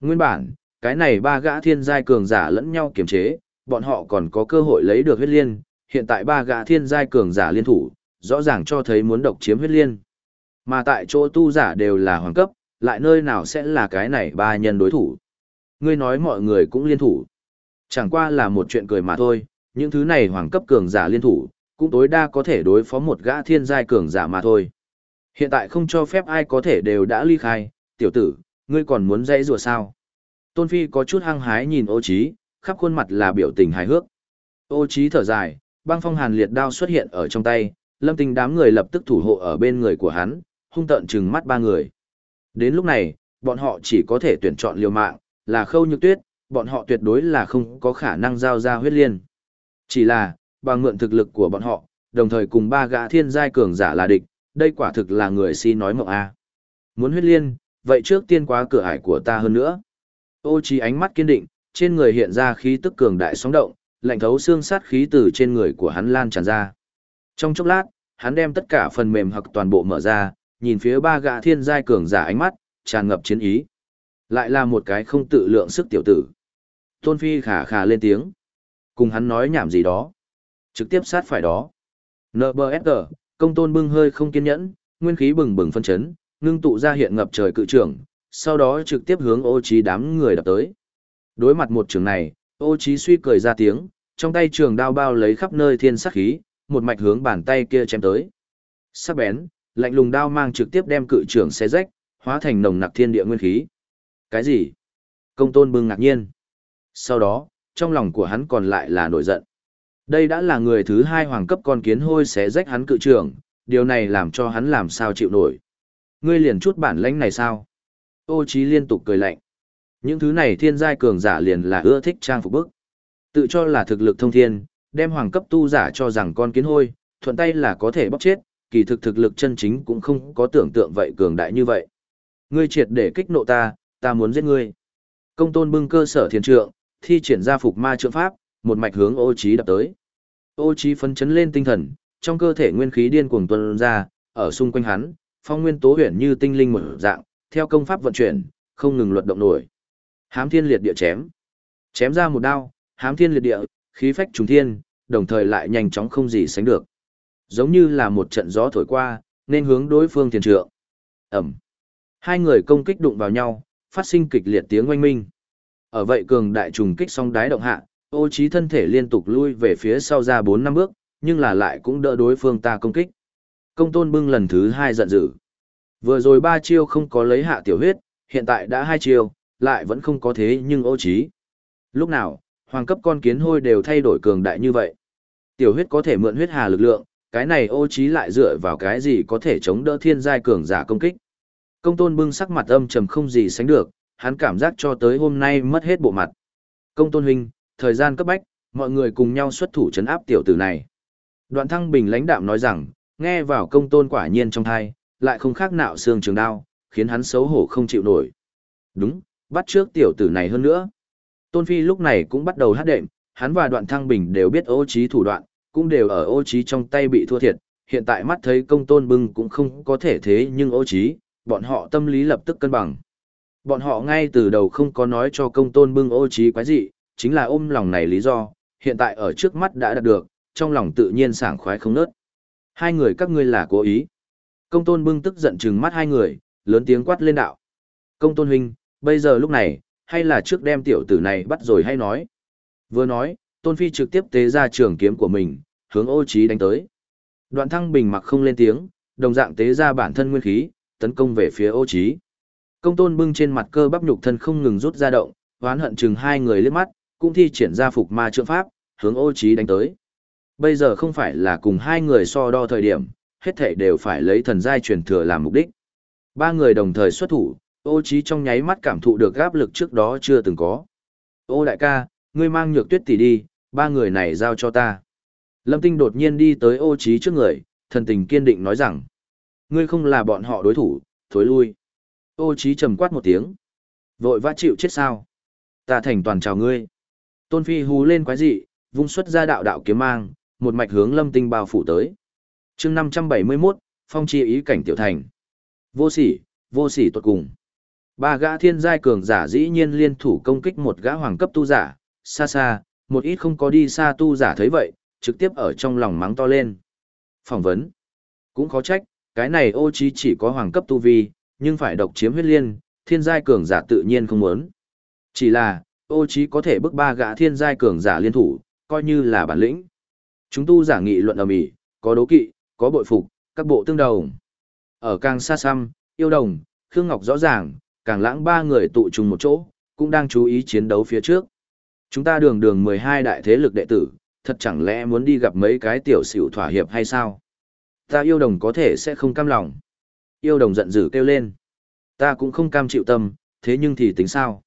Nguyên bản, cái này ba gã thiên giai cường giả lẫn nhau kiềm chế, bọn họ còn có cơ hội lấy được huyết liên, hiện tại ba gã thiên giai cường giả liên thủ, rõ ràng cho thấy muốn độc chiếm huyết liên. Mà tại chỗ tu giả đều là hoàng cấp, lại nơi nào sẽ là cái này ba nhân đối thủ. Ngươi nói mọi người cũng liên thủ. Chẳng qua là một chuyện cười mà thôi, những thứ này hoàng cấp cường giả liên thủ, cũng tối đa có thể đối phó một gã thiên giai cường giả mà thôi. Hiện tại không cho phép ai có thể đều đã ly khai, tiểu tử, ngươi còn muốn dây rùa sao? Tôn Phi có chút hăng hái nhìn ô chí, khắp khuôn mặt là biểu tình hài hước. Ô chí thở dài, băng phong hàn liệt đao xuất hiện ở trong tay, lâm tình đám người lập tức thủ hộ ở bên người của hắn, hung tợn trừng mắt ba người. Đến lúc này, bọn họ chỉ có thể tuyển chọn liều mạng, là khâu nhược tuyết, bọn họ tuyệt đối là không có khả năng giao ra huyết liên. Chỉ là, bằng mượn thực lực của bọn họ, đồng thời cùng ba gã thiên giai cường giả là địch, đây quả thực là người si nói mộng a. Muốn huyết liên, vậy trước tiên quá cửa ải của ta hơn nữa. Ô trí ánh mắt kiên định, trên người hiện ra khí tức cường đại sóng động, lạnh thấu xương sát khí từ trên người của hắn lan tràn ra. Trong chốc lát, hắn đem tất cả phần mềm hoặc toàn bộ mở ra, nhìn phía ba gã thiên giai cường giả ánh mắt, tràn ngập chiến ý. Lại là một cái không tự lượng sức tiểu tử. Tôn Phi khả khả lên tiếng. Cùng hắn nói nhảm gì đó. Trực tiếp sát phải đó. NBSG, công tôn bưng hơi không kiên nhẫn, nguyên khí bừng bừng phân chấn, ngưng tụ ra hiện ngập trời cự trưởng, sau đó trực tiếp hướng ô trí đám người đập tới. Đối mặt một trường này, ô trí suy cười ra tiếng, trong tay trường đao bao lấy khắp nơi thiên sát khí, một mạch hướng bàn tay kia chém tới. Sắc bén, lạnh lùng đao mang trực tiếp đem cự trưởng xé rách, hóa thành nồng nặc thiên địa nguyên khí. Cái gì? Công tôn bưng ngạc nhiên. Sau đó, trong lòng của hắn còn lại là nổi giận. Đây đã là người thứ hai hoàng cấp con kiến hôi xé rách hắn cự trưởng, điều này làm cho hắn làm sao chịu nổi. Ngươi liền chút bản lãnh này sao? Ô Chí liên tục cười lạnh. Những thứ này thiên giai cường giả liền là ưa thích trang phục bức. Tự cho là thực lực thông thiên, đem hoàng cấp tu giả cho rằng con kiến hôi, thuận tay là có thể bóc chết, kỳ thực thực lực chân chính cũng không có tưởng tượng vậy cường đại như vậy. Ngươi triệt để kích nộ ta, ta muốn giết ngươi. Công tôn bưng cơ sở thiên trượng, thi triển ra phục ma trượng pháp, một mạch hướng ô trí đập tới. Ô trí phấn chấn lên tinh thần, trong cơ thể nguyên khí điên cuồng tuôn ra, ở xung quanh hắn, phong nguyên tố huyền như tinh linh một dạng, theo công pháp vận chuyển, không ngừng luật động nổi. Hám thiên liệt địa chém. Chém ra một đao, hám thiên liệt địa, khí phách trùng thiên, đồng thời lại nhanh chóng không gì sánh được. Giống như là một trận gió thổi qua, nên hướng đối phương thiền trượng. Ẩm. Hai người công kích đụng vào nhau, phát sinh kịch liệt tiếng oanh minh. Ở vậy cường đại trùng kích song đái động hạ, ô trí thân thể liên tục lui về phía sau ra 4 năm bước, nhưng là lại cũng đỡ đối phương ta công kích. Công tôn bưng lần thứ hai giận dữ. Vừa rồi ba chiêu không có lấy hạ tiểu huyết, hiện tại đã hai chiêu, lại vẫn không có thế nhưng ô trí. Lúc nào, hoàng cấp con kiến hôi đều thay đổi cường đại như vậy. Tiểu huyết có thể mượn huyết hà lực lượng, cái này ô trí lại dựa vào cái gì có thể chống đỡ thiên giai cường giả công kích. Công tôn bưng sắc mặt âm trầm không gì sánh được, hắn cảm giác cho tới hôm nay mất hết bộ mặt. Công tôn huynh, thời gian cấp bách, mọi người cùng nhau xuất thủ chấn áp tiểu tử này. Đoạn thăng bình lãnh đạm nói rằng, nghe vào công tôn quả nhiên trong thai, lại không khác nạo xương trường đao, khiến hắn xấu hổ không chịu nổi. Đúng, bắt trước tiểu tử này hơn nữa. Tôn Phi lúc này cũng bắt đầu hát đệm, hắn và đoạn thăng bình đều biết ô trí thủ đoạn, cũng đều ở ô trí trong tay bị thua thiệt, hiện tại mắt thấy công tôn bưng cũng không có thể thế nhưng ô trí, bọn họ tâm lý lập tức cân bằng. Bọn họ ngay từ đầu không có nói cho công tôn bưng ô trí quái gì, chính là ôm lòng này lý do, hiện tại ở trước mắt đã đạt được, trong lòng tự nhiên sảng khoái không nớt. Hai người các ngươi là cố ý. Công tôn bưng tức giận trừng mắt hai người, lớn tiếng quát lên đạo. Công tôn huynh, bây giờ lúc này, hay là trước đem tiểu tử này bắt rồi hay nói. Vừa nói, Tôn Phi trực tiếp tế ra trường kiếm của mình, hướng ô trí đánh tới. Đoạn thăng bình mặc không lên tiếng, đồng dạng tế ra bản thân nguyên khí, tấn công về phía ô trí. Công tôn bưng trên mặt cơ bắp nhục thân không ngừng rút ra động, oán hận chừng hai người liếc mắt, cũng thi triển ra phục ma trượng pháp, hướng ô trí đánh tới. Bây giờ không phải là cùng hai người so đo thời điểm, hết thảy đều phải lấy thần giai truyền thừa làm mục đích. Ba người đồng thời xuất thủ, ô trí trong nháy mắt cảm thụ được áp lực trước đó chưa từng có. Ô đại ca, ngươi mang nhược tuyết tỷ đi, ba người này giao cho ta. Lâm Tinh đột nhiên đi tới ô trí trước người, thần tình kiên định nói rằng, ngươi không là bọn họ đối thủ, thối lui. Ô trí trầm quát một tiếng. Vội vã chịu chết sao? Ta thành toàn chào ngươi. Tôn Phi hú lên quái dị, vung xuất ra đạo đạo kiếm mang, một mạch hướng lâm tinh bao phủ tới. chương 571, phong chi ý cảnh tiểu thành. Vô sỉ, vô sỉ tuột cùng. Ba gã thiên giai cường giả dĩ nhiên liên thủ công kích một gã hoàng cấp tu giả, xa xa, một ít không có đi xa tu giả thấy vậy, trực tiếp ở trong lòng mắng to lên. Phỏng vấn. Cũng khó trách, cái này ô trí chỉ có hoàng cấp tu vi, nhưng phải độc chiếm huyết liên, thiên giai cường giả tự nhiên không muốn. Chỉ là, ô trí có thể bức ba gã thiên giai cường giả liên thủ, coi như là bản lĩnh. Chúng tu giả nghị luận ở mỹ, có đố kỵ, có bội phục, các bộ tương đồng. Ở càng xa xăm, yêu đồng, Khương Ngọc rõ ràng, càng lãng ba người tụ trùng một chỗ, cũng đang chú ý chiến đấu phía trước. Chúng ta đường đường 12 đại thế lực đệ tử, thật chẳng lẽ muốn đi gặp mấy cái tiểu xỉu thỏa hiệp hay sao? Ta yêu đồng có thể sẽ không cam lòng. Yêu đồng giận dữ kêu lên. Ta cũng không cam chịu tâm, thế nhưng thì tính sao?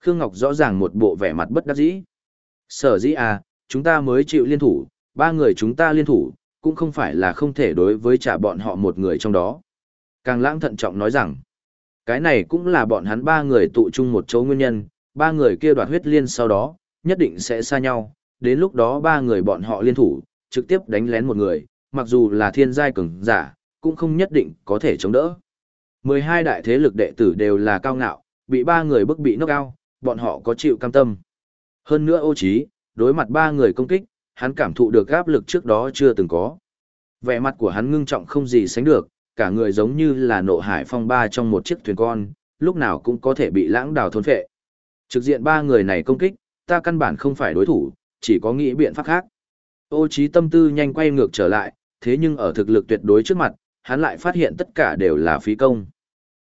Khương Ngọc rõ ràng một bộ vẻ mặt bất đắc dĩ. Sở dĩ à, chúng ta mới chịu liên thủ, ba người chúng ta liên thủ, cũng không phải là không thể đối với trả bọn họ một người trong đó. Càng lãng thận trọng nói rằng, cái này cũng là bọn hắn ba người tụ chung một chỗ nguyên nhân, ba người kia đoạt huyết liên sau đó, nhất định sẽ xa nhau, đến lúc đó ba người bọn họ liên thủ, trực tiếp đánh lén một người, mặc dù là thiên giai cường giả, cũng không nhất định có thể chống đỡ. 12 đại thế lực đệ tử đều là cao ngạo, bị ba người bức bị knock out, bọn họ có chịu cam tâm. Hơn nữa ô trí, đối mặt ba người công kích, hắn cảm thụ được áp lực trước đó chưa từng có. Vẻ mặt của hắn ngưng trọng không gì sánh được, cả người giống như là nộ hải phong ba trong một chiếc thuyền con, lúc nào cũng có thể bị lãng đào thôn phệ. Trực diện ba người này công kích, ta căn bản không phải đối thủ, chỉ có nghĩ biện pháp khác. Ô trí tâm tư nhanh quay ngược trở lại, thế nhưng ở thực lực tuyệt đối trước mặt, hắn lại phát hiện tất cả đều là phí công.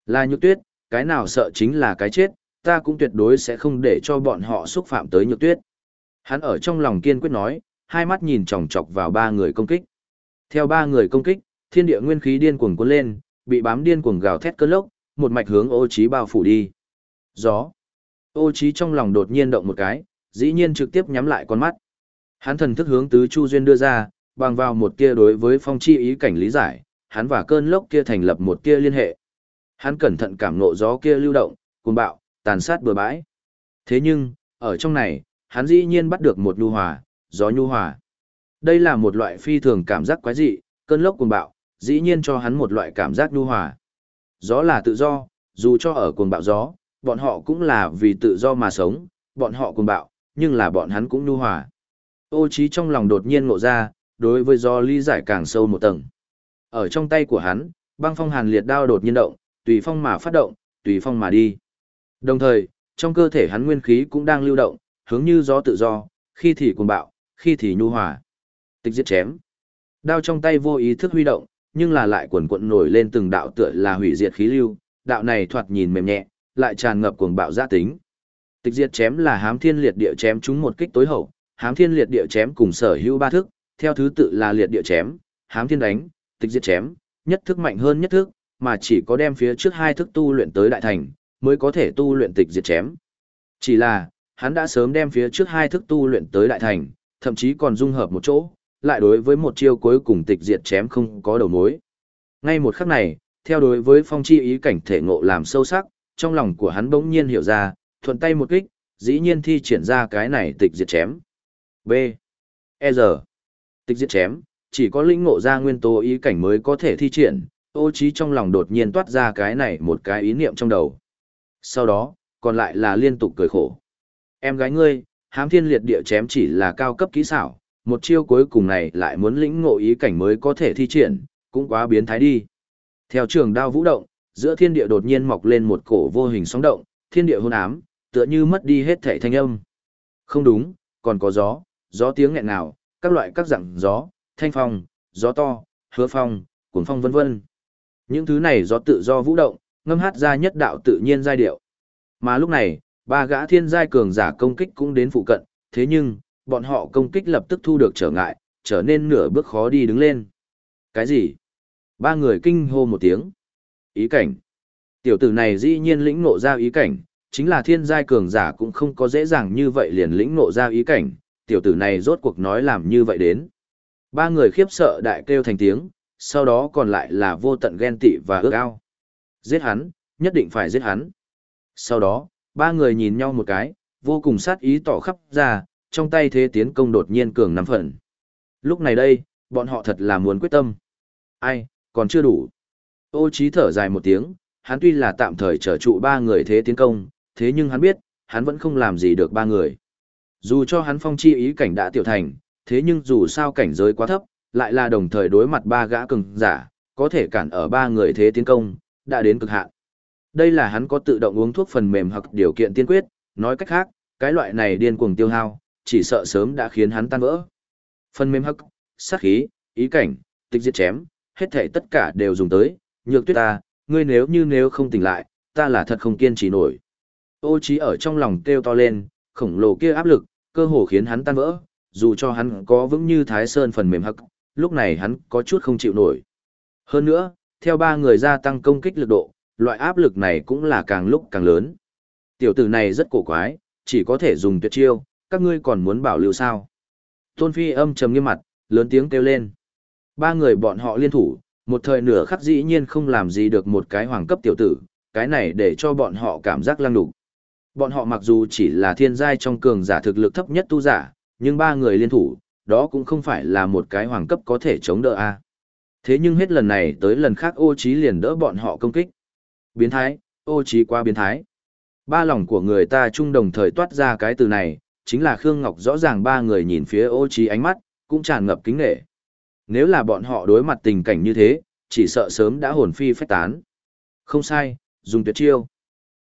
Là nhược tuyết, cái nào sợ chính là cái chết, ta cũng tuyệt đối sẽ không để cho bọn họ xúc phạm tới nhược tuyết. Hắn ở trong lòng kiên quyết nói, hai mắt nhìn chòng chọc vào ba người công kích. Theo ba người công kích, thiên địa nguyên khí điên cuồng cuốn lên, bị bám điên cuồng gào thét cơn lốc, một mạch hướng ô trí bao phủ đi. Gió. Ô trí trong lòng đột nhiên động một cái, dĩ nhiên trực tiếp nhắm lại con mắt. Hắn thần thức hướng tứ chu duyên đưa ra, bằng vào một kia đối với phong chi ý cảnh lý giải, hắn và cơn lốc kia thành lập một kia liên hệ. Hắn cẩn thận cảm nộ gió kia lưu động, cuồng bạo, tàn sát bừa bãi. Thế nhưng, ở trong này, hắn dĩ nhiên bắt được một nhu hòa, gió nhu hòa. Đây là một loại phi thường cảm giác quái dị, cơn lốc cuồng bạo, dĩ nhiên cho hắn một loại cảm giác nhu hòa. Gió là tự do, dù cho ở cuồng bạo gió, bọn họ cũng là vì tự do mà sống, bọn họ cuồng bạo, nhưng là bọn hắn cũng nhu hòa. Ô trí trong lòng đột nhiên ngộ ra, đối với do lý giải càng sâu một tầng. Ở trong tay của hắn, băng phong hàn liệt đao đột nhiên động, tùy phong mà phát động, tùy phong mà đi. Đồng thời, trong cơ thể hắn nguyên khí cũng đang lưu động, hướng như gió tự do, khi thì cuồng bạo, khi thì nhu hòa. Tịch diệt chém. Đao trong tay vô ý thức huy động, nhưng là lại quần cuộn nổi lên từng đạo tựa là hủy diệt khí lưu, đạo này thoạt nhìn mềm nhẹ, lại tràn ngập cuồng bạo gia tính. Tịch diệt chém là hám thiên liệt địa chém chúng một kích tối hậu, hám thiên liệt địa chém cùng sở hữu ba thức, theo thứ tự là liệt địa chém, hám thiên đánh, tịch diệt chém, nhất thức mạnh hơn nhất thức, mà chỉ có đem phía trước hai thức tu luyện tới đại thành, mới có thể tu luyện tịch diệt chém. Chỉ là, hắn đã sớm đem phía trước hai thức tu luyện tới đại thành, thậm chí còn dung hợp một chỗ, lại đối với một chiêu cuối cùng tịch diệt chém không có đầu mối. Ngay một khắc này, theo đối với phong chi ý cảnh thể ngộ làm sâu sắc, trong lòng của hắn bỗng nhiên hiểu ra, thuận tay một kích, dĩ nhiên thi triển ra cái này tịch diệt chém. B. E giờ. Tịch diệt chém, chỉ có lĩnh ngộ ra nguyên tố ý cảnh mới có thể thi triển, ô trí trong lòng đột nhiên toát ra cái này một cái ý niệm trong đầu. Sau đó, còn lại là liên tục cười khổ. Em gái ngươi, hám thiên liệt địa chém chỉ là cao cấp kỹ xảo, một chiêu cuối cùng này lại muốn lĩnh ngộ ý cảnh mới có thể thi triển, cũng quá biến thái đi. Theo trường đao vũ động, giữa thiên địa đột nhiên mọc lên một cổ vô hình sóng động, thiên địa hôn ám, tựa như mất đi hết thể thanh âm. Không đúng, còn có gió, gió tiếng nghẹn nào, các loại các dạng gió, thanh phong, gió to, hứa phong, cuồng phong vân vân. Những thứ này gió tự do vũ động, ngâm hát ra nhất đạo tự nhiên giai điệu. Mà lúc này, ba gã thiên giai cường giả công kích cũng đến phụ cận, thế nhưng, bọn họ công kích lập tức thu được trở ngại, trở nên nửa bước khó đi đứng lên. Cái gì? Ba người kinh hô một tiếng. Ý cảnh. Tiểu tử này dĩ nhiên lĩnh ngộ ra ý cảnh, chính là thiên giai cường giả cũng không có dễ dàng như vậy liền lĩnh ngộ ra ý cảnh, tiểu tử này rốt cuộc nói làm như vậy đến. Ba người khiếp sợ đại kêu thành tiếng, sau đó còn lại là vô tận ghen tị và ước ao. Giết hắn, nhất định phải giết hắn. Sau đó, ba người nhìn nhau một cái, vô cùng sát ý tỏ khắp ra, trong tay thế tiến công đột nhiên cường nắm phần. Lúc này đây, bọn họ thật là muốn quyết tâm. Ai, còn chưa đủ. Ô trí thở dài một tiếng, hắn tuy là tạm thời trở trụ ba người thế tiến công, thế nhưng hắn biết, hắn vẫn không làm gì được ba người. Dù cho hắn phong chi ý cảnh đã tiểu thành, thế nhưng dù sao cảnh giới quá thấp, lại là đồng thời đối mặt ba gã cường giả, có thể cản ở ba người thế tiến công, đã đến cực hạn. Đây là hắn có tự động uống thuốc phần mềm hoặc điều kiện tiên quyết, nói cách khác, cái loại này điên cuồng tiêu hao, chỉ sợ sớm đã khiến hắn tan vỡ. Phần mềm hắc, sát khí, ý cảnh, tịch diệt chém, hết thảy tất cả đều dùng tới, nhược tuyết ta, ngươi nếu như nếu không tỉnh lại, ta là thật không kiên trì nổi. Ô trí ở trong lòng kêu to lên, khổng lồ kia áp lực, cơ hồ khiến hắn tan vỡ, dù cho hắn có vững như thái sơn phần mềm hắc, lúc này hắn có chút không chịu nổi. Hơn nữa, theo ba người gia tăng công kích lực độ, loại áp lực này cũng là càng lúc càng lớn. Tiểu tử này rất cổ quái, chỉ có thể dùng tuyệt chiêu, các ngươi còn muốn bảo lưu sao. Tôn Phi âm trầm nghiêm mặt, lớn tiếng kêu lên. Ba người bọn họ liên thủ, một thời nửa khắc dĩ nhiên không làm gì được một cái hoàng cấp tiểu tử, cái này để cho bọn họ cảm giác lăng đục. Bọn họ mặc dù chỉ là thiên giai trong cường giả thực lực thấp nhất tu giả, nhưng ba người liên thủ, đó cũng không phải là một cái hoàng cấp có thể chống đỡ a. Thế nhưng hết lần này tới lần khác ô trí liền đỡ bọn họ công kích. Biến thái, ô trí quá biến thái. Ba lòng của người ta chung đồng thời toát ra cái từ này, chính là Khương Ngọc rõ ràng ba người nhìn phía ô trí ánh mắt, cũng tràn ngập kính nghệ. Nếu là bọn họ đối mặt tình cảnh như thế, chỉ sợ sớm đã hồn phi phách tán. Không sai, dùng tuyệt chiêu.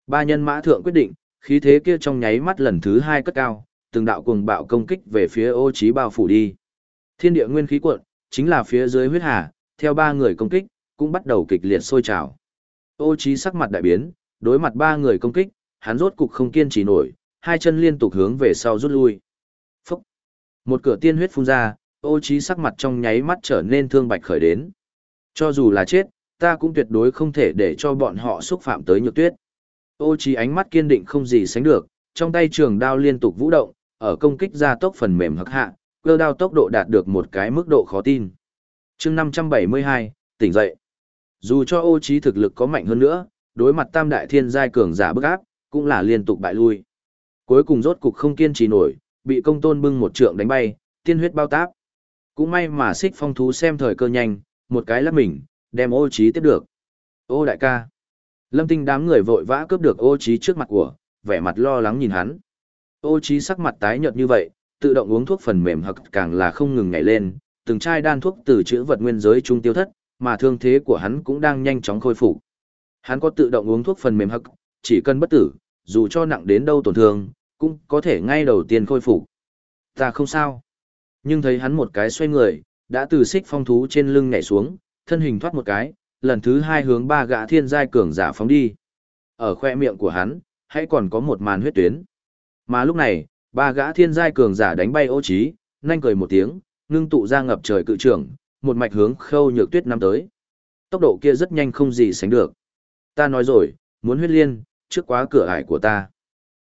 Ba nhân mã thượng quyết định, khí thế kia trong nháy mắt lần thứ hai cất cao, từng đạo cuồng bạo công kích về phía ô trí bao phủ đi. Thiên địa nguyên khí cuộn, chính là phía dưới huyết hà, theo ba người công kích, cũng bắt đầu kịch liệt sôi trào. Ô trí sắc mặt đại biến, đối mặt ba người công kích, hắn rốt cục không kiên trì nổi, hai chân liên tục hướng về sau rút lui. Phúc! Một cửa tiên huyết phun ra, ô trí sắc mặt trong nháy mắt trở nên thương bạch khởi đến. Cho dù là chết, ta cũng tuyệt đối không thể để cho bọn họ xúc phạm tới nhược tuyết. Ô trí ánh mắt kiên định không gì sánh được, trong tay trường đao liên tục vũ động, ở công kích ra tốc phần mềm hắc hạ, cơ đao tốc độ đạt được một cái mức độ khó tin. chương 572, tỉnh dậy. Dù cho ô trí thực lực có mạnh hơn nữa, đối mặt tam đại thiên giai cường giả bức áp, cũng là liên tục bại lui. Cuối cùng rốt cục không kiên trì nổi, bị công tôn bưng một trượng đánh bay, tiên huyết bao táp. Cũng may mà xích phong thú xem thời cơ nhanh, một cái lắc mình, đem ô trí tiếp được. Ô đại ca. Lâm tinh đám người vội vã cướp được ô Chí trước mặt của, vẻ mặt lo lắng nhìn hắn. Ô Chí sắc mặt tái nhợt như vậy, tự động uống thuốc phần mềm hực càng là không ngừng nhảy lên, từng chai đan thuốc từ chữ vật nguyên giới trung tiêu thất, mà thương thế của hắn cũng đang nhanh chóng khôi phục. Hắn có tự động uống thuốc phần mềm hực, chỉ cần bất tử, dù cho nặng đến đâu tổn thương, cũng có thể ngay đầu tiên khôi phục. Ta không sao. Nhưng thấy hắn một cái xoay người, đã từ xích phong thú trên lưng nhảy xuống, thân hình thoát một cái, lần thứ hai hướng ba gã thiên giai cường giả phóng đi. Ở khoe miệng của hắn, hãy còn có một màn huyết tuyến. Mà lúc này, ba gã thiên giai cường giả đánh bay ô trí, nhanh cười một tiếng, ngưng tụ ra ngập trời cự trưởng, một mạch hướng khâu nhược tuyết năm tới. Tốc độ kia rất nhanh không gì sánh được. Ta nói rồi, muốn huyết liên, trước quá cửa ải của ta.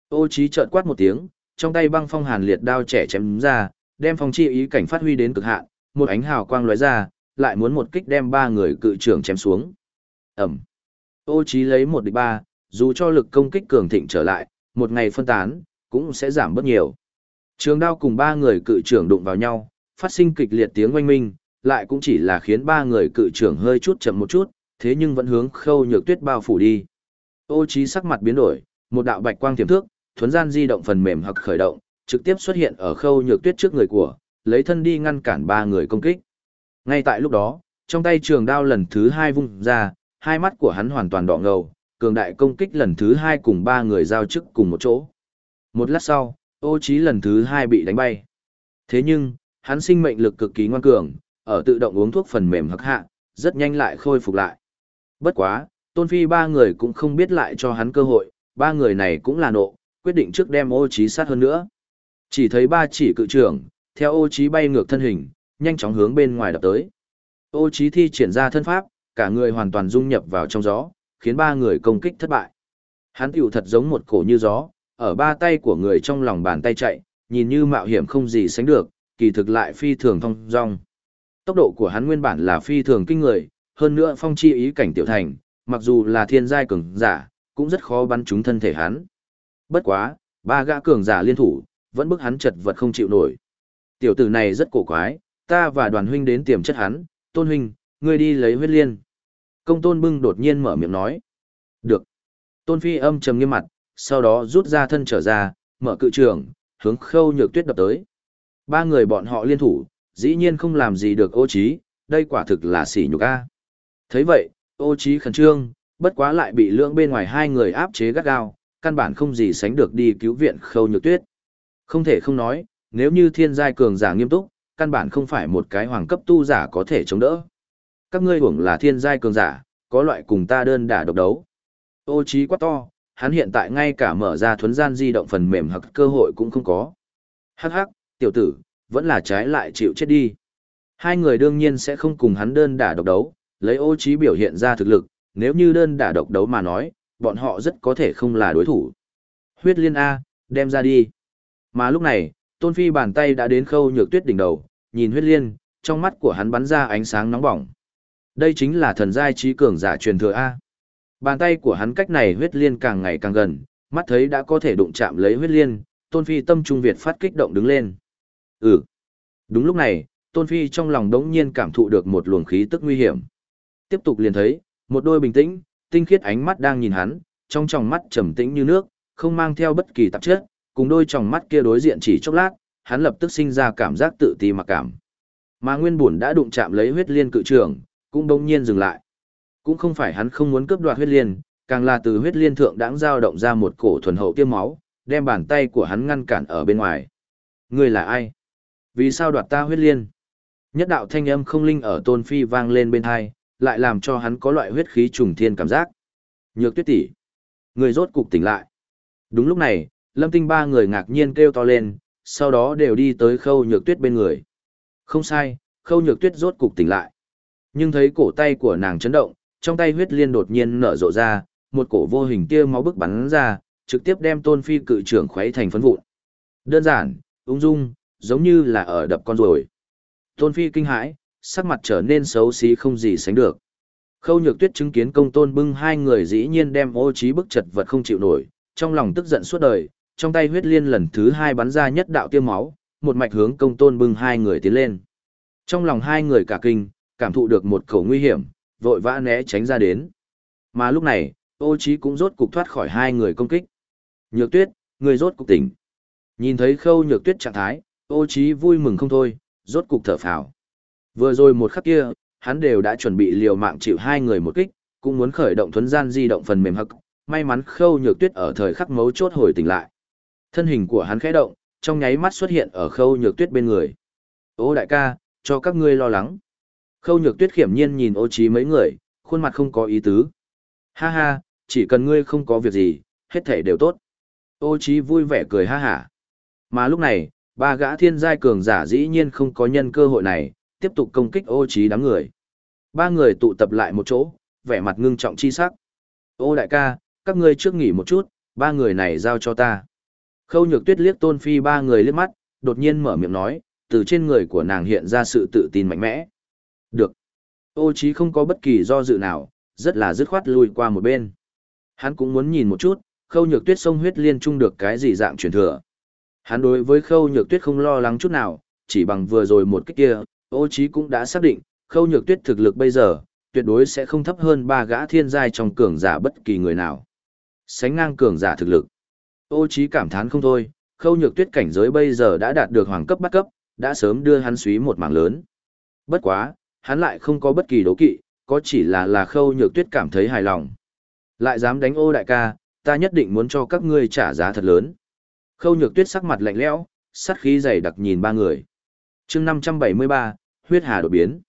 Ô trí chợt quát một tiếng, trong tay băng phong hàn liệt đao trẻ chém ra, đem phong chi ý cảnh phát huy đến cực hạn, một ánh hào quang lóe ra, lại muốn một kích đem ba người cự trưởng chém xuống. Ẩm. Ô Chí lấy một địch ba, dù cho lực công kích cường thịnh trở lại, một ngày phân tán, cũng sẽ giảm bớt nhiều. Trường đao cùng ba người cự trưởng đụng vào nhau, phát sinh kịch liệt tiếng oanh minh, lại cũng chỉ là khiến ba người cự trưởng hơi chút chậm một chút, thế nhưng vẫn hướng khâu nhược tuyết bao phủ đi. Ô Chí sắc mặt biến đổi, một đạo bạch quang tiềm thước, thuấn gian di động phần mềm hoặc khởi động, trực tiếp xuất hiện ở khâu nhược tuyết trước người của, lấy thân đi ngăn cản ba người công kích. Ngay tại lúc đó, trong tay trường đao lần thứ hai vung ra, hai mắt của hắn hoàn toàn đỏ ngầu, cường đại công kích lần thứ hai cùng ba người giao chức cùng một chỗ, Một lát sau, ô trí lần thứ hai bị đánh bay. Thế nhưng, hắn sinh mệnh lực cực kỳ ngoan cường, ở tự động uống thuốc phần mềm hắc hạ, rất nhanh lại khôi phục lại. Bất quá, tôn phi ba người cũng không biết lại cho hắn cơ hội, ba người này cũng là nộ, quyết định trước đem ô trí sát hơn nữa. Chỉ thấy ba chỉ cự trưởng, theo ô trí bay ngược thân hình, nhanh chóng hướng bên ngoài đập tới. Ô Chí thi triển ra thân pháp, cả người hoàn toàn dung nhập vào trong gió, khiến ba người công kích thất bại. Hắn tiểu thật giống một cổ như gió, ở ba tay của người trong lòng bàn tay chạy, nhìn như mạo hiểm không gì sánh được, kỳ thực lại phi thường thông dong. Tốc độ của hắn nguyên bản là phi thường kinh người, hơn nữa phong chi ý cảnh tiểu thành, mặc dù là thiên giai cường giả, cũng rất khó bắn trúng thân thể hắn. Bất quá, ba gã cường giả liên thủ, vẫn bức hắn chật vật không chịu nổi. Tiểu tử này rất cổ quái, ta và đoàn huynh đến tiềm chất hắn, tôn huynh, ngươi đi lấy huyết liên. Công tôn bưng đột nhiên mở miệng nói. Được. Tôn phi âm trầm nghiêm mặt, sau đó rút ra thân trở ra, mở cự trường, hướng khâu nhược tuyết đập tới. Ba người bọn họ liên thủ, dĩ nhiên không làm gì được ô trí, đây quả thực là sỉ nhục a. thấy vậy, ô trí khẩn trương, bất quá lại bị lưỡng bên ngoài hai người áp chế gắt gao, căn bản không gì sánh được đi cứu viện khâu nhược tuyết. Không thể không nói, nếu như thiên giai cường giả nghiêm túc, căn bản không phải một cái hoàng cấp tu giả có thể chống đỡ. Các ngươi hưởng là thiên giai cường giả, có loại cùng ta đơn đả độc đấu. Ô trí quá to, hắn hiện tại ngay cả mở ra thuấn gian di động phần mềm hoặc cơ hội cũng không có. Hắc hắc, tiểu tử, vẫn là trái lại chịu chết đi. Hai người đương nhiên sẽ không cùng hắn đơn đả độc đấu, lấy ô trí biểu hiện ra thực lực, nếu như đơn đả độc đấu mà nói, bọn họ rất có thể không là đối thủ. Huyết liên A, đem ra đi. Mà lúc này, Tôn Phi bàn tay đã đến khâu nhược tuyết đỉnh đầu, nhìn huyết liên, trong mắt của hắn bắn ra ánh sáng nóng bỏng. Đây chính là thần giai trí cường giả truyền thừa A. Bàn tay của hắn cách này huyết liên càng ngày càng gần, mắt thấy đã có thể đụng chạm lấy huyết liên, Tôn Phi tâm trung Việt phát kích động đứng lên. Ừ. Đúng lúc này, Tôn Phi trong lòng đống nhiên cảm thụ được một luồng khí tức nguy hiểm. Tiếp tục liền thấy, một đôi bình tĩnh, tinh khiết ánh mắt đang nhìn hắn, trong tròng mắt trầm tĩnh như nước, không mang theo bất kỳ tạp chất, cùng đôi tròng mắt kia đối diện chỉ chốc lát, hắn lập tức sinh ra cảm giác tự ti mặc cảm. Mà nguyên buồn đã đụng chạm lấy huyết liên cự trường, cũng đống nhiên dừng lại. Cũng không phải hắn không muốn cướp đoạt huyết liên, càng là từ huyết liên thượng đãng dao động ra một cổ thuần hậu tiêm máu, đem bàn tay của hắn ngăn cản ở bên ngoài. Ngươi là ai? Vì sao đoạt ta huyết liên? Nhất đạo thanh âm không linh ở tôn phi vang lên bên hai, lại làm cho hắn có loại huyết khí trùng thiên cảm giác. Nhược tuyết tỷ, người rốt cục tỉnh lại. Đúng lúc này, lâm tinh ba người ngạc nhiên kêu to lên, sau đó đều đi tới khâu nhược tuyết bên người. Không sai, khâu nhược tuyết rốt cục tỉnh lại. Nhưng thấy cổ tay của nàng chấn động, trong tay huyết liên đột nhiên nở rộ ra, một cổ vô hình tia máu bức bắn ra, trực tiếp đem tôn phi cự trưởng khuấy thành phấn vụn. Đơn giản, ung dung, giống như là ở đập con rồi. Tôn phi kinh hãi, sắc mặt trở nên xấu xí không gì sánh được. Khâu nhược tuyết chứng kiến công tôn bưng hai người dĩ nhiên đem ô trí bức chật vật không chịu nổi, trong lòng tức giận suốt đời, trong tay huyết liên lần thứ hai bắn ra nhất đạo tiêm máu, một mạch hướng công tôn bưng hai người tiến lên. Trong lòng hai người cả kinh, cảm thụ được một khẩu nguy hiểm, vội vã né tránh ra đến. Mà lúc này, ô trí cũng rốt cục thoát khỏi hai người công kích. Nhược tuyết, người rốt cục tỉnh. Nhìn thấy khâu nhược tuyết trạng thái, ô trí vui mừng không thôi, rốt cục thở phào. Vừa rồi một khắc kia, hắn đều đã chuẩn bị liều mạng chịu hai người một kích, cũng muốn khởi động thuấn gian di động phần mềm hậc. May mắn khâu nhược tuyết ở thời khắc mấu chốt hồi tỉnh lại. Thân hình của hắn khẽ động, trong nháy mắt xuất hiện ở khâu nhược tuyết bên người. Ô đại ca, cho các ngươi lo lắng. Khâu nhược tuyết khiểm nhiên nhìn ô trí mấy người, khuôn mặt không có ý tứ. Ha ha, chỉ cần ngươi không có việc gì, hết thể đều tốt. Ô trí vui vẻ cười ha hả. Mà lúc này, ba gã thiên giai cường giả dĩ nhiên không có nhân cơ hội này, tiếp tục công kích ô trí đám người. Ba người tụ tập lại một chỗ, vẻ mặt ngưng trọng chi sắc. Ô đại ca, các ngươi trước nghỉ một chút, ba người này giao cho ta. Khâu nhược tuyết liếc tôn phi ba người liếc mắt, đột nhiên mở miệng nói, từ trên người của nàng hiện ra sự tự tin mạnh mẽ. Được. Ô Chí không có bất kỳ do dự nào, rất là dứt khoát lùi qua một bên. Hắn cũng muốn nhìn một chút, khâu nhược tuyết sông huyết liên trung được cái gì dạng truyền thừa. Hắn đối với khâu nhược tuyết không lo lắng chút nào, chỉ bằng vừa rồi một cách kia, ô Chí cũng đã xác định, khâu nhược tuyết thực lực bây giờ, tuyệt đối sẽ không thấp hơn ba gã thiên giai trong cường giả bất kỳ người nào. Sánh ngang cường giả thực lực. Ô trí cảm thán không thôi, khâu nhược tuyết cảnh giới bây giờ đã đạt được hoàng cấp bắt cấp, đã sớm đưa hắn suý một mảng lớn. Bất quá, hắn lại không có bất kỳ đấu kỵ, có chỉ là là khâu nhược tuyết cảm thấy hài lòng. Lại dám đánh ô đại ca, ta nhất định muốn cho các ngươi trả giá thật lớn. Khâu nhược tuyết sắc mặt lạnh lẽo, sát khí dày đặc nhìn ba người. chương 573, huyết hà đột biến.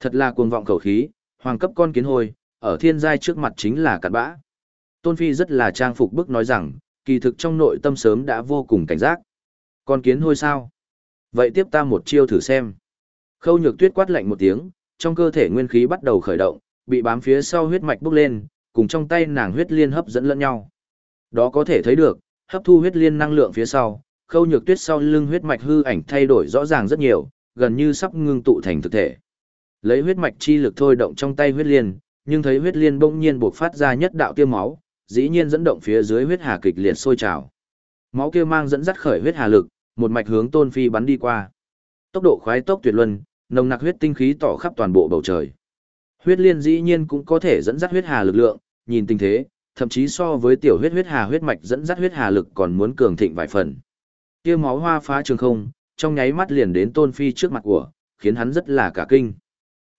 Thật là cuồng vọng khẩu khí, hoàng cấp con kiến hồi, ở thiên giai trước mặt chính là cặn bã. Tôn Phi rất là trang phục bức nói rằng, kỳ thực trong nội tâm sớm đã vô cùng cảnh giác. Con kiến hôi sao? Vậy tiếp ta một chiêu thử xem. Khâu nhược tuyết quát lạnh một tiếng, trong cơ thể nguyên khí bắt đầu khởi động, bị bám phía sau huyết mạch bốc lên, cùng trong tay nàng huyết liên hấp dẫn lẫn nhau. Đó có thể thấy được, hấp thu huyết liên năng lượng phía sau, khâu nhược tuyết sau lưng huyết mạch hư ảnh thay đổi rõ ràng rất nhiều, gần như sắp ngưng tụ thành thực thể. Lấy huyết mạch chi lực thôi động trong tay huyết liên, nhưng thấy huyết liên bỗng nhiên bộc phát ra nhất đạo tiêu máu, dĩ nhiên dẫn động phía dưới huyết hà kịch liệt sôi trào. Máu kia mang dẫn dắt khởi huyết hà lực, một mạch hướng Tôn Phi bắn đi qua. Tốc độ khoái tốc tuyệt luân, nồng nặc huyết tinh khí tỏ khắp toàn bộ bầu trời. Huyết liên dĩ nhiên cũng có thể dẫn dắt huyết hà lực lượng, nhìn tình thế, thậm chí so với tiểu huyết huyết hà huyết mạch dẫn dắt huyết hà lực còn muốn cường thịnh vài phần. Kia máu hoa phá trường không, trong nháy mắt liền đến Tôn Phi trước mặt của, khiến hắn rất là cả kinh.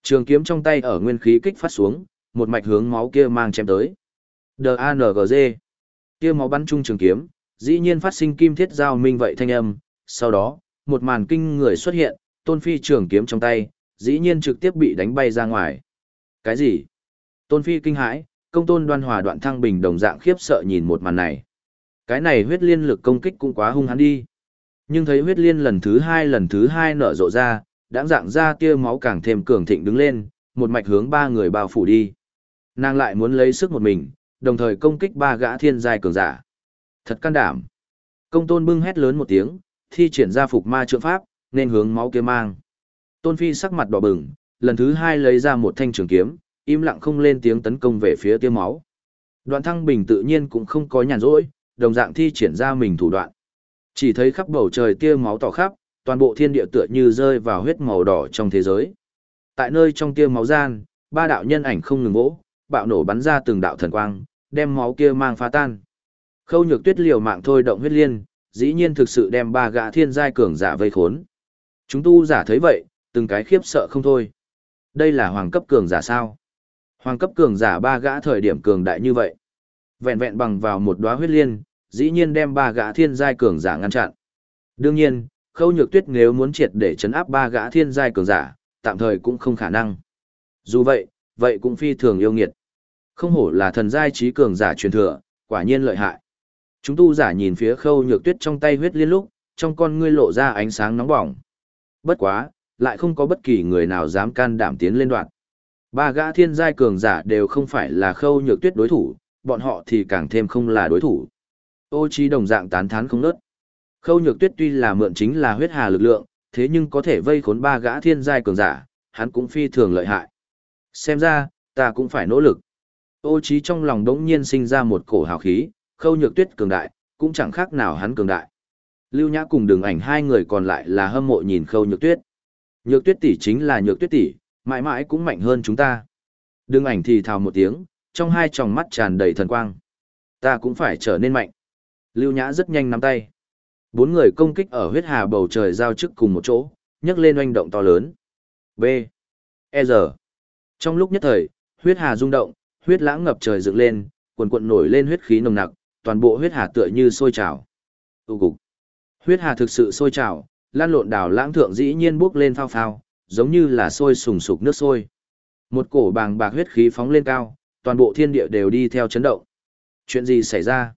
Trường kiếm trong tay ở nguyên khí kích phát xuống, một mạch hướng máu kia mang chém tới. D.A.N.G.G. Kia máu bắn chung trường kiếm, dĩ nhiên phát sinh kim thiết giao minh vậy thanh âm, sau đó, một màn kinh người xuất hiện, Tôn Phi trường kiếm trong tay, dĩ nhiên trực tiếp bị đánh bay ra ngoài. Cái gì? Tôn Phi kinh hãi, công tôn đoan hòa đoạn thăng bình đồng dạng khiếp sợ nhìn một màn này. Cái này huyết liên lực công kích cũng quá hung hắn đi. Nhưng thấy huyết liên lần thứ hai lần thứ hai nở rộ ra, đáng dạng ra tia máu càng thêm cường thịnh đứng lên, một mạch hướng ba người bao phủ đi. Nàng lại muốn lấy sức một mình, đồng thời công kích ba gã thiên giai cường giả. Thật can đảm. Công tôn bưng hét lớn một tiếng, thi triển ra phục ma trượng pháp, nên hướng máu kia mang. Tôn Phi sắc mặt đỏ bừng, lần thứ hai lấy ra một thanh trường kiếm, im lặng không lên tiếng tấn công về phía tiêu máu. Đoạn thăng bình tự nhiên cũng không có nhàn rỗi, đồng dạng thi triển ra mình thủ đoạn. Chỉ thấy khắp bầu trời tia máu tỏ khắp, toàn bộ thiên địa tựa như rơi vào huyết màu đỏ trong thế giới. Tại nơi trong tia máu gian, ba đạo nhân ảnh không ngừng vỗ, bạo nổ bắn ra từng đạo thần quang, đem máu kia mang phá tan. Khâu nhược tuyết liều mạng thôi động huyết liên, dĩ nhiên thực sự đem ba gã thiên giai cường giả vây khốn. Chúng tu giả thấy vậy, từng cái khiếp sợ không thôi. Đây là hoàng cấp cường giả sao? Hoàng cấp cường giả ba gã thời điểm cường đại như vậy. Vẹn vẹn bằng vào một đóa huyết liên, dĩ nhiên đem ba gã thiên giai cường giả ngăn chặn. Đương nhiên, khâu nhược tuyết nếu muốn triệt để chấn áp ba gã thiên giai cường giả, tạm thời cũng không khả năng. Dù vậy, vậy cũng phi thường yêu nghiệt. Không hổ là thần giai trí cường giả truyền thừa, quả nhiên lợi hại. Chúng tu giả nhìn phía khâu nhược tuyết trong tay huyết liên lúc, trong con ngươi lộ ra ánh sáng nóng bỏng. Bất quá, lại không có bất kỳ người nào dám can đảm tiến lên đoạn. Ba gã thiên giai cường giả đều không phải là khâu nhược tuyết đối thủ, bọn họ thì càng thêm không là đối thủ. Ô trí đồng dạng tán thán không nớt. Khâu nhược tuyết tuy là mượn chính là huyết hà lực lượng, thế nhưng có thể vây khốn ba gã thiên giai cường giả, hắn cũng phi thường lợi hại. Xem ra, ta cũng phải nỗ lực. Ô trí trong lòng đống nhiên sinh ra một cổ hào khí, khâu nhược tuyết cường đại, cũng chẳng khác nào hắn cường đại. Lưu Nhã cùng đường ảnh hai người còn lại là hâm mộ nhìn khâu nhược tuyết. Nhược tuyết tỷ chính là nhược tuyết tỷ, mãi mãi cũng mạnh hơn chúng ta. Đường ảnh thì thào một tiếng, trong hai tròng mắt tràn đầy thần quang. Ta cũng phải trở nên mạnh. Lưu Nhã rất nhanh nắm tay. Bốn người công kích ở huyết hà bầu trời giao chức cùng một chỗ, nhấc lên oanh động to lớn. B. E giờ. Trong lúc nhất thời, huyết hà rung động, huyết lãng ngập trời dựng lên, quần cuộn nổi lên huyết khí nồng nặc, toàn bộ huyết hà tựa như sôi trào. Tu cục. Huyết hà thực sự sôi trào, lan lộn đảo lãng thượng dĩ nhiên bước lên phao phao, giống như là sôi sùng sục nước sôi. Một cổ bàng bạc huyết khí phóng lên cao, toàn bộ thiên địa đều đi theo chấn động. Chuyện gì xảy ra?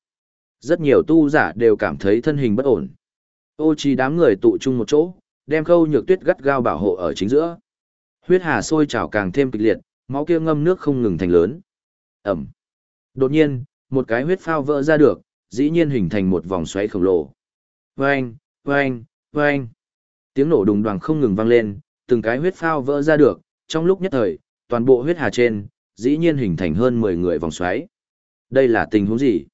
Rất nhiều tu giả đều cảm thấy thân hình bất ổn. Ô chi đám người tụ chung một chỗ, đem khâu nhược tuyết gắt gao bảo hộ ở chính giữa. Huyết hà sôi trào càng thêm kịch liệt, máu kia ngâm nước không ngừng thành lớn. Ẩm. Đột nhiên, một cái huyết phao vỡ ra được, dĩ nhiên hình thành một vòng xoáy khổng lồ. Vâng, vâng, vâng. Tiếng nổ đùng đoàng không ngừng vang lên, từng cái huyết phao vỡ ra được, trong lúc nhất thời, toàn bộ huyết hà trên, dĩ nhiên hình thành hơn 10 người vòng xoáy. Đây là tình huống gì?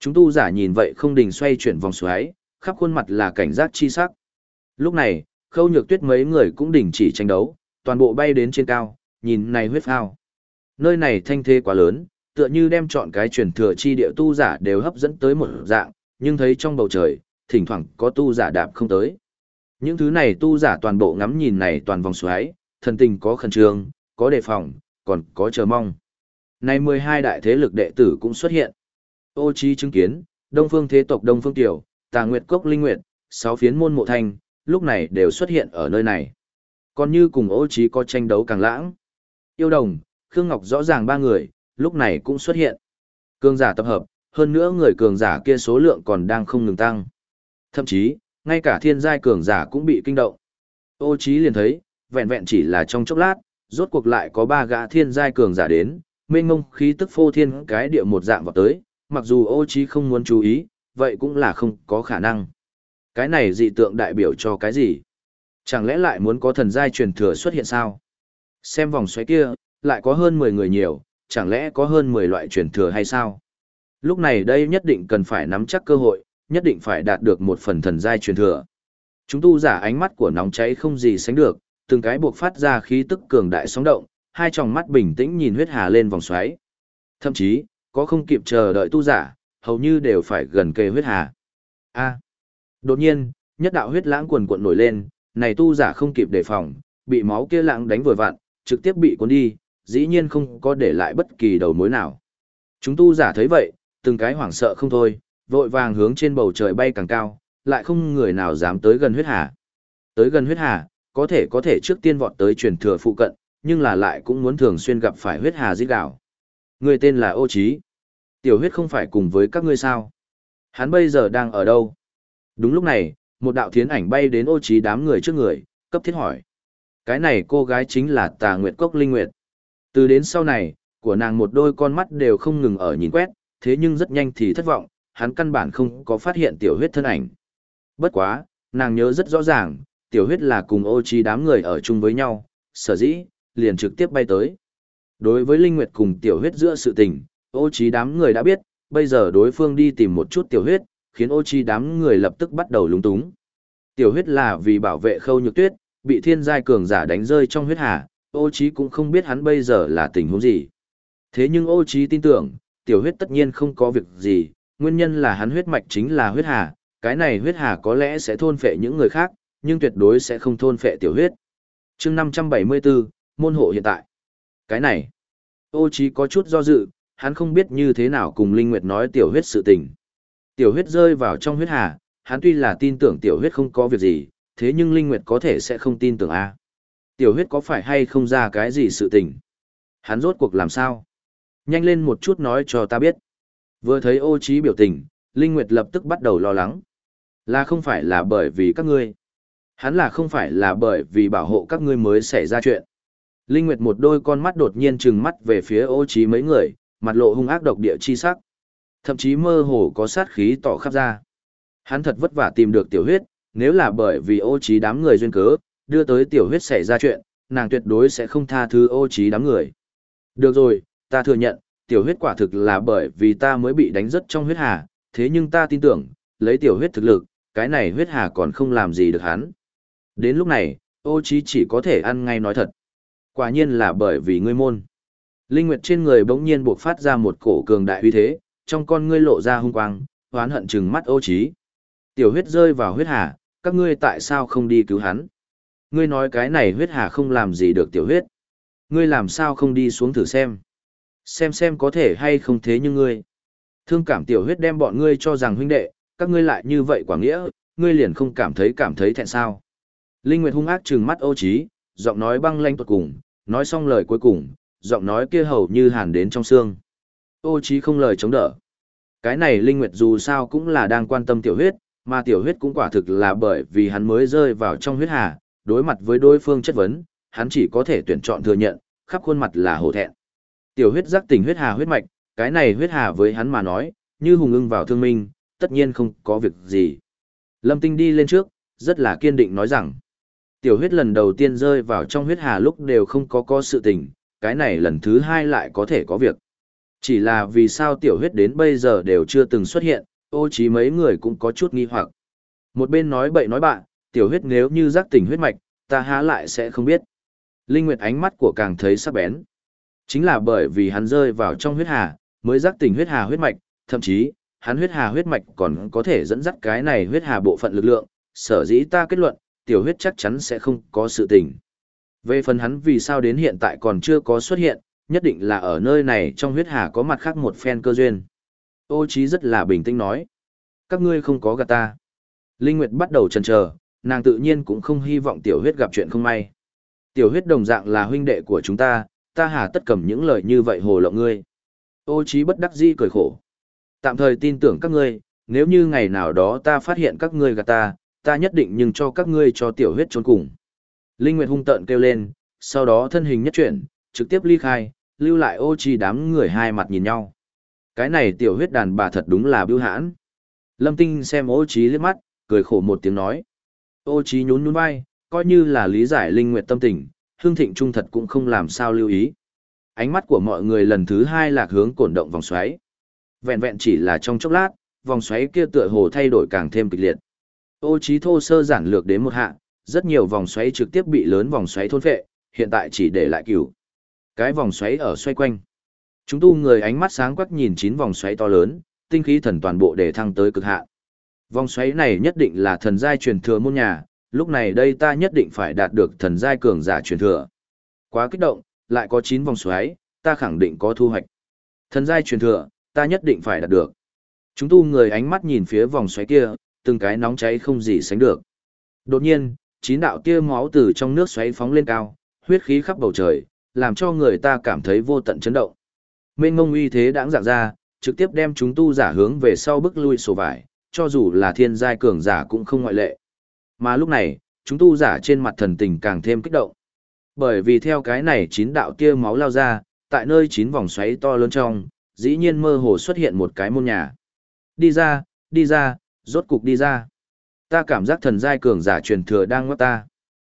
Chúng tu giả nhìn vậy không đình xoay chuyển vòng xoáy, khắp khuôn mặt là cảnh giác chi sắc. Lúc này, khâu nhược tuyết mấy người cũng đình chỉ tranh đấu, toàn bộ bay đến trên cao, nhìn này huyết phao. Nơi này thanh thế quá lớn, tựa như đem chọn cái truyền thừa chi địa tu giả đều hấp dẫn tới một dạng, nhưng thấy trong bầu trời, thỉnh thoảng có tu giả đạp không tới. Những thứ này tu giả toàn bộ ngắm nhìn này toàn vòng xoáy, thần tình có khẩn trương, có đề phòng, còn có chờ mong. Nay 12 đại thế lực đệ tử cũng xuất hiện. Ô Chi chứng kiến, Đông Phương thế tộc Đông Phương Tiểu, Tà Nguyệt Cốc Linh Nguyệt, sáu phiến môn mộ thanh, lúc này đều xuất hiện ở nơi này. Còn như cùng ô trí có tranh đấu càng lãng. Yêu đồng, Khương Ngọc rõ ràng ba người, lúc này cũng xuất hiện. Cường giả tập hợp, hơn nữa người cường giả kia số lượng còn đang không ngừng tăng. Thậm chí, ngay cả thiên giai cường giả cũng bị kinh động. Ô Chí liền thấy, vẹn vẹn chỉ là trong chốc lát, rốt cuộc lại có ba gã thiên giai cường giả đến, mênh mông khí tức phô thiên cái địa một dạng vào tới, mặc dù ô Chí không muốn chú ý, vậy cũng là không có khả năng. Cái này dị tượng đại biểu cho cái gì? Chẳng lẽ lại muốn có thần giai truyền thừa xuất hiện sao? Xem vòng xoáy kia, lại có hơn 10 người nhiều, chẳng lẽ có hơn 10 loại truyền thừa hay sao? Lúc này đây nhất định cần phải nắm chắc cơ hội, nhất định phải đạt được một phần thần giai truyền thừa. Chúng tu giả ánh mắt của nóng cháy không gì sánh được, từng cái buộc phát ra khí tức cường đại sóng động, hai tròng mắt bình tĩnh nhìn huyết hà lên vòng xoáy. Thậm chí, có không kịp chờ đợi tu giả, hầu như đều phải gần kề huyết hà. A. Đột nhiên, nhất đạo huyết lãng quần cuộn nổi lên, này tu giả không kịp đề phòng, bị máu kia lãng đánh vội vặn, trực tiếp bị cuốn đi, dĩ nhiên không có để lại bất kỳ đầu mối nào. Chúng tu giả thấy vậy, từng cái hoảng sợ không thôi, vội vàng hướng trên bầu trời bay càng cao, lại không người nào dám tới gần huyết hà. Tới gần huyết hà, có thể có thể trước tiên vọt tới truyền thừa phụ cận, nhưng là lại cũng muốn thường xuyên gặp phải huyết hà giết đảo. Người tên là Ô Chí. Tiểu huyết không phải cùng với các ngươi sao? Hắn bây giờ đang ở đâu? Đúng lúc này, một đạo thiến ảnh bay đến Ô Chí đám người trước người, cấp thiết hỏi. Cái này cô gái chính là Tà Nguyệt Cốc Linh Nguyệt. Từ đến sau này, của nàng một đôi con mắt đều không ngừng ở nhìn quét, thế nhưng rất nhanh thì thất vọng, hắn căn bản không có phát hiện tiểu huyết thân ảnh. Bất quá, nàng nhớ rất rõ ràng, tiểu huyết là cùng ô trí đám người ở chung với nhau, sở dĩ, liền trực tiếp bay tới. Đối với Linh Nguyệt cùng tiểu huyết giữa sự tình, ô trí đám người đã biết, bây giờ đối phương đi tìm một chút tiểu huyết, khiến ô trí đám người lập tức bắt đầu lúng túng. Tiểu huyết là vì bảo vệ khâu nhược tuyết, bị thiên giai cường giả đánh rơi trong huyết hà, ô trí cũng không biết hắn bây giờ là tình huống gì. Thế nhưng ô trí tin tưởng, tiểu huyết tất nhiên không có việc gì, nguyên nhân là hắn huyết mạch chính là huyết hà, cái này huyết hà có lẽ sẽ thôn phệ những người khác, nhưng tuyệt đối sẽ không thôn phệ tiểu huyết. chương 574, môn hộ hiện tại. Cái này, ô trí có chút do dự, hắn không biết như thế nào cùng Linh Nguyệt nói tiểu huyết sự tình. Tiểu huyết rơi vào trong huyết hà, hắn tuy là tin tưởng tiểu huyết không có việc gì, thế nhưng Linh Nguyệt có thể sẽ không tin tưởng a. Tiểu huyết có phải hay không ra cái gì sự tình? Hắn rốt cuộc làm sao? Nhanh lên một chút nói cho ta biết. Vừa thấy ô trí biểu tình, Linh Nguyệt lập tức bắt đầu lo lắng. Là không phải là bởi vì các ngươi. Hắn là không phải là bởi vì bảo hộ các ngươi mới xảy ra chuyện. Linh Nguyệt một đôi con mắt đột nhiên trừng mắt về phía ô trí mấy người, mặt lộ hung ác độc địa chi sắc. Thậm chí mơ hồ có sát khí tỏ khắp ra. Hắn thật vất vả tìm được tiểu huyết, nếu là bởi vì ô trí đám người duyên cớ, đưa tới tiểu huyết xảy ra chuyện, nàng tuyệt đối sẽ không tha thứ ô trí đám người. Được rồi, ta thừa nhận, tiểu huyết quả thực là bởi vì ta mới bị đánh rất trong huyết hà, thế nhưng ta tin tưởng, lấy tiểu huyết thực lực, cái này huyết hà còn không làm gì được hắn. Đến lúc này, ô trí chỉ có thể ăn ngay nói thật. Quả nhiên là bởi vì ngươi môn. Linh Nguyệt trên người bỗng nhiên buộc phát ra một cổ cường đại uy thế, trong con ngươi lộ ra hung quang, hoán hận trừng mắt ô trí. Tiểu huyết rơi vào huyết hà, các ngươi tại sao không đi cứu hắn? Ngươi nói cái này huyết hà không làm gì được tiểu huyết. Ngươi làm sao không đi xuống thử xem? Xem xem có thể hay không thế như ngươi. Thương cảm tiểu huyết đem bọn ngươi cho rằng huynh đệ, các ngươi lại như vậy quả nghĩa, ngươi liền không cảm thấy cảm thấy thẹn sao. Linh Nguyệt hung ác trừng mắt ô trí, giọng nói băng lanh tuột cùng, nói xong lời cuối cùng, giọng nói kia hầu như hàn đến trong xương. Ô trí không lời chống đỡ. Cái này Linh Nguyệt dù sao cũng là đang quan tâm tiểu huyết, mà tiểu huyết cũng quả thực là bởi vì hắn mới rơi vào trong huyết hà, đối mặt với đối phương chất vấn, hắn chỉ có thể tuyển chọn thừa nhận, khắp khuôn mặt là hổ thẹn. Tiểu huyết giác tỉnh huyết hà huyết mạch, cái này huyết hà với hắn mà nói, như hùng ưng vào thương minh, tất nhiên không có việc gì. Lâm Tinh đi lên trước, rất là kiên định nói rằng, tiểu huyết lần đầu tiên rơi vào trong huyết hà lúc đều không có có sự tình, cái này lần thứ hai lại có thể có việc. Chỉ là vì sao tiểu huyết đến bây giờ đều chưa từng xuất hiện, ô chí mấy người cũng có chút nghi hoặc. Một bên nói bậy nói bạn, tiểu huyết nếu như giác tỉnh huyết mạch, ta há lại sẽ không biết. Linh Nguyệt ánh mắt của càng thấy sắc bén. Chính là bởi vì hắn rơi vào trong huyết hà, mới giác tỉnh huyết hà huyết mạch, thậm chí, hắn huyết hà huyết mạch còn có thể dẫn dắt cái này huyết hà bộ phận lực lượng, sở dĩ ta kết luận, tiểu huyết chắc chắn sẽ không có sự tình. Về phần hắn vì sao đến hiện tại còn chưa có xuất hiện, nhất định là ở nơi này trong huyết hà có mặt khác một phen cơ duyên. Ô Chí rất là bình tĩnh nói. Các ngươi không có gạt ta. Linh Nguyệt bắt đầu chần chờ, nàng tự nhiên cũng không hy vọng tiểu huyết gặp chuyện không may. Tiểu huyết đồng dạng là huynh đệ của chúng ta, ta hà tất cầm những lời như vậy hồ lộng ngươi. Ô trí bất đắc dĩ cười khổ. Tạm thời tin tưởng các ngươi, nếu như ngày nào đó ta phát hiện các ngươi gạt ta, ta nhất định nhưng cho các ngươi cho tiểu huyết trốn cùng. Linh Nguyệt hung tợn kêu lên, sau đó thân hình nhất chuyển, trực tiếp ly khai, lưu lại ô trí đám người hai mặt nhìn nhau. Cái này tiểu huyết đàn bà thật đúng là biêu hãn. Lâm Tinh xem ô trí liếc mắt, cười khổ một tiếng nói. Ô Chí nhún nhún vai, coi như là lý giải linh nguyệt tâm tình, hương thịnh trung thật cũng không làm sao lưu ý. Ánh mắt của mọi người lần thứ hai lạc hướng cổn động vòng xoáy. Vẹn vẹn chỉ là trong chốc lát, vòng xoáy kia tựa hồ thay đổi càng thêm kịch liệt. Ô Chí thô sơ giản lược đến một hạ, rất nhiều vòng xoáy trực tiếp bị lớn vòng xoáy thôn phệ, hiện tại chỉ để lại cửu. Cái vòng xoáy ở xoay quanh. Chúng tu người ánh mắt sáng quắc nhìn chín vòng xoáy to lớn, tinh khí thần toàn bộ để thăng tới cực hạn. Vòng xoáy này nhất định là thần giai truyền thừa môn nhà, lúc này đây ta nhất định phải đạt được thần giai cường giả truyền thừa. Quá kích động, lại có 9 vòng xoáy, ta khẳng định có thu hoạch. Thần giai truyền thừa, ta nhất định phải đạt được. Chúng tu người ánh mắt nhìn phía vòng xoáy kia, từng cái nóng cháy không gì sánh được. Đột nhiên, chín đạo tia máu từ trong nước xoáy phóng lên cao, huyết khí khắp bầu trời, làm cho người ta cảm thấy vô tận chấn động. Mênh ngông uy thế đãng dạng ra, trực tiếp đem chúng tu giả hướng về sau bức lui sổ vải, cho dù là thiên giai cường giả cũng không ngoại lệ. Mà lúc này, chúng tu giả trên mặt thần tình càng thêm kích động. Bởi vì theo cái này chín đạo tia máu lao ra, tại nơi chín vòng xoáy to lớn trong, dĩ nhiên mơ hồ xuất hiện một cái môn nhà. Đi ra, đi ra, rốt cục đi ra. Ta cảm giác thần giai cường giả truyền thừa đang ngất ta.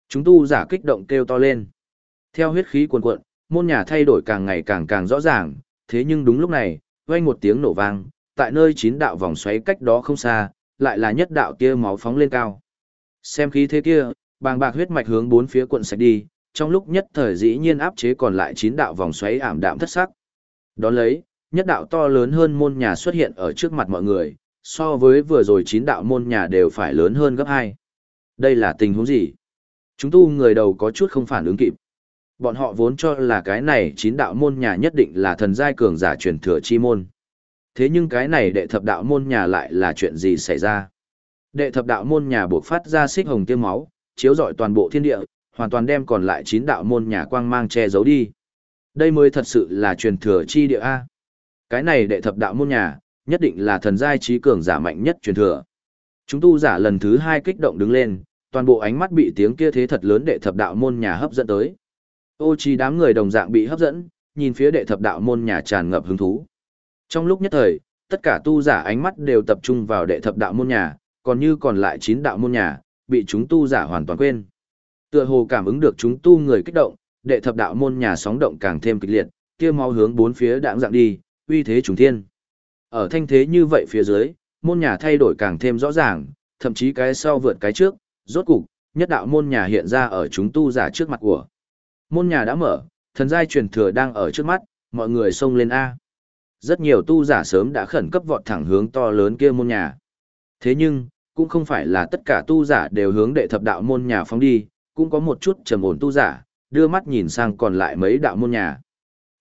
Chúng tu giả kích động kêu to lên. Theo huyết khí cuồn cuộn, môn nhà thay đổi càng ngày càng càng rõ ràng, thế nhưng đúng lúc này, vang một tiếng nổ vang, tại nơi chín đạo vòng xoáy cách đó không xa, lại là nhất đạo tia máu phóng lên cao. Xem khí thế kia, bàng bạc huyết mạch hướng bốn phía quận sạch đi, trong lúc nhất thời dĩ nhiên áp chế còn lại chín đạo vòng xoáy ảm đạm thất sắc. Đón lấy, nhất đạo to lớn hơn môn nhà xuất hiện ở trước mặt mọi người, so với vừa rồi chín đạo môn nhà đều phải lớn hơn gấp hai. Đây là tình huống gì? Chúng tu người đầu có chút không phản ứng kịp. Bọn họ vốn cho là cái này chín đạo môn nhà nhất định là thần giai cường giả truyền thừa chi môn. Thế nhưng cái này đệ thập đạo môn nhà lại là chuyện gì xảy ra? Đệ thập đạo môn nhà buộc phát ra xích hồng tiêm máu, chiếu rọi toàn bộ thiên địa, hoàn toàn đem còn lại chín đạo môn nhà quang mang che giấu đi. Đây mới thật sự là truyền thừa chi địa A. Cái này đệ thập đạo môn nhà, nhất định là thần giai trí cường giả mạnh nhất truyền thừa. Chúng tu giả lần thứ hai kích động đứng lên, toàn bộ ánh mắt bị tiếng kia thế thật lớn đệ thập đạo môn nhà hấp dẫn tới. Ô chi đám người đồng dạng bị hấp dẫn, nhìn phía đệ thập đạo môn nhà tràn ngập hứng thú. Trong lúc nhất thời, tất cả tu giả ánh mắt đều tập trung vào đệ thập đạo môn nhà, còn như còn lại chín đạo môn nhà, bị chúng tu giả hoàn toàn quên. Tựa hồ cảm ứng được chúng tu người kích động, đệ thập đạo môn nhà sóng động càng thêm kịch liệt, kia máu hướng bốn phía đãng dạng đi, uy thế trùng thiên. Ở thanh thế như vậy phía dưới, môn nhà thay đổi càng thêm rõ ràng, thậm chí cái sau vượt cái trước, rốt cục, nhất đạo môn nhà hiện ra ở chúng tu giả trước mặt của. Môn nhà đã mở, thần giai truyền thừa đang ở trước mắt, mọi người xông lên A. Rất nhiều tu giả sớm đã khẩn cấp vọt thẳng hướng to lớn kia môn nhà. Thế nhưng, cũng không phải là tất cả tu giả đều hướng đệ thập đạo môn nhà phóng đi, cũng có một chút trầm ổn tu giả, đưa mắt nhìn sang còn lại mấy đạo môn nhà.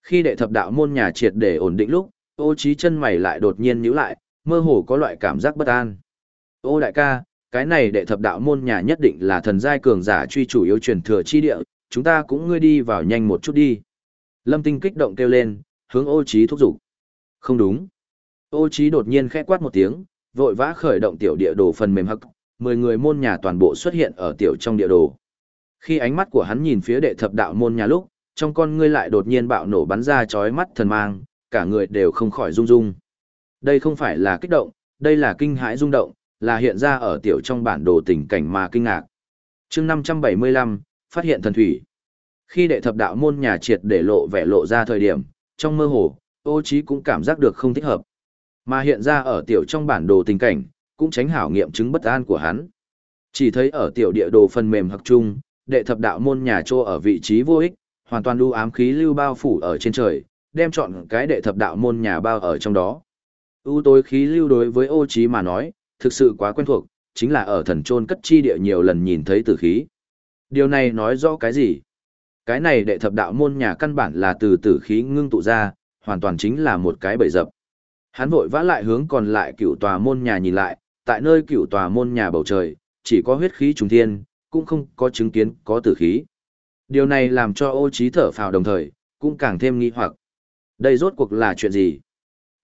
Khi đệ thập đạo môn nhà triệt để ổn định lúc, ô trí chân mày lại đột nhiên nhíu lại, mơ hồ có loại cảm giác bất an. Ô đại ca, cái này đệ thập đạo môn nhà nhất định là thần giai cường giả truy chủ yếu truyền thừa chi địa, chúng ta cũng ngươi đi vào nhanh một chút đi. Lâm tinh kích động kêu lên, hướng ô trí thúc giục. Không đúng. Ô trí đột nhiên khẽ quát một tiếng, vội vã khởi động tiểu địa đồ phần mềm hắc, mười người môn nhà toàn bộ xuất hiện ở tiểu trong địa đồ. Khi ánh mắt của hắn nhìn phía đệ thập đạo môn nhà lúc, trong con ngươi lại đột nhiên bạo nổ bắn ra chói mắt thần mang, cả người đều không khỏi rung rung. Đây không phải là kích động, đây là kinh hãi rung động, là hiện ra ở tiểu trong bản đồ tình cảnh mà kinh ngạc. chương 575, phát hiện thần thủy. Khi đệ thập đạo môn nhà triệt để lộ vẻ lộ ra thời điểm, trong mơ hồ, ô trí cũng cảm giác được không thích hợp. Mà hiện ra ở tiểu trong bản đồ tình cảnh, cũng tránh hảo nghiệm chứng bất an của hắn. Chỉ thấy ở tiểu địa đồ phần mềm hặc trung, đệ thập đạo môn nhà trô ở vị trí vô ích, hoàn toàn đu ám khí lưu bao phủ ở trên trời, đem chọn cái đệ thập đạo môn nhà bao ở trong đó. ưu tối khí lưu đối với ô trí mà nói, thực sự quá quen thuộc, chính là ở thần trôn cất chi địa nhiều lần nhìn thấy tử khí. Điều này nói rõ cái gì? Cái này đệ thập đạo môn nhà căn bản là từ tử khí ngưng tụ ra, hoàn toàn chính là một cái bẫy dập. Hắn vội vã lại hướng còn lại cựu tòa môn nhà nhìn lại, tại nơi cựu tòa môn nhà bầu trời, chỉ có huyết khí trùng thiên, cũng không có chứng kiến có tử khí. Điều này làm cho ô trí thở phào đồng thời, cũng càng thêm nghi hoặc. Đây rốt cuộc là chuyện gì?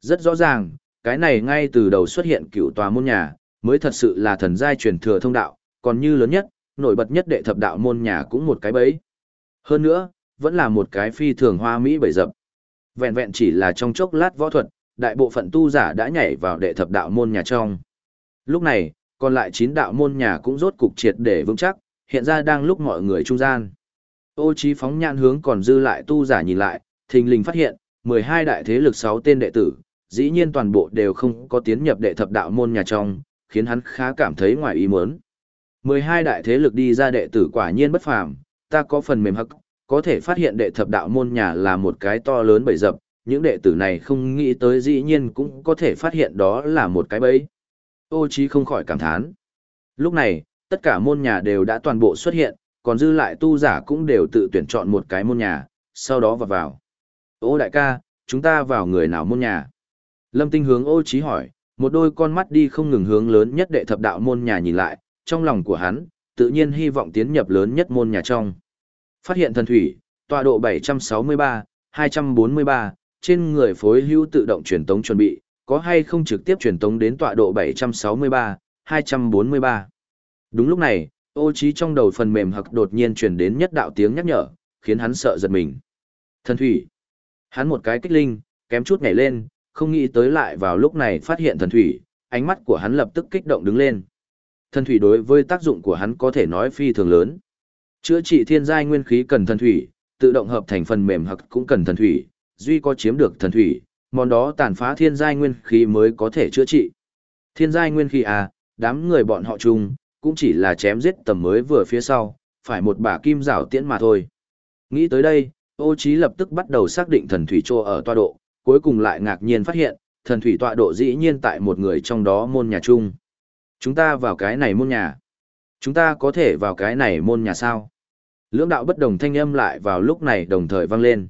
Rất rõ ràng, cái này ngay từ đầu xuất hiện cựu tòa môn nhà, mới thật sự là thần giai truyền thừa thông đạo, còn như lớn nhất, nổi bật nhất đệ thập đạo môn nhà cũng một cái bẫy. Hơn nữa, vẫn là một cái phi thường hoa mỹ bẫy dập. Vẹn vẹn chỉ là trong chốc lát võ thuật, đại bộ phận tu giả đã nhảy vào đệ thập đạo môn nhà trong. Lúc này, còn lại chín đạo môn nhà cũng rốt cục triệt để vững chắc, hiện ra đang lúc mọi người trung gian. Ô trí phóng nhãn hướng còn dư lại tu giả nhìn lại, thình lình phát hiện, 12 đại thế lực 6 tên đệ tử, dĩ nhiên toàn bộ đều không có tiến nhập đệ thập đạo môn nhà trong, khiến hắn khá cảm thấy ngoài ý muốn. 12 đại thế lực đi ra đệ tử quả nhiên bất phàm, ta có phần mềm hắc, có thể phát hiện đệ thập đạo môn nhà là một cái to lớn bầy dập, những đệ tử này không nghĩ tới dĩ nhiên cũng có thể phát hiện đó là một cái bẫy. Ô chí không khỏi cảm thán. Lúc này, tất cả môn nhà đều đã toàn bộ xuất hiện, còn dư lại tu giả cũng đều tự tuyển chọn một cái môn nhà, sau đó vào vào. Ô đại ca, chúng ta vào người nào môn nhà? Lâm Tinh hướng ô Chí hỏi, một đôi con mắt đi không ngừng hướng lớn nhất đệ thập đạo môn nhà nhìn lại, trong lòng của hắn, tự nhiên hy vọng tiến nhập lớn nhất môn nhà trong. Phát hiện thần thủy, tọa độ 763, 243, trên người phối hữu tự động truyền tống chuẩn bị, có hay không trực tiếp truyền tống đến tọa độ 763, 243. Đúng lúc này, ô trí trong đầu phần mềm hặc đột nhiên truyền đến nhất đạo tiếng nhắc nhở, khiến hắn sợ giật mình. Thần thủy. Hắn một cái kích linh, kém chút nhảy lên, không nghĩ tới lại vào lúc này phát hiện thần thủy, ánh mắt của hắn lập tức kích động đứng lên. Thần thủy đối với tác dụng của hắn có thể nói phi thường lớn. Chữa trị thiên giai nguyên khí cần thần thủy, tự động hợp thành phần mềm hoặc cũng cần thần thủy, duy có chiếm được thần thủy, món đó tàn phá thiên giai nguyên khí mới có thể chữa trị. Thiên giai nguyên khí à, đám người bọn họ chung, cũng chỉ là chém giết tầm mới vừa phía sau, phải một bả kim rảo tiễn mà thôi. Nghĩ tới đây, ô trí lập tức bắt đầu xác định thần thủy trô ở toa độ, cuối cùng lại ngạc nhiên phát hiện, thần thủy tọa độ dĩ nhiên tại một người trong đó môn nhà chung. Chúng ta vào cái này môn nhà. Chúng ta có thể vào cái này môn nhà sao? Lưỡng đạo bất đồng thanh âm lại vào lúc này đồng thời vang lên.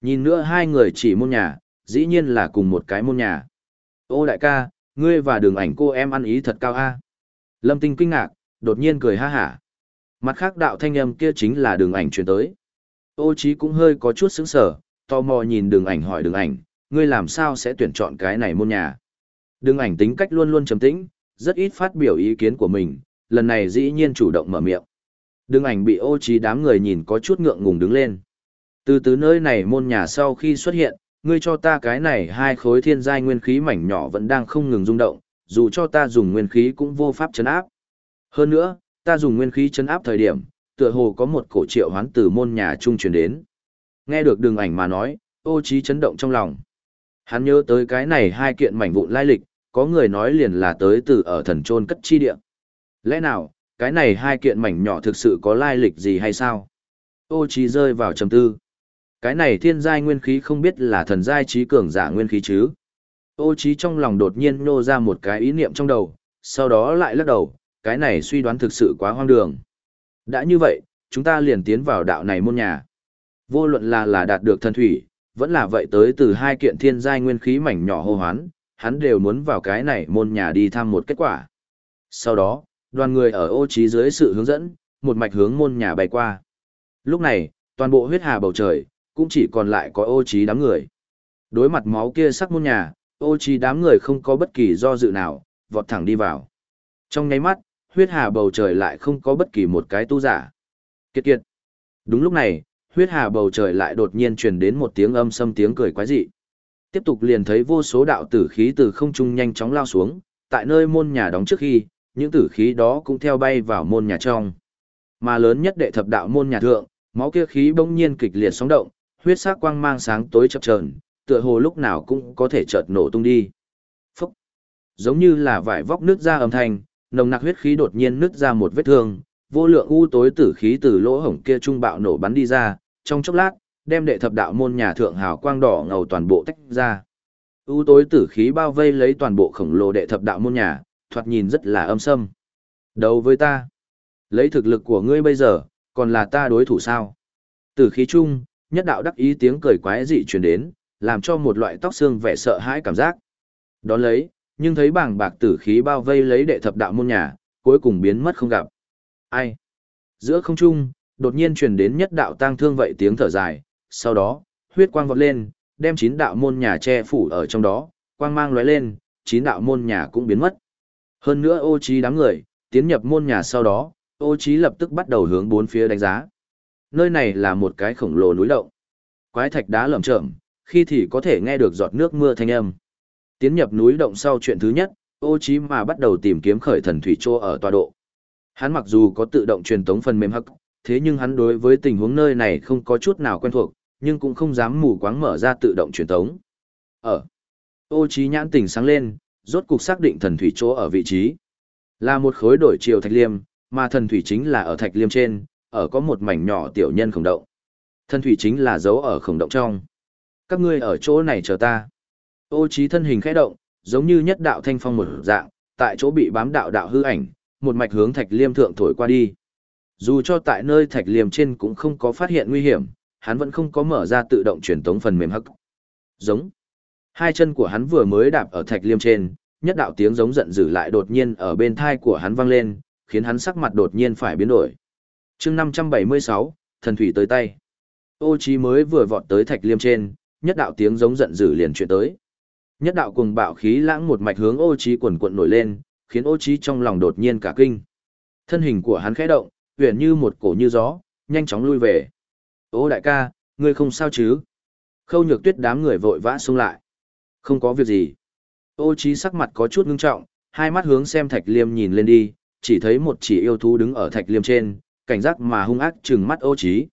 Nhìn nữa hai người chỉ môn nhà, dĩ nhiên là cùng một cái môn nhà. Ô đại ca, ngươi và đường ảnh cô em ăn ý thật cao a. Lâm Tinh kinh ngạc, đột nhiên cười ha hả. Mặt khác đạo thanh âm kia chính là đường ảnh truyền tới. Ô Chí cũng hơi có chút sững sờ, tò mò nhìn đường ảnh hỏi đường ảnh, ngươi làm sao sẽ tuyển chọn cái này môn nhà. Đường ảnh tính cách luôn luôn trầm tĩnh, rất ít phát biểu ý kiến của mình, lần này dĩ nhiên chủ động mở miệng. Đường ảnh bị ô trí đám người nhìn có chút ngượng ngùng đứng lên. Từ từ nơi này môn nhà sau khi xuất hiện, ngươi cho ta cái này hai khối thiên giai nguyên khí mảnh nhỏ vẫn đang không ngừng rung động, dù cho ta dùng nguyên khí cũng vô pháp chấn áp. Hơn nữa, ta dùng nguyên khí chấn áp thời điểm, tựa hồ có một cổ triệu hoán từ môn nhà trung truyền đến. Nghe được đường ảnh mà nói, ô trí chấn động trong lòng. Hắn nhớ tới cái này hai kiện mảnh vụn lai lịch, có người nói liền là tới từ ở thần trôn cất chi địa. Lẽ nào, cái này hai kiện mảnh nhỏ thực sự có lai lịch gì hay sao? Ô trí rơi vào trầm tư. Cái này thiên giai nguyên khí không biết là thần giai trí cường giả nguyên khí chứ. Ô trí trong lòng đột nhiên nô ra một cái ý niệm trong đầu, sau đó lại lắc đầu, cái này suy đoán thực sự quá hoang đường. Đã như vậy, chúng ta liền tiến vào đạo này môn nhà. Vô luận là là đạt được thần thủy, vẫn là vậy tới từ hai kiện thiên giai nguyên khí mảnh nhỏ hô hoán, hắn đều muốn vào cái này môn nhà đi thăm một kết quả. Sau đó, đoàn người ở ô trí dưới sự hướng dẫn, một mạch hướng môn nhà bay qua. Lúc này, toàn bộ huyết hà bầu trời, cũng chỉ còn lại có ô trí đám người. Đối mặt máu kia sắc môn nhà, ô trí đám người không có bất kỳ do dự nào, vọt thẳng đi vào. Trong nháy mắt, huyết hà bầu trời lại không có bất kỳ một cái tu giả. Kiệt kiệt. Đúng lúc này, huyết hà bầu trời lại đột nhiên truyền đến một tiếng âm sâm tiếng cười quái dị. Tiếp tục liền thấy vô số đạo tử khí từ không trung nhanh chóng lao xuống, tại nơi môn nhà đóng trước khi, những tử khí đó cũng theo bay vào môn nhà trong. Mà lớn nhất đệ thập đạo môn nhà thượng, máu kia khí bỗng nhiên kịch liệt sóng động, huyết sắc quang mang sáng tối chập chờn, tựa hồ lúc nào cũng có thể chợt nổ tung đi. Phốc. Giống như là vải vóc nước ra âm thanh, nồng nặc huyết khí đột nhiên nứt ra một vết thương, vô lượng u tối tử khí từ lỗ hổng kia trung bạo nổ bắn đi ra, trong chốc lát, đem đệ thập đạo môn nhà thượng hào quang đỏ ngầu toàn bộ tách ra. U tối tử khí bao vây lấy toàn bộ khổng lồ đệ thập đạo môn nhà, thoạt nhìn rất là âm sâm. Đấu với ta. Lấy thực lực của ngươi bây giờ, còn là ta đối thủ sao? Tử khí chung, nhất đạo đắc ý tiếng cười quái dị truyền đến, làm cho một loại tóc xương vẻ sợ hãi cảm giác. Đón lấy, nhưng thấy bảng bạc tử khí bao vây lấy đệ thập đạo môn nhà, cuối cùng biến mất không gặp. Ai? Giữa không trung, đột nhiên truyền đến nhất đạo tang thương vậy tiếng thở dài, sau đó, huyết quang vọt lên, đem chín đạo môn nhà che phủ ở trong đó, quang mang lóe lên, chín đạo môn nhà cũng biến mất. Hơn nữa ô trí đám người, tiến nhập môn nhà sau đó, ô trí lập tức bắt đầu hướng bốn phía đánh giá. Nơi này là một cái khổng lồ núi động. Quái thạch đá lởm chởm, khi thì có thể nghe được giọt nước mưa thanh âm. Tiến nhập núi động sau chuyện thứ nhất, ô trí mà bắt đầu tìm kiếm khởi thần thủy trô ở tọa độ. Hắn mặc dù có tự động truyền tống phần mềm hắc, thế nhưng hắn đối với tình huống nơi này không có chút nào quen thuộc, nhưng cũng không dám mù quáng mở ra tự động truyền tống. Ở. Ô trí nhãn tỉnh sáng lên, rốt cục xác định thần thủy chỗ ở vị trí. Là một khối đổi chiều thạch liêm, mà thần thủy chính là ở thạch liêm trên, ở có một mảnh nhỏ tiểu nhân khổng động. Thần thủy chính là dấu ở khổng động trong. Các ngươi ở chỗ này chờ ta. Ô trí thân hình khẽ động, giống như nhất đạo thanh phong một dạng, tại chỗ bị bám đạo đạo hư ảnh, một mạch hướng thạch liêm thượng thổi qua đi. Dù cho tại nơi thạch liêm trên cũng không có phát hiện nguy hiểm, hắn vẫn không có mở ra tự động truyền tống phần mềm hắc. Giống. Hai chân của hắn vừa mới đạp ở thạch liêm trên, nhất đạo tiếng giống giận dữ lại đột nhiên ở bên thai của hắn vang lên, khiến hắn sắc mặt đột nhiên phải biến đổi. chương 576, thần thủy tới tay. Ô trí mới vừa vọt tới thạch liêm trên, nhất đạo tiếng giống giận dữ liền chuyển tới. Nhất đạo cùng bạo khí lãng một mạch hướng ô trí quần quận nổi lên, khiến ô trí trong lòng đột nhiên cả kinh. Thân hình của hắn khẽ động, huyền như một cổ như gió, nhanh chóng lui về. Ô đại ca, ngươi không sao chứ? Khâu nhược tuyết đám người vội vã xung lại. Không có việc gì. Ô trí sắc mặt có chút ngưng trọng, hai mắt hướng xem thạch liêm nhìn lên đi, chỉ thấy một chỉ yêu thú đứng ở thạch liêm trên, cảnh giác mà hung ác trừng mắt ô trí.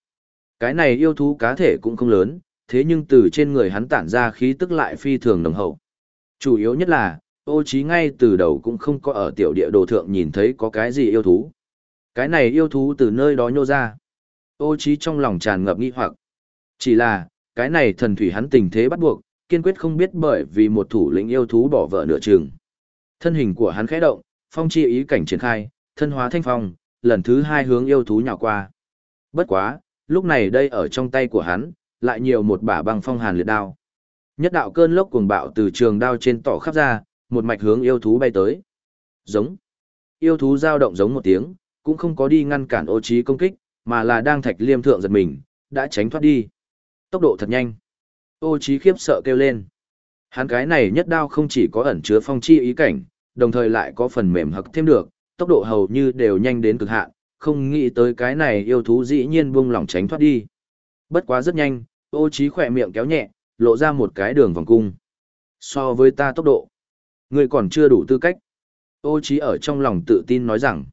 Cái này yêu thú cá thể cũng không lớn, thế nhưng từ trên người hắn tản ra khí tức lại phi thường nồng hậu. Chủ yếu nhất là, ô trí ngay từ đầu cũng không có ở tiểu địa đồ thượng nhìn thấy có cái gì yêu thú. Cái này yêu thú từ nơi đó nhô ra. Ô trí trong lòng tràn ngập nghi hoặc. Chỉ là, cái này thần thủy hắn tình thế bắt buộc, kiên quyết không biết bởi vì một thủ lĩnh yêu thú bỏ vợ nửa chừng. Thân hình của hắn khẽ động, phong chi ý cảnh triển khai, thân hóa thanh phong, lần thứ hai hướng yêu thú nhào qua. Bất quá, lúc này đây ở trong tay của hắn, lại nhiều một bả băng phong hàn liệt đao. Nhất đạo cơn lốc cuồng bạo từ trường đao trên tỏ khắp ra, một mạch hướng yêu thú bay tới. Giống. Yêu thú dao động giống một tiếng, cũng không có đi ngăn cản ô trí công kích, mà là đang thạch liêm thượng giật mình, đã tránh thoát đi. Tốc độ thật nhanh. Ô Chí khiếp sợ kêu lên. Hắn cái này nhất đao không chỉ có ẩn chứa phong chi ý cảnh, đồng thời lại có phần mềm hực thêm được, tốc độ hầu như đều nhanh đến cực hạn, không nghĩ tới cái này yêu thú dĩ nhiên buông lỏng tránh thoát đi. Bất quá rất nhanh, ô Chí khẽ miệng kéo nhẹ, lộ ra một cái đường vòng cung. So với ta tốc độ, ngươi còn chưa đủ tư cách. Ô Chí ở trong lòng tự tin nói rằng,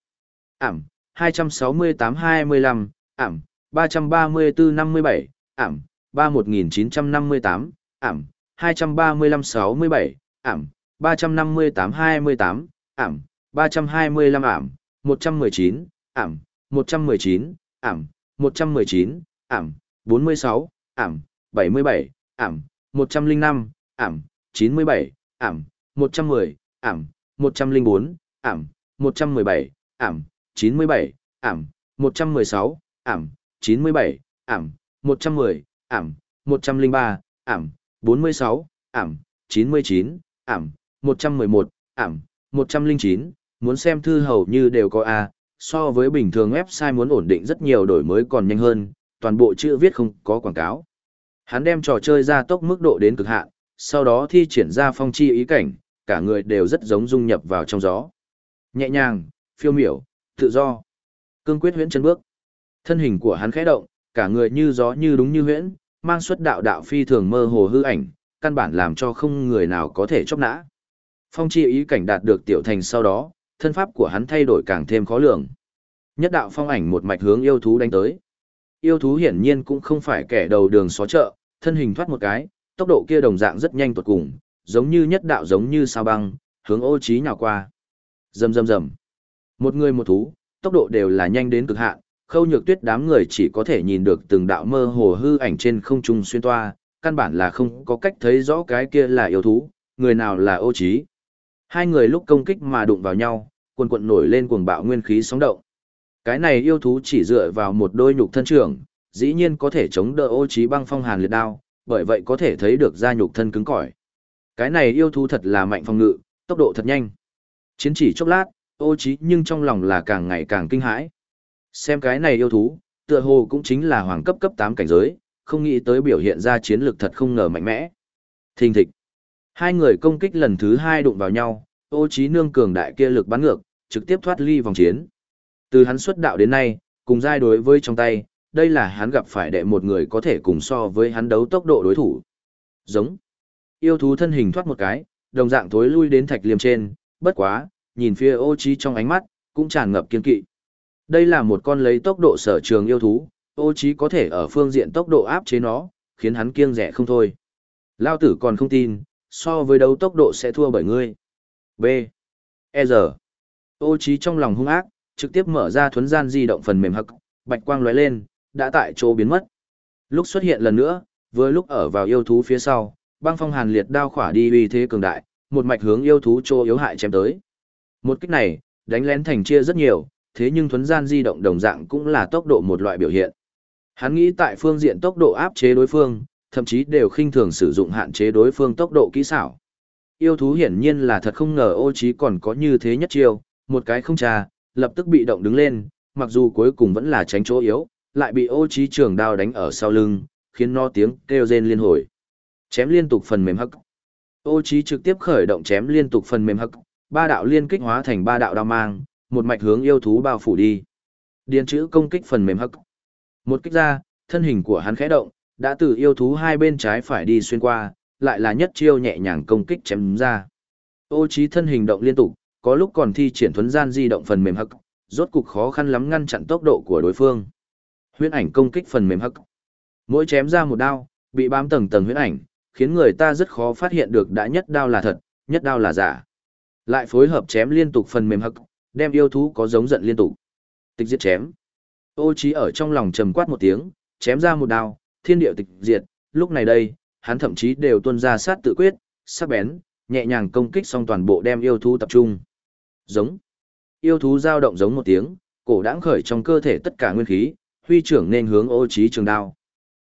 ảm, 268-25, ảm, 334-57, ảm, ba một nghìn chín trăm năm mươi tám, ảm, hai trăm ba mươi lăm sáu mươi bảy, ảm, ba trăm năm mươi tám hai mươi tám, ảm, ba trăm hai mươi lăm ảm, một trăm mười chín, ảm, một trăm mười chín, ảm, một trăm mười chín, ảm, bốn mươi sáu, ảm, bảy mươi bảy, ảm, một trăm linh năm, ảm, chín mươi bảy, ảm, một trăm mười, ảm, một trăm linh bốn, ảm, một trăm mười bảy, ảm, chín mươi bảy, ảm, một trăm mười sáu, ảm, chín mươi bảy, ảm, một trăm mười ảm, 103, ảm, 46, ảm, 99, ảm, 111, ảm, 109, muốn xem thư hầu như đều có A, so với bình thường website muốn ổn định rất nhiều đổi mới còn nhanh hơn, toàn bộ chữ viết không có quảng cáo. Hắn đem trò chơi ra tốc mức độ đến cực hạn, sau đó thi triển ra phong chi ý cảnh, cả người đều rất giống dung nhập vào trong gió. Nhẹ nhàng, phiêu miểu, tự do. Cương quyết huyễn chân bước. Thân hình của hắn khẽ động, cả người như gió như đúng như huyễn, mang xuất đạo đạo phi thường mơ hồ hư ảnh, căn bản làm cho không người nào có thể chốc nã. Phong chi ý cảnh đạt được tiểu thành sau đó, thân pháp của hắn thay đổi càng thêm khó lường. Nhất đạo phong ảnh một mạch hướng yêu thú đánh tới. Yêu thú hiển nhiên cũng không phải kẻ đầu đường xó chợ, thân hình thoát một cái, tốc độ kia đồng dạng rất nhanh tuột cùng, giống như nhất đạo giống như sao băng, hướng ô trí nhào qua. Rầm rầm rầm. Một người một thú, tốc độ đều là nhanh đến cực hạn, khâu nhược tuyết đám người chỉ có thể nhìn được từng đạo mơ hồ hư ảnh trên không trung xuyên toa, căn bản là không có cách thấy rõ cái kia là yêu thú, người nào là ô trí. Hai người lúc công kích mà đụng vào nhau, cuồn cuộn nổi lên cuồng bạo nguyên khí sóng động. Cái này yêu thú chỉ dựa vào một đôi nhục thân trưởng, dĩ nhiên có thể chống đỡ ô trí băng phong hàn liệt đao, bởi vậy có thể thấy được da nhục thân cứng cỏi. Cái này yêu thú thật là mạnh phòng ngự, tốc độ thật nhanh. Chiến chỉ chốc lát, ô trí nhưng trong lòng là càng ngày càng kinh hãi. Xem cái này yêu thú, tựa hồ cũng chính là hoàng cấp cấp 8 cảnh giới, không nghĩ tới biểu hiện ra chiến lược thật không ngờ mạnh mẽ. Thình thịch. Hai người công kích lần thứ hai đụng vào nhau, ô trí nương cường đại kia lực bắn ngược, trực tiếp thoát ly vòng chiến. Từ hắn xuất đạo đến nay, cùng giai đối với trong tay, đây là hắn gặp phải đệ một người có thể cùng so với hắn đấu tốc độ đối thủ. Giống. Yêu thú thân hình thoát một cái, đồng dạng thối lui đến thạch liềm trên, bất quá, nhìn phía ô trí trong ánh mắt, cũng tràn ngập kiên kỵ. Đây là một con lấy tốc độ sở trường yêu thú, ô trí có thể ở phương diện tốc độ áp chế nó, khiến hắn kiêng rẻ không thôi. Lao tử còn không tin, so với đấu tốc độ sẽ thua bởi ngươi. B. E giờ. Ô trí trong lòng hung ác, trực tiếp mở ra thuấn gian di động phần mềm hắc, bạch quang lóe lên, đã tại chỗ biến mất. Lúc xuất hiện lần nữa, vừa lúc ở vào yêu thú phía sau, băng phong hàn liệt đao khỏa đi uy thế cường đại, một mạch hướng yêu thú chỗ yếu hại chém tới. Một kích này, đánh lén thành chia rất nhiều, thế nhưng thuấn gian di động đồng dạng cũng là tốc độ một loại biểu hiện. Hắn nghĩ tại phương diện tốc độ áp chế đối phương, thậm chí đều khinh thường sử dụng hạn chế đối phương tốc độ kỹ xảo. Yêu thú hiển nhiên là thật không ngờ ô trí còn có như thế nhất chiêu, một cái không trà, lập tức bị động đứng lên, mặc dù cuối cùng vẫn là tránh chỗ yếu, lại bị ô trí trường đao đánh ở sau lưng, khiến nó tiếng kêu rên liên hồi. Chém liên tục phần mềm hắc. Ô trí trực tiếp khởi động chém liên tục phần mềm hắc, ba đạo liên kích hóa thành ba đạo đao mang, một mạch hướng yêu thú bao phủ đi. Điền chữ công kích phần mềm hắc. Một kích ra, thân hình của hắn khẽ động, đã từ yêu thú hai bên trái phải đi xuyên qua, lại là nhất chiêu nhẹ nhàng công kích chém ra. Ô trí thân hình động liên tục, có lúc còn thi triển thuấn gian di động phần mềm hắc, rốt cục khó khăn lắm ngăn chặn tốc độ của đối phương. Huyễn ảnh công kích phần mềm hắc. Mỗi chém ra một đao, bị bám tầng tầng huyễn ảnh, khiến người ta rất khó phát hiện được đã nhất đao là thật, nhất đao là giả. Lại phối hợp chém liên tục phần mềm hắc, đem yêu thú có giống giận liên tục. Tịch diệt chém. Ô trí ở trong lòng trầm quát một tiếng, chém ra một đao, thiên điệu tịch diệt, lúc này đây, hắn thậm chí đều tuôn ra sát tự quyết, sắc bén, nhẹ nhàng công kích xong toàn bộ đem yêu thú tập trung. Giống. Yêu thú dao động giống một tiếng, cổ đãng khởi trong cơ thể tất cả nguyên khí, huy trưởng nên hướng ô trí trường đao.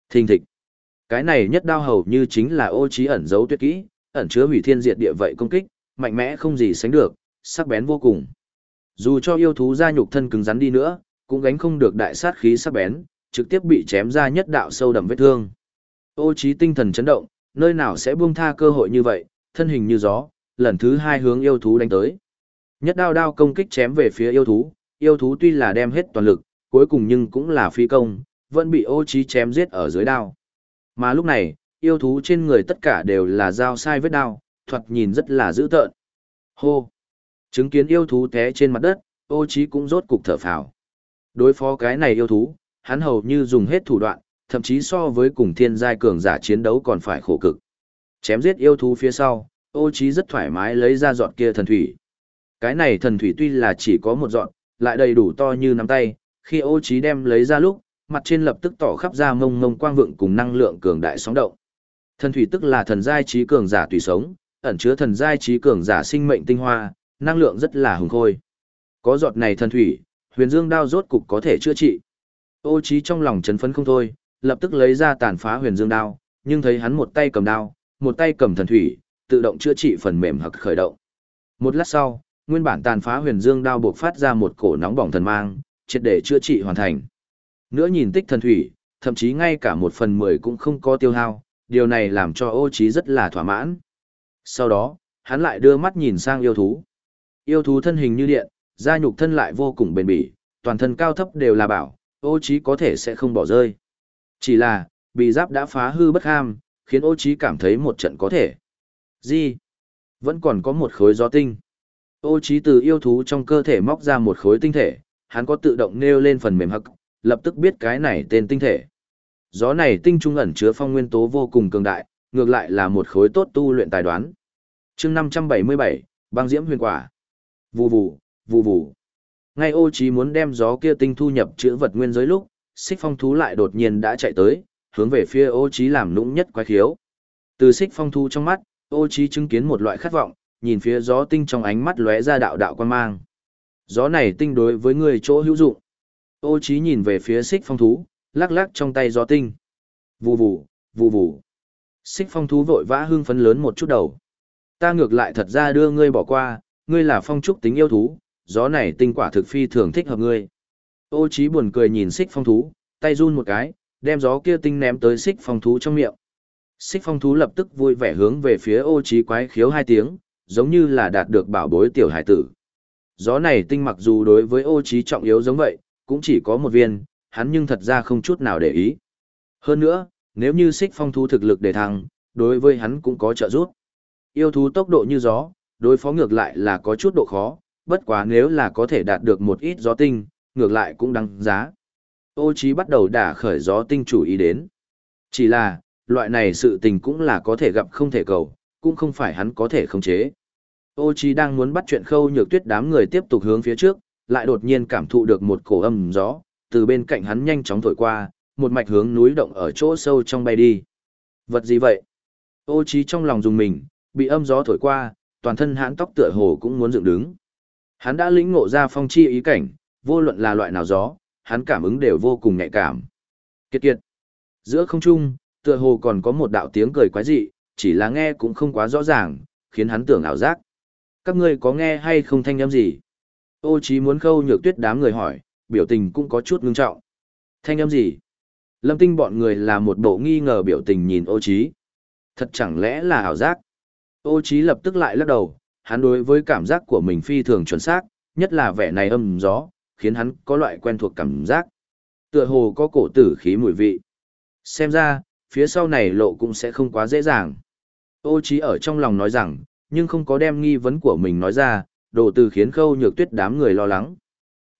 Thình thịch. Cái này nhất đao hầu như chính là ô trí ẩn giấu tuyệt kỹ, ẩn chứa hủy thiên diệt địa vậy công kích, mạnh mẽ không gì sánh được, sắc bén vô cùng. Dù cho yêu thú ra nhục thân cứng rắn đi nữa, cũng gánh không được đại sát khí sắc bén, trực tiếp bị chém ra nhất đạo sâu đậm vết thương. Ô trí tinh thần chấn động, nơi nào sẽ buông tha cơ hội như vậy, thân hình như gió, lần thứ hai hướng yêu thú đánh tới. Nhất đao đao công kích chém về phía yêu thú, yêu thú tuy là đem hết toàn lực, cuối cùng nhưng cũng là phi công, vẫn bị ô trí chém giết ở dưới đao. Mà lúc này, yêu thú trên người tất cả đều là dao sai vết đao, thoạt nhìn rất là dữ tợn. Hô! Chứng kiến yêu thú té trên mặt đất, ô trí cũng rốt cục thở phào. Đối phó cái này yêu thú, hắn hầu như dùng hết thủ đoạn, thậm chí so với cùng thiên giai cường giả chiến đấu còn phải khổ cực. Chém giết yêu thú phía sau, ô trí rất thoải mái lấy ra giọt kia thần thủy. Cái này thần thủy tuy là chỉ có một giọt, lại đầy đủ to như nắm tay, khi ô trí đem lấy ra lúc, mặt trên lập tức tỏ khắp ra mông mông quang vượng cùng năng lượng cường đại sóng động. Thần thủy tức là thần giai trí cường giả tùy sống, ẩn chứa thần giai trí cường giả sinh mệnh tinh hoa, năng lượng rất là hùng khôi. Có giọt này thần thủy, huyền dương đao rốt cục có thể chữa trị. Ô trí trong lòng chấn phấn không thôi, lập tức lấy ra tàn phá huyền dương đao, nhưng thấy hắn một tay cầm đao, một tay cầm thần thủy, tự động chữa trị phần mềm hoặc khởi động. Một lát sau, nguyên bản tàn phá huyền dương đao buộc phát ra một cổ nóng bỏng thần mang, triệt để chữa trị hoàn thành. Nữa nhìn tích thần thủy, thậm chí ngay cả một phần mười cũng không có tiêu hao, điều này làm cho ô trí rất là thỏa mãn. Sau đó, hắn lại đưa mắt nhìn sang yêu thú. Yêu thú thân hình như điện, da nhục thân lại vô cùng bền bỉ, toàn thân cao thấp đều là bảo, ô trí có thể sẽ không bỏ rơi. Chỉ là, bị giáp đã phá hư bất ham, khiến ô trí cảm thấy một trận có thể. Gì? Vẫn còn có một khối gió tinh. Ô trí từ yêu thú trong cơ thể móc ra một khối tinh thể, hắn có tự động nêu lên phần mềm hậc, lập tức biết cái này tên tinh thể. Gió này tinh trung ẩn chứa phong nguyên tố vô cùng cường đại, ngược lại là một khối tốt tu luyện tài đoán. Chương 577, băng diễm huyền quả. Vù vù, vù vù. Ngay ô trí muốn đem gió kia tinh thu nhập chữ vật nguyên giới lúc, xích phong thú lại đột nhiên đã chạy tới, hướng về phía ô trí làm nũng nhất quái khiếu. Từ xích phong thú trong mắt, ô trí chứng kiến một loại khát vọng, nhìn phía gió tinh trong ánh mắt lóe ra đạo đạo quan mang. Gió này tinh đối với người chỗ hữu dụng. Ô trí nhìn về phía xích phong thú, lắc lắc trong tay gió tinh. Vù vù, vù vù. Xích phong thú vội vã hưng phấn lớn một chút đầu. Ta ngược lại thật ra đưa ngươi bỏ qua, ngươi là phong trúc tính yêu thú, gió này tinh quả thực phi thường thích hợp ngươi. Ô Chí buồn cười nhìn xích phong thú, tay run một cái, đem gió kia tinh ném tới xích phong thú trong miệng. Xích phong thú lập tức vui vẻ hướng về phía ô Chí quái khiếu hai tiếng, giống như là đạt được bảo bối tiểu hải tử. Gió này tinh mặc dù đối với ô Chí trọng yếu giống vậy, cũng chỉ có một viên, hắn nhưng thật ra không chút nào để ý. Hơn nữa, nếu như xích phong thú thực lực để thăng, đối với hắn cũng có trợ giúp. Yêu thú tốc độ như gió, đối phó ngược lại là có chút độ khó, bất quá nếu là có thể đạt được một ít gió tinh, ngược lại cũng đáng giá. Ô Chí bắt đầu đả khởi gió tinh chủ ý đến. Chỉ là, loại này sự tình cũng là có thể gặp không thể cầu, cũng không phải hắn có thể khống chế. Ô Chí đang muốn bắt chuyện khâu nhược tuyết đám người tiếp tục hướng phía trước, lại đột nhiên cảm thụ được một cổ âm gió, từ bên cạnh hắn nhanh chóng thổi qua, một mạch hướng núi động ở chỗ sâu trong bay đi. Vật gì vậy? Ô Chí trong lòng dùng mình, bị âm gió thổi qua, toàn thân hãn tóc tựa hồ cũng muốn dựng đứng. Hắn đã lĩnh ngộ ra phong chi ý cảnh, vô luận là loại nào gió, hắn cảm ứng đều vô cùng nhạy cảm. Kiệt kiệt. Giữa không trung, tựa hồ còn có một đạo tiếng cười quái dị, chỉ là nghe cũng không quá rõ ràng, khiến hắn tưởng ảo giác. Các ngươi có nghe hay không thanh âm gì? Ô Chí muốn khâu nhược tuyết đám người hỏi, biểu tình cũng có chút ngưng trọng. Thanh âm gì? Lâm tinh bọn người là một bộ nghi ngờ biểu tình nhìn ô Chí. Thật chẳng lẽ là ảo giác? Ô Chí lập tức lại lắc đầu, hắn đối với cảm giác của mình phi thường chuẩn xác, nhất là vẻ này âm gió, khiến hắn có loại quen thuộc cảm giác. Tựa hồ có cổ tử khí mùi vị. Xem ra, phía sau này lộ cũng sẽ không quá dễ dàng. Ô Chí ở trong lòng nói rằng, nhưng không có đem nghi vấn của mình nói ra, đồ từ khiến khâu nhược tuyết đám người lo lắng.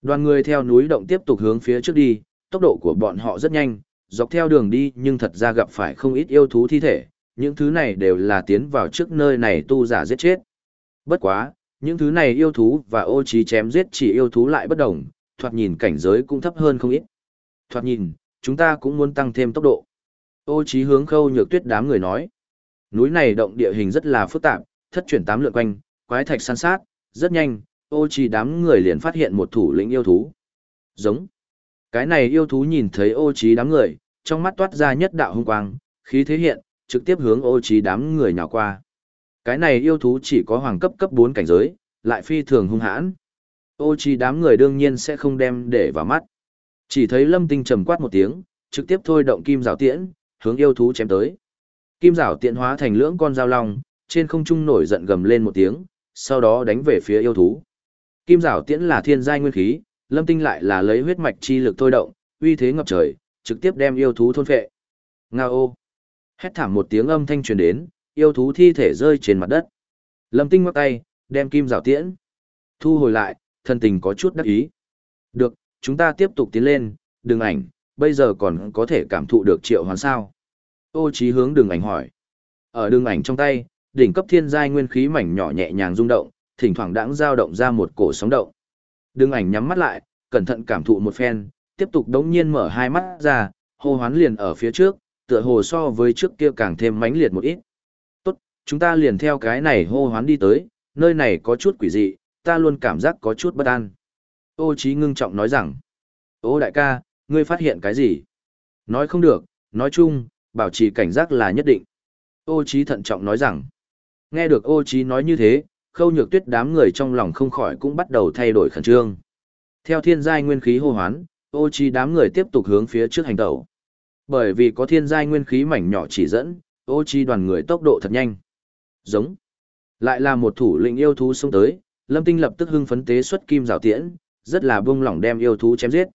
Đoàn người theo núi động tiếp tục hướng phía trước đi, tốc độ của bọn họ rất nhanh, dọc theo đường đi nhưng thật ra gặp phải không ít yêu thú thi thể, những thứ này đều là tiến vào trước nơi này tu giả giết chết. Bất quá, những thứ này yêu thú và ô trí chém giết chỉ yêu thú lại bất đồng, thoạt nhìn cảnh giới cũng thấp hơn không ít. Thoạt nhìn, chúng ta cũng muốn tăng thêm tốc độ. Ô trí hướng khâu nhược tuyết đám người nói. Núi này động địa hình rất là phức tạp, thất chuyển tám lượn quanh, quái thạch san sát, rất nhanh, ô trí đám người liền phát hiện một thủ lĩnh yêu thú. Giống. Cái này yêu thú nhìn thấy ô trí đám người, trong mắt toát ra nhất đạo hung quang, khí thế hiện, trực tiếp hướng ô trí đám người nhào qua. Cái này yêu thú chỉ có hoàng cấp cấp 4 cảnh giới, lại phi thường hung hãn. Ô trí đám người đương nhiên sẽ không đem để vào mắt. Chỉ thấy lâm tinh trầm quát một tiếng, trực tiếp thôi động kim rào tiễn, hướng yêu thú chém tới. Kim rào tiễn hóa thành lưỡng con dao long, trên không trung nổi giận gầm lên một tiếng, sau đó đánh về phía yêu thú. Kim rào tiễn là thiên giai nguyên khí, lâm tinh lại là lấy huyết mạch chi lực thôi động, uy thế ngập trời, trực tiếp đem yêu thú thôn phệ. Ngao Hét thảm một tiếng âm thanh truyền đến, yêu thú thi thể rơi trên mặt đất. Lâm Tinh ngoắc tay, đem kim rào tiễn. Thu hồi lại, thân tình có chút đắc ý. Được, chúng ta tiếp tục tiến lên, đường ảnh, bây giờ còn có thể cảm thụ được triệu hoán sao. Ô trí hướng đường ảnh hỏi. Ở đường ảnh trong tay, đỉnh cấp thiên giai nguyên khí mảnh nhỏ nhẹ nhàng rung động, thỉnh thoảng đãng dao động ra một cổ sóng động. Đường ảnh nhắm mắt lại, cẩn thận cảm thụ một phen, tiếp tục đống nhiên mở hai mắt ra, hô hoán liền ở phía trước, tựa hồ so với trước kia càng thêm mãnh liệt một ít. Tốt, chúng ta liền theo cái này hô hoán đi tới, nơi này có chút quỷ dị, ta luôn cảm giác có chút bất an. Ô Chí ngưng trọng nói rằng, ô đại ca, ngươi phát hiện cái gì? Nói không được, nói chung, bảo trì cảnh giác là nhất định. Ô Chí thận trọng nói rằng, nghe được ô Chí nói như thế, khâu nhược tuyết đám người trong lòng không khỏi cũng bắt đầu thay đổi khẩn trương. Theo thiên giai nguyên khí hô hoán, ô Chí đám người tiếp tục hướng phía trước hành tẩu. Bởi vì có thiên giai nguyên khí mảnh nhỏ chỉ dẫn, ô chi đoàn người tốc độ thật nhanh. Giống. Lại là một thủ lĩnh yêu thú xông tới, Lâm Tinh lập tức hưng phấn tế xuất kim rào tiễn, rất là buông lỏng đem yêu thú chém giết.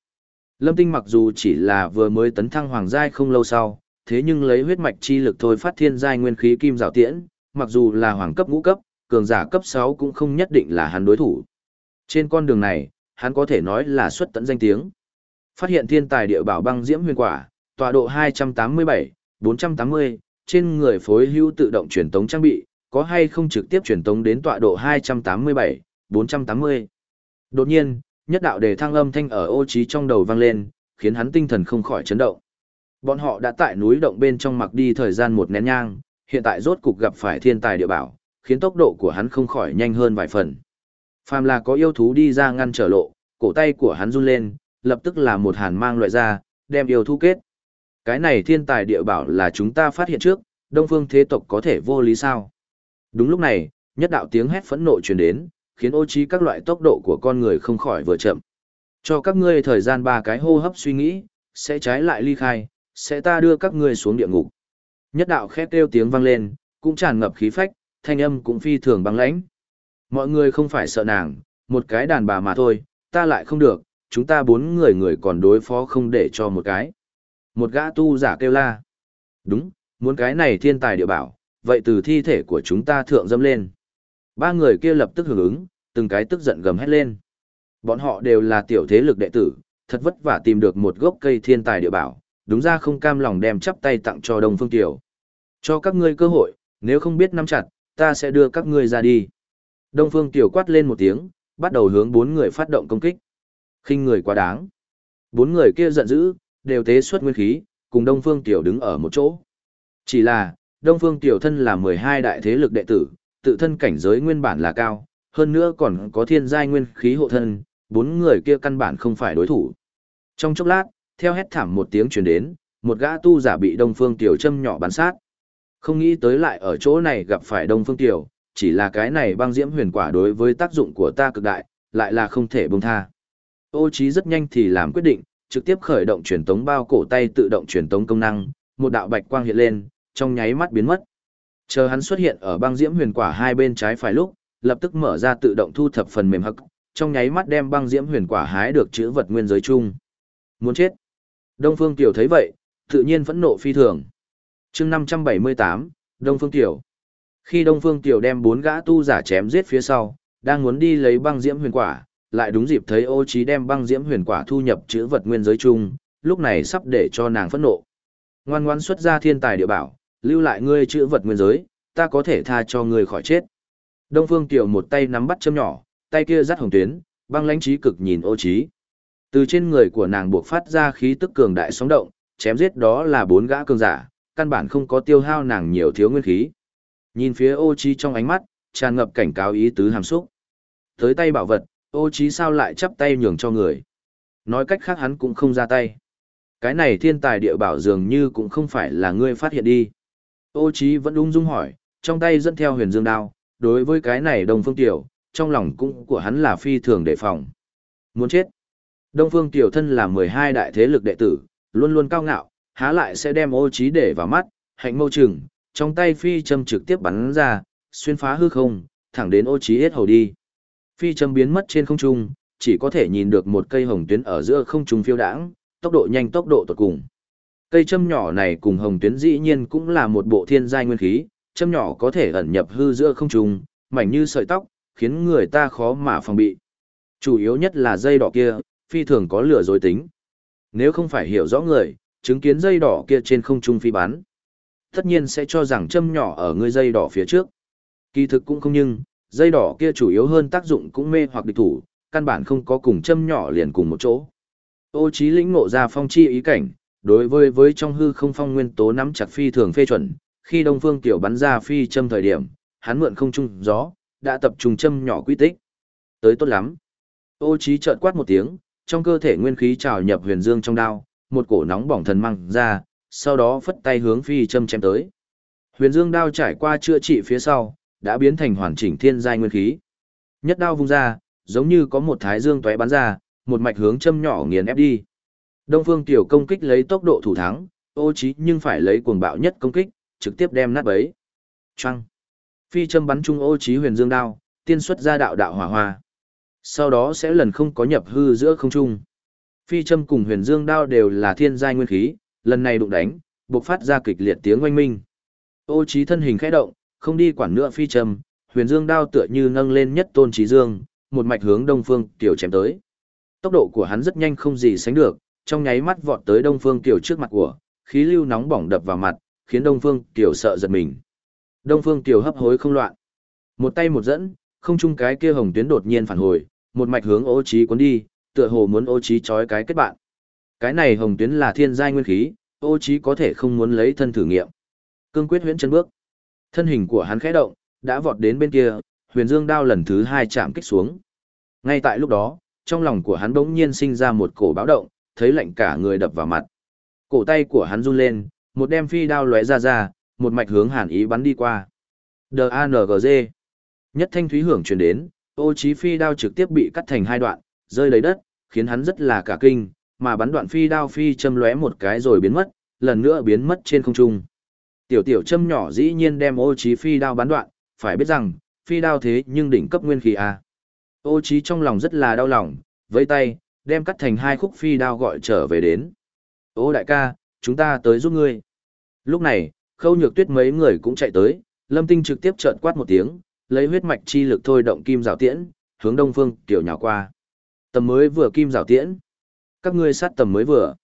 Lâm Tinh mặc dù chỉ là vừa mới tấn thăng hoàng giai không lâu sau, thế nhưng lấy huyết mạch chi lực thôi phát thiên giai nguyên khí kim rào tiễn, mặc dù là hoàng cấp ngũ cấp, cường giả cấp 6 cũng không nhất định là hắn đối thủ. Trên con đường này, hắn có thể nói là xuất tận danh tiếng. Phát hiện thiên tài địa bảo băng diễm huyền quả, tọa độ 287, 480, trên người phối hữu tự động truyền tống trang bị, có hay không trực tiếp truyền tống đến tọa độ 287, 480. Đột nhiên, nhất đạo đề thăng âm thanh ở ô trí trong đầu vang lên, khiến hắn tinh thần không khỏi chấn động. Bọn họ đã tại núi động bên trong mặc đi thời gian một nén nhang, hiện tại rốt cục gặp phải thiên tài địa bảo, khiến tốc độ của hắn không khỏi nhanh hơn vài phần. Phàm là có yêu thú đi ra ngăn trở lộ, cổ tay của hắn run lên, lập tức là một hàn mang loại ra, đem yêu thú kết. Cái này thiên tài địa bảo là chúng ta phát hiện trước, Đông Phương thế tộc có thể vô lý sao? Đúng lúc này, nhất đạo tiếng hét phẫn nộ truyền đến, khiến ô trí các loại tốc độ của con người không khỏi vừa chậm. Cho các ngươi thời gian ba cái hô hấp suy nghĩ, sẽ trái lại ly khai, sẽ ta đưa các ngươi xuống địa ngục. Nhất đạo khét kêu tiếng vang lên, cũng tràn ngập khí phách, thanh âm cũng phi thường băng lãnh. Mọi người không phải sợ nàng, một cái đàn bà mà thôi, ta lại không được, chúng ta bốn người người còn đối phó không để cho một cái. Một gã tu giả kêu la. Đúng, muốn cái này thiên tài địa bảo, vậy từ thi thể của chúng ta thượng dâm lên. Ba người kia lập tức hưởng ứng, từng cái tức giận gầm hét lên. Bọn họ đều là tiểu thế lực đệ tử, thật vất vả tìm được một gốc cây thiên tài địa bảo, đúng ra không cam lòng đem chắp tay tặng cho Đông Phương Tiểu. Cho các ngươi cơ hội, nếu không biết nắm chặt, ta sẽ đưa các ngươi ra đi. Đông Phương Tiểu quát lên một tiếng, bắt đầu hướng bốn người phát động công kích. khinh người quá đáng. Bốn người kia giận dữ, đều tế xuất nguyên khí, cùng Đông Phương Tiểu đứng ở một chỗ. Chỉ là, Đông Phương Tiểu thân là 12 đại thế lực đệ tử, tự thân cảnh giới nguyên bản là cao, hơn nữa còn có thiên giai nguyên khí hộ thân, bốn người kia căn bản không phải đối thủ. Trong chốc lát, theo hét thảm một tiếng truyền đến, một gã tu giả bị Đông Phương Tiểu châm nhỏ bắn sát. Không nghĩ tới lại ở chỗ này gặp phải Đông Phương Tiểu, chỉ là cái này băng diễm huyền quả đối với tác dụng của ta cực đại, lại là không thể buông tha. Ô Chí rất nhanh thì làm quyết định, trực tiếp khởi động truyền tống bao cổ tay tự động truyền tống công năng, một đạo bạch quang hiện lên, trong nháy mắt biến mất. Chờ hắn xuất hiện ở băng diễm huyền quả hai bên trái phải lúc, lập tức mở ra tự động thu thập phần mềm hắc, trong nháy mắt đem băng diễm huyền quả hái được chữ vật nguyên giới chung. Muốn chết. Đông Phương Tiểu thấy vậy, tự nhiên phẫn nộ phi thường. chương 578, Đông Phương Tiểu. Khi Đông Phương Tiểu đem bốn gã tu giả chém giết phía sau, đang muốn đi lấy băng diễm huyền quả, lại đúng dịp thấy ô trí đem băng diễm huyền quả thu nhập chữ vật nguyên giới chung, lúc này sắp để cho nàng phẫn nộ. Ngoan ngoãn xuất ra thiên tài địa bảo, lưu lại ngươi chữ vật nguyên giới, ta có thể tha cho ngươi khỏi chết. Đông Phương Tiểu một tay nắm bắt châm nhỏ, tay kia dắt hồng tuyến, băng lãnh trí cực nhìn ô trí. Từ trên người của nàng buộc phát ra khí tức cường đại sóng động, chém giết đó là bốn gã cường giả, căn bản không có tiêu hao nàng nhiều thiếu nguyên khí. Nhìn phía ô trí trong ánh mắt, tràn ngập cảnh cáo ý tứ hàm xúc. Tới tay bảo vật, ô trí sao lại chắp tay nhường cho người. Nói cách khác hắn cũng không ra tay. Cái này thiên tài địa bảo dường như cũng không phải là ngươi phát hiện đi. Ô trí vẫn ung dung hỏi, trong tay dẫn theo huyền dương đao, đối với cái này đông phương tiểu, trong lòng cũng của hắn là phi thường đề phòng. Muốn chết. Đông phương tiểu thân là 12 đại thế lực đệ tử, luôn luôn cao ngạo, há lại sẽ đem ô trí để vào mắt, hạnh mâu trừng, trong tay phi châm trực tiếp bắn ra, xuyên phá hư không, thẳng đến ô trí hết hầu đi. Phi châm biến mất trên không trung, chỉ có thể nhìn được một cây hồng tuyến ở giữa không trung phiêu đãng, tốc độ nhanh tốc độ tột cùng. Cây châm nhỏ này cùng hồng tuyến dĩ nhiên cũng là một bộ thiên giai nguyên khí, châm nhỏ có thể ẩn nhập hư giữa không trung, mảnh như sợi tóc, khiến người ta khó mà phòng bị. Chủ yếu nhất là dây đỏ kia, phi thường có lửa dối tính. Nếu không phải hiểu rõ người, chứng kiến dây đỏ kia trên không trung phi bắn, tất nhiên sẽ cho rằng châm nhỏ ở ngươi dây đỏ phía trước. Kỳ thực cũng không nhưng, dây đỏ kia chủ yếu hơn tác dụng cũng mê hoặc địch thủ, căn bản không có cùng châm nhỏ liền cùng một chỗ. Ô trí lĩnh ngộ ra phong chi ý cảnh, đối với với trong hư không phong nguyên tố nắm chặt phi thường phê chuẩn, khi Đông Phương Tiểu bắn ra phi châm thời điểm, hắn mượn không trung gió, đã tập trung châm nhỏ quy tích. Tới tốt lắm. Ô trí chợt quát một tiếng, trong cơ thể nguyên khí trào nhập huyền dương trong đao, một cổ nóng bỏng thần mang ra, sau đó phất tay hướng phi châm chém tới. Huyền dương đao trải qua chữa trị phía sau, đã biến thành hoàn chỉnh thiên giai nguyên khí. Nhất đao vung ra, giống như có một thái dương tóe bắn ra, một mạch hướng châm nhỏ nghiền ép đi. Đông Phương Tiểu công kích lấy tốc độ thủ thắng, ô trí nhưng phải lấy cuồng bạo nhất công kích, trực tiếp đem nát bấy. Choang. Phi châm bắn trung ô trí huyền dương đao, tiên xuất ra đạo đạo hỏa hoa. Sau đó sẽ lần không có nhập hư giữa không trung. Phi châm cùng huyền dương đao đều là thiên giai nguyên khí, lần này đụng đánh, bộc phát ra kịch liệt tiếng oanh minh. Ô trí thân hình khẽ động, không đi quản nữa phi châm, huyền dương đao tựa như nâng lên nhất tôn trí dương, một mạch hướng đông phương tiểu chém tới. Tốc độ của hắn rất nhanh không gì sánh được, trong nháy mắt vọt tới đông phương tiểu trước mặt của, khí lưu nóng bỏng đập vào mặt, khiến đông phương tiểu sợ giật mình. Đông phương tiểu hấp hối không loạn. Một tay một dẫn, không chung cái kia hồng tuyến đột nhiên phản hồi, một mạch hướng ô trí cuốn đi, tựa hồ muốn ô trí chói cái kết bạn. Cái này hồng tuyến là thiên giai nguyên khí, ô trí có thể không muốn lấy thân thử nghiệm. Cương quyết huyễn chân bước. Thân hình của hắn khẽ động, đã vọt đến bên kia, huyền dương đao lần thứ hai chạm kích xuống. Ngay tại lúc đó, trong lòng của hắn bỗng nhiên sinh ra một cổ báo động, thấy lạnh cả người đập vào mặt. Cổ tay của hắn run lên, một đem phi đao lóe ra ra, một mạch hướng hàn ý bắn đi qua. D.A.N.G.G. Nhất thanh thúy hưởng truyền đến, ô chí phi đao trực tiếp bị cắt thành hai đoạn, rơi lấy đất, khiến hắn rất là cả kinh, mà bắn đoạn phi đao phi châm lóe một cái rồi biến mất, lần nữa biến mất trên không trung. Tiểu tiểu châm nhỏ dĩ nhiên đem ô trí phi đao bắn đoạn, phải biết rằng, phi đao thế nhưng đỉnh cấp nguyên khí à? Ô trí trong lòng rất là đau lòng, với tay, đem cắt thành hai khúc phi đao gọi trở về đến. Ô đại ca, chúng ta tới giúp ngươi. Lúc này, khâu nhược tuyết mấy người cũng chạy tới, lâm tinh trực tiếp trợn quát một tiếng, lấy huyết mạch chi lực thôi động kim rào tiễn, hướng đông phương tiểu nhào qua. Tầm mới vừa kim rào tiễn. Các ngươi sát tầm mới vừa.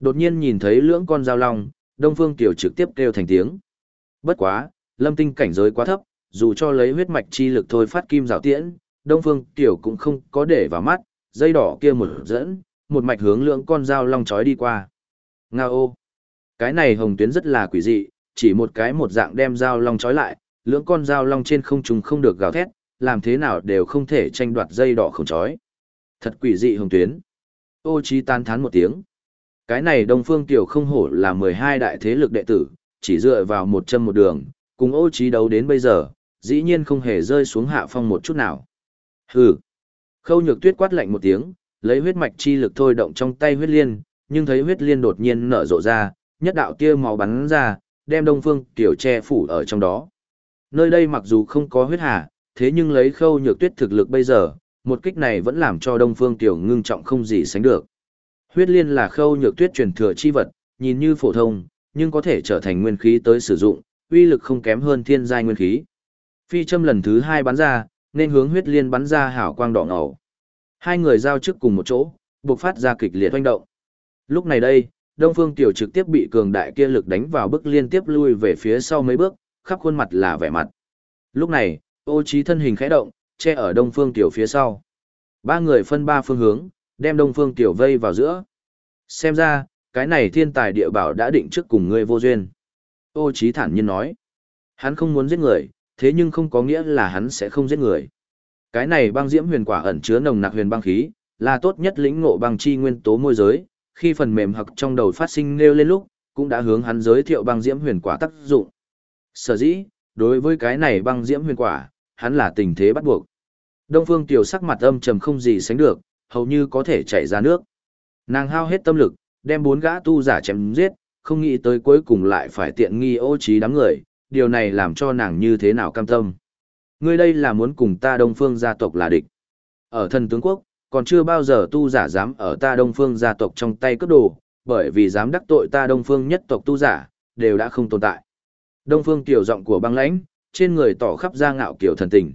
Đột nhiên nhìn thấy lưỡng con dao long, đông phương Kiều trực tiếp kêu thành tiếng. Bất quá, lâm tinh cảnh giới quá thấp, dù cho lấy huyết mạch chi lực thôi phát kim rào tiễn, đông phương Kiều cũng không có để vào mắt, dây đỏ kia một dẫn, một mạch hướng lượng con dao long chói đi qua. Nga ô! Cái này hồng tuyến rất là quỷ dị, chỉ một cái một dạng đem dao long chói lại, lưỡng con dao long trên không trung không được gào thét, làm thế nào đều không thể tranh đoạt dây đỏ không chói. Thật quỷ dị hồng tuyến. Ô Chí tan thán một tiếng. Cái này Đông Phương Tiểu không hổ là 12 đại thế lực đệ tử, chỉ dựa vào một chân một đường, cùng ô trí đấu đến bây giờ, dĩ nhiên không hề rơi xuống hạ phong một chút nào. Hừ. Khâu Nhược Tuyết quát lạnh một tiếng, lấy huyết mạch chi lực thôi động trong tay huyết liên, nhưng thấy huyết liên đột nhiên nở rộ ra, nhất đạo tia máu bắn ra, đem Đông Phương Tiểu che phủ ở trong đó. Nơi đây mặc dù không có huyết hà, thế nhưng lấy Khâu Nhược Tuyết thực lực bây giờ, một kích này vẫn làm cho Đông Phương Tiểu ngưng trọng không gì sánh được. Huyết liên là Khâu Nhược Tuyết truyền thừa chi vật, nhìn như phổ thông, nhưng có thể trở thành nguyên khí tới sử dụng, uy lực không kém hơn thiên giai nguyên khí. Phi châm lần thứ hai bắn ra, nên hướng huyết liên bắn ra hảo quang đỏ ngầu. Hai người giao chức cùng một chỗ, buộc phát ra kịch liệt oanh động. Lúc này đây, Đông Phương Tiểu trực tiếp bị cường đại kia lực đánh vào bước liên tiếp lui về phía sau mấy bước, khắp khuôn mặt là vẻ mặt. Lúc này, ô trí thân hình khẽ động, che ở Đông Phương Tiểu phía sau. Ba người phân ba phương hướng, đem Đông Phương Tiểu vây vào giữa. Xem ra, cái này thiên tài địa bảo đã định trước cùng ngươi vô duyên. Ô trí thản nhiên nói. Hắn không muốn giết người, thế nhưng không có nghĩa là hắn sẽ không giết người. Cái này băng diễm huyền quả ẩn chứa nồng nặc huyền băng khí, là tốt nhất lĩnh ngộ băng chi nguyên tố môi giới, khi phần mềm hoặc trong đầu phát sinh nêu lên lúc, cũng đã hướng hắn giới thiệu băng diễm huyền quả tác dụng. Sở dĩ, đối với cái này băng diễm huyền quả, hắn là tình thế bắt buộc. Đông Phương Tiểu sắc mặt âm trầm không gì sánh được, hầu như có thể chảy ra nước. Nàng hao hết tâm lực, đem bốn gã tu giả chém giết, không nghĩ tới cuối cùng lại phải tiện nghi ô trí đám người, điều này làm cho nàng như thế nào cam tâm. Ngươi đây là muốn cùng ta Đông Phương gia tộc là địch. Ở thần tướng quốc, còn chưa bao giờ tu giả dám ở ta Đông Phương gia tộc trong tay cướp đồ, bởi vì dám đắc tội ta Đông Phương nhất tộc tu giả, đều đã không tồn tại. Đông Phương tiểu giọng của băng lãnh, trên người tỏ khắp ra ngạo kiểu thần tình.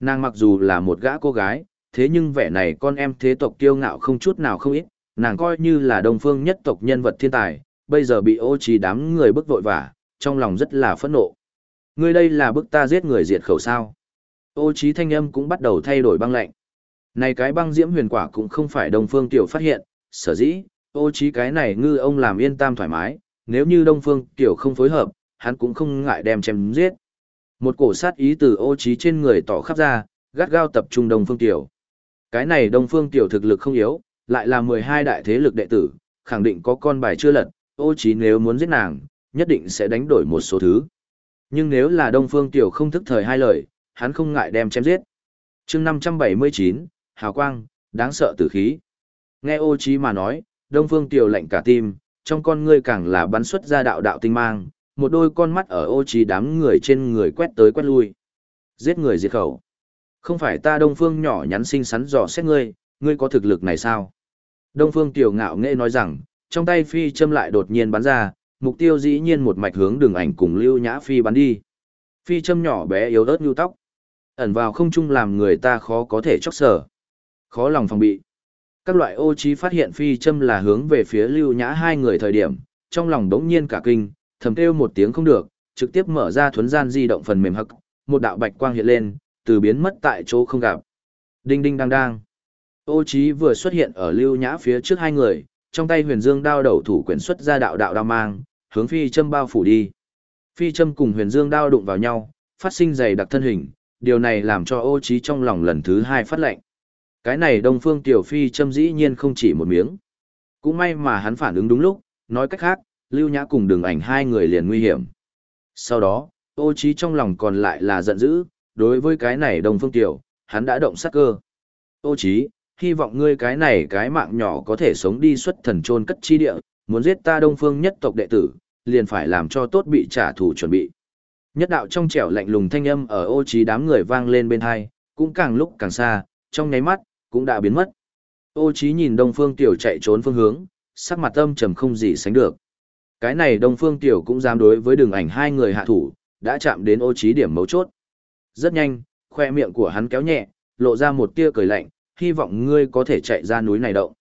Nàng mặc dù là một gã cô gái, thế nhưng vẻ này con em thế tộc kiêu ngạo không chút nào không ít, nàng coi như là đồng Phương nhất tộc nhân vật thiên tài, bây giờ bị ô trí đám người bức vội vả, trong lòng rất là phẫn nộ. Ngươi đây là bức ta giết người diệt khẩu sao. Ô trí thanh âm cũng bắt đầu thay đổi băng lạnh. Này cái băng diễm huyền quả cũng không phải đồng Phương Tiểu phát hiện, sở dĩ, ô trí cái này ngư ông làm yên tam thoải mái, nếu như Đông Phương Tiểu không phối hợp, hắn cũng không ngại đem chém giết. Một cổ sát ý từ ô trí trên người tỏ khắp ra, gắt gao tập trung Đông Phương Tiểu. Cái này Đông Phương Tiểu thực lực không yếu, lại là 12 đại thế lực đệ tử, khẳng định có con bài chưa lật, ô chí nếu muốn giết nàng, nhất định sẽ đánh đổi một số thứ. Nhưng nếu là Đông Phương Tiểu không thức thời hai lời, hắn không ngại đem chém giết. chương 579, Hào Quang, đáng sợ tử khí. Nghe ô chí mà nói, Đông Phương Tiểu lạnh cả tim, trong con ngươi càng là bắn xuất ra đạo đạo tinh mang, một đôi con mắt ở ô trí đám người trên người quét tới quét lui. Giết người diệt khẩu. Không phải ta Đông Phương nhỏ nhắn xinh xắn dò xét ngươi, ngươi có thực lực này sao? Đông Phương Tiểu ngạo nghệ nói rằng, trong tay phi châm lại đột nhiên bắn ra, mục tiêu dĩ nhiên một mạch hướng đường ảnh cùng Lưu Nhã Phi bắn đi. Phi châm nhỏ bé yếu ớt như tóc, ẩn vào không trung làm người ta khó có thể chóc sở. Khó lòng phòng bị. Các loại ô trí phát hiện phi châm là hướng về phía Lưu Nhã hai người thời điểm, trong lòng đống nhiên cả kinh, thầm kêu một tiếng không được, trực tiếp mở ra thuấn gian di động phần mềm hậc, một đạo bạch quang hiện lên, từ biến mất tại chỗ không gặp. Đinh đinh đang đang. Ô Chí vừa xuất hiện ở Lưu Nhã phía trước hai người, trong tay huyền dương đao đầu thủ quyển xuất ra đạo đạo đao mang, hướng phi châm bao phủ đi. Phi châm cùng huyền dương đao đụng vào nhau, phát sinh dày đặc thân hình, điều này làm cho ô Chí trong lòng lần thứ hai phát lệnh. Cái này đông phương tiểu phi châm dĩ nhiên không chỉ một miếng. Cũng may mà hắn phản ứng đúng lúc, nói cách khác, lưu nhã cùng đường ảnh hai người liền nguy hiểm. Sau đó, ô Chí trong lòng còn lại là giận dữ, đối với cái này Đông Phương Tiểu, hắn đã động sát cơ. Ô chí, hy vọng ngươi cái này cái mạng nhỏ có thể sống đi xuất thần trôn cất chi địa, muốn giết ta Đông Phương nhất tộc đệ tử, liền phải làm cho tốt bị trả thù chuẩn bị. Nhất đạo trong trẻo lạnh lùng thanh âm ở ô trí đám người vang lên bên hai, cũng càng lúc càng xa, trong nháy mắt, cũng đã biến mất. Ô trí nhìn Đông Phương Tiểu chạy trốn phương hướng, sắc mặt âm trầm không gì sánh được. Cái này Đông Phương Tiểu cũng dám đối với đường ảnh hai người hạ thủ, đã chạm đến ô trí điểm mấu chốt. Rất nhanh, khoe miệng của hắn kéo nhẹ, lộ ra một tia cười lạnh, hy vọng ngươi có thể chạy ra núi này động.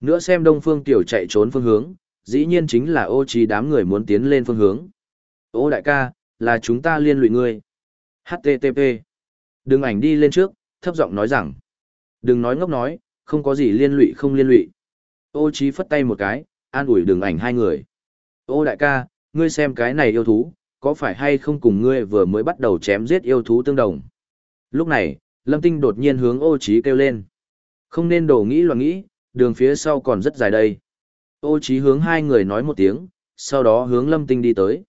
Nữa xem Đông Phương Tiểu chạy trốn phương hướng, dĩ nhiên chính là ô trí đám người muốn tiến lên phương hướng. Ô đại ca, là chúng ta liên lụy ngươi. HTTP. Đừng ảnh đi lên trước, thấp giọng nói rằng. Đừng nói ngốc nói, không có gì liên lụy không liên lụy. Ô trí phất tay một cái, an ủi đường ảnh hai người. Ô đại ca, ngươi xem cái này yêu thú, có phải hay không cùng ngươi vừa mới bắt đầu chém giết yêu thú tương đồng. Lúc này, Lâm Tinh đột nhiên hướng ô trí kêu lên. Không nên đổ nghĩ loạn nghĩ, đường phía sau còn rất dài đây. Ô trí hướng hai người nói một tiếng, sau đó hướng Lâm Tinh đi tới.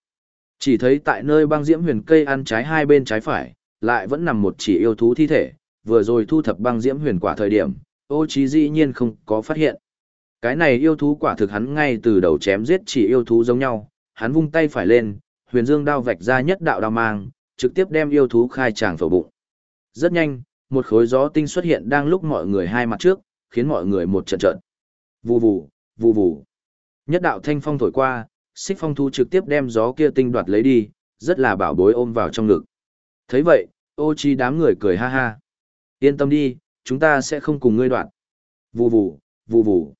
Chỉ thấy tại nơi băng diễm huyền cây ăn trái hai bên trái phải, lại vẫn nằm một chỉ yêu thú thi thể, vừa rồi thu thập băng diễm huyền quả thời điểm, ô trí dĩ nhiên không có phát hiện. Cái này yêu thú quả thực hắn ngay từ đầu chém giết chỉ yêu thú giống nhau, hắn vung tay phải lên, huyền dương đao vạch ra nhất đạo đao mang, trực tiếp đem yêu thú khai tràng phổ bụng. Rất nhanh, một khối gió tinh xuất hiện đang lúc mọi người hai mặt trước, khiến mọi người một trận trận. Vù vù, vù vù. Nhất đạo thanh phong thổi qua, xích phong thú trực tiếp đem gió kia tinh đoạt lấy đi, rất là bảo bối ôm vào trong ngực. thấy vậy, ô chi đám người cười ha ha. Yên tâm đi, chúng ta sẽ không cùng ngươi đoạn. Vù vù, vù vù.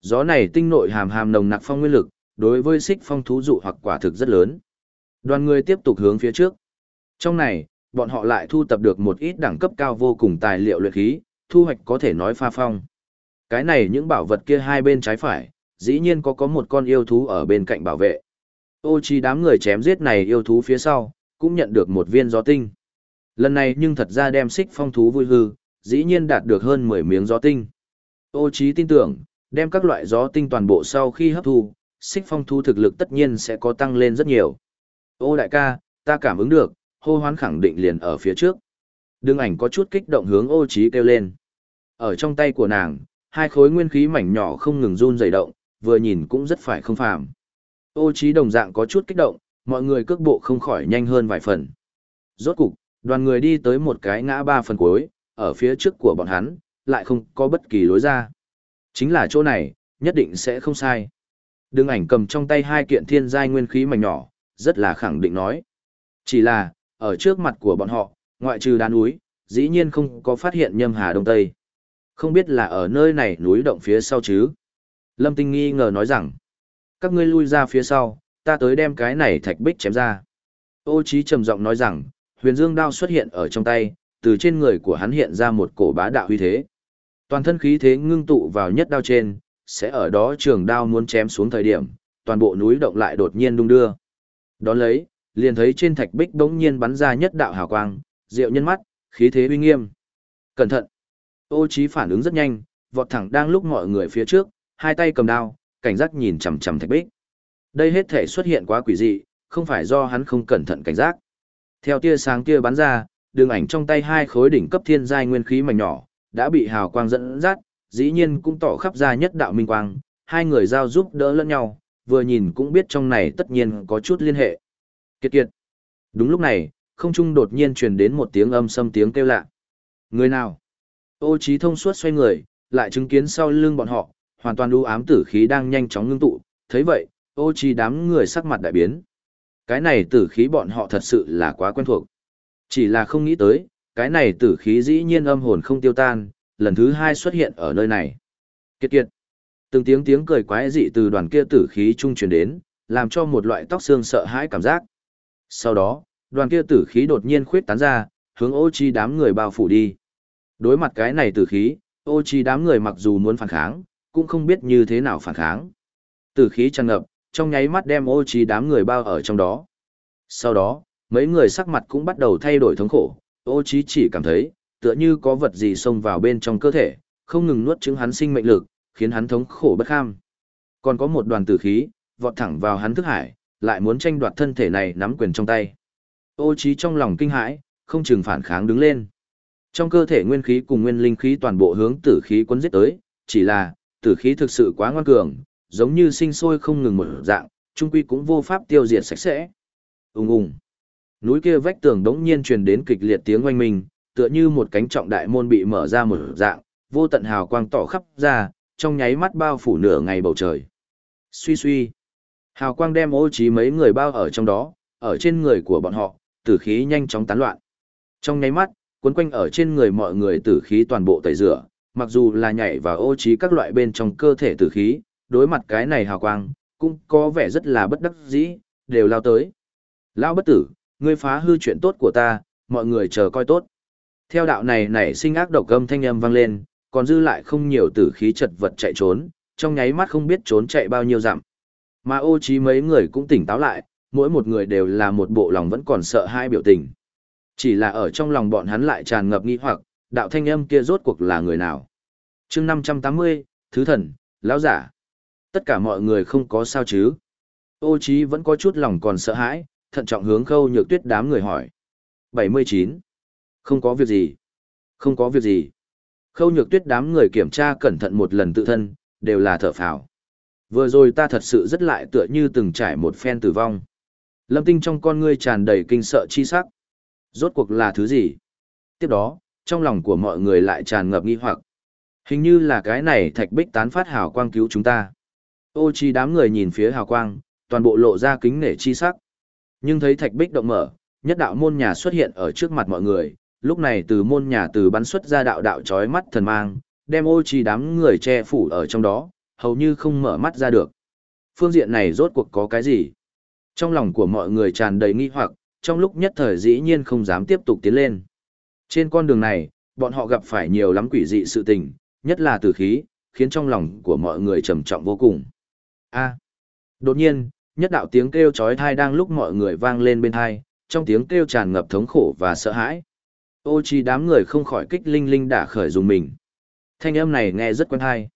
Gió này tinh nội hàm hàm nồng nặc phong nguyên lực, đối với xích phong thú dụ hoặc quả thực rất lớn. Đoàn người tiếp tục hướng phía trước. Trong này, bọn họ lại thu tập được một ít đẳng cấp cao vô cùng tài liệu luyện khí, thu hoạch có thể nói pha phong. Cái này những bảo vật kia hai bên trái phải, dĩ nhiên có có một con yêu thú ở bên cạnh bảo vệ. Ô chi đám người chém giết này yêu thú phía sau, cũng nhận được một viên gió tinh. Lần này nhưng thật ra đem xích phong thú vui hư, dĩ nhiên đạt được hơn 10 miếng gió tinh. Ô Chi tin tưởng, đem các loại gió tinh toàn bộ sau khi hấp thu, xích phong thú thực lực tất nhiên sẽ có tăng lên rất nhiều. Ô đại ca, ta cảm ứng được, hô hoán khẳng định liền ở phía trước. Đương ảnh có chút kích động hướng ô trí kêu lên. Ở trong tay của nàng, hai khối nguyên khí mảnh nhỏ không ngừng run rẩy động, vừa nhìn cũng rất phải không phàm. Ô trí đồng dạng có chút kích động, mọi người cước bộ không khỏi nhanh hơn vài phần. Rốt cục, đoàn người đi tới một cái ngã ba phần cuối, ở phía trước của bọn hắn, lại không có bất kỳ lối ra. Chính là chỗ này, nhất định sẽ không sai. Đương ảnh cầm trong tay hai kiện thiên giai nguyên khí mảnh nhỏ, rất là khẳng định nói. Chỉ là, ở trước mặt của bọn họ, ngoại trừ đá núi, dĩ nhiên không có phát hiện nhâm hà đông tây. Không biết là ở nơi này núi động phía sau chứ. Lâm Tinh nghi ngờ nói rằng, các ngươi lui ra phía sau, ta tới đem cái này thạch bích chém ra. Ô Chí trầm giọng nói rằng, huyền dương đao xuất hiện ở trong tay, từ trên người của hắn hiện ra một cổ bá đạo huy thế. Toàn thân khí thế ngưng tụ vào nhất đao trên, sẽ ở đó trường đao muốn chém xuống thời điểm, toàn bộ núi động lại đột nhiên đung đưa. Đón lấy, liền thấy trên thạch bích đống nhiên bắn ra nhất đạo hào quang, rượu nhân mắt, khí thế uy nghiêm. Cẩn thận! Ô Chí phản ứng rất nhanh, vọt thẳng đang lúc mọi người phía trước, hai tay cầm đao, cảnh giác nhìn chằm chằm thạch bích. Đây hết thể xuất hiện quá quỷ dị, không phải do hắn không cẩn thận cảnh giác. Theo tia sáng kia bắn ra, đường ảnh trong tay hai khối đỉnh cấp thiên giai nguyên khí mảnh nhỏ, đã bị hào quang dẫn dắt, dĩ nhiên cũng tỏ khắp ra nhất đạo minh quang, hai người giao giúp đỡ lẫn nhau, vừa nhìn cũng biết trong này tất nhiên có chút liên hệ. Kiệt kiệt. Đúng lúc này, không trung đột nhiên truyền đến một tiếng âm xâm tiếng kêu lạ. Người nào? Ô trí thông suốt xoay người, lại chứng kiến sau lưng bọn họ, hoàn toàn u ám tử khí đang nhanh chóng ngưng tụ, thấy vậy, ô trí đám người sắc mặt đại biến. Cái này tử khí bọn họ thật sự là quá quen thuộc. Chỉ là không nghĩ tới, cái này tử khí dĩ nhiên âm hồn không tiêu tan, lần thứ hai xuất hiện ở nơi này. Kiệt kiệt. Từng tiếng tiếng cười quái dị từ đoàn kia tử khí trung truyền đến, làm cho một loại tóc xương sợ hãi cảm giác. Sau đó, đoàn kia tử khí đột nhiên khuyết tán ra, hướng ô chi đám người bao phủ đi. Đối mặt cái này tử khí, ô chi đám người mặc dù muốn phản kháng, cũng không biết như thế nào phản kháng. Tử khí tràn ngập, trong nháy mắt đem ô chi đám người bao ở trong đó. Sau đó, mấy người sắc mặt cũng bắt đầu thay đổi thống khổ, ô chi chỉ cảm thấy, tựa như có vật gì xông vào bên trong cơ thể, không ngừng nuốt chứng hắn sinh mệnh lực, khiến hắn thống khổ bất kham. Còn có một đoàn tử khí, vọt thẳng vào hắn thức hải, lại muốn tranh đoạt thân thể này nắm quyền trong tay. Ô trí trong lòng kinh hãi, không chừng phản kháng đứng lên. Trong cơ thể nguyên khí cùng nguyên linh khí toàn bộ hướng tử khí cuốn giết tới, chỉ là, tử khí thực sự quá ngoan cường, giống như sinh sôi không ngừng một dạng, trung quy cũng vô pháp tiêu diệt sạch sẽ. Ùng ùng. Núi kia vách tường đống nhiên truyền đến kịch liệt tiếng oanh minh, tựa như một cánh trọng đại môn bị mở ra một dạng, vô tận hào quang tỏ khắp ra, trong nháy mắt bao phủ nửa ngày bầu trời. Suy suy. Hào quang đem ô trí mấy người bao ở trong đó, ở trên người của bọn họ, tử khí nhanh chóng tán loạn. Trong nháy mắt, cuốn quanh ở trên người mọi người tử khí toàn bộ tẩy rửa, mặc dù là nhảy vào ô trí các loại bên trong cơ thể tử khí, đối mặt cái này hào quang, cũng có vẻ rất là bất đắc dĩ, đều lao tới. Lão bất tử, ngươi phá hư chuyện tốt của ta, mọi người chờ coi tốt. Theo đạo này nảy sinh ác độc âm thanh âm vang lên, còn dư lại không nhiều tử khí chật vật chạy trốn, trong nháy mắt không biết trốn chạy bao nhiêu dặm. Mà ô trí mấy người cũng tỉnh táo lại, mỗi một người đều là một bộ lòng vẫn còn sợ hai biểu tình. Chỉ là ở trong lòng bọn hắn lại tràn ngập nghi hoặc, đạo thanh âm kia rốt cuộc là người nào. chương 580, Thứ Thần, lão Giả. Tất cả mọi người không có sao chứ. Ô trí vẫn có chút lòng còn sợ hãi, thận trọng hướng khâu nhược tuyết đám người hỏi. 79. Không có việc gì. Không có việc gì. Khâu nhược tuyết đám người kiểm tra cẩn thận một lần tự thân, đều là thở phào. Vừa rồi ta thật sự rất lại tựa như từng trải một phen tử vong. Lâm tinh trong con ngươi tràn đầy kinh sợ chi sắc. Rốt cuộc là thứ gì? Tiếp đó, trong lòng của mọi người lại tràn ngập nghi hoặc. Hình như là cái này thạch bích tán phát hào quang cứu chúng ta. Ô chi đám người nhìn phía hào quang, toàn bộ lộ ra kính nể chi sắc. Nhưng thấy thạch bích động mở, nhất đạo môn nhà xuất hiện ở trước mặt mọi người, lúc này từ môn nhà từ bắn xuất ra đạo đạo chói mắt thần mang, đem ô trì đám người che phủ ở trong đó, hầu như không mở mắt ra được. Phương diện này rốt cuộc có cái gì? Trong lòng của mọi người tràn đầy nghi hoặc, trong lúc nhất thời dĩ nhiên không dám tiếp tục tiến lên. Trên con đường này, bọn họ gặp phải nhiều lắm quỷ dị sự tình, nhất là tử khí, khiến trong lòng của mọi người trầm trọng vô cùng. A. Đột nhiên, nhất đạo tiếng kêu chói tai đang lúc mọi người vang lên bên tai, trong tiếng kêu tràn ngập thống khổ và sợ hãi. Ô chi đám người không khỏi kích linh linh đả khởi dùng mình. Thanh âm này nghe rất quen hay.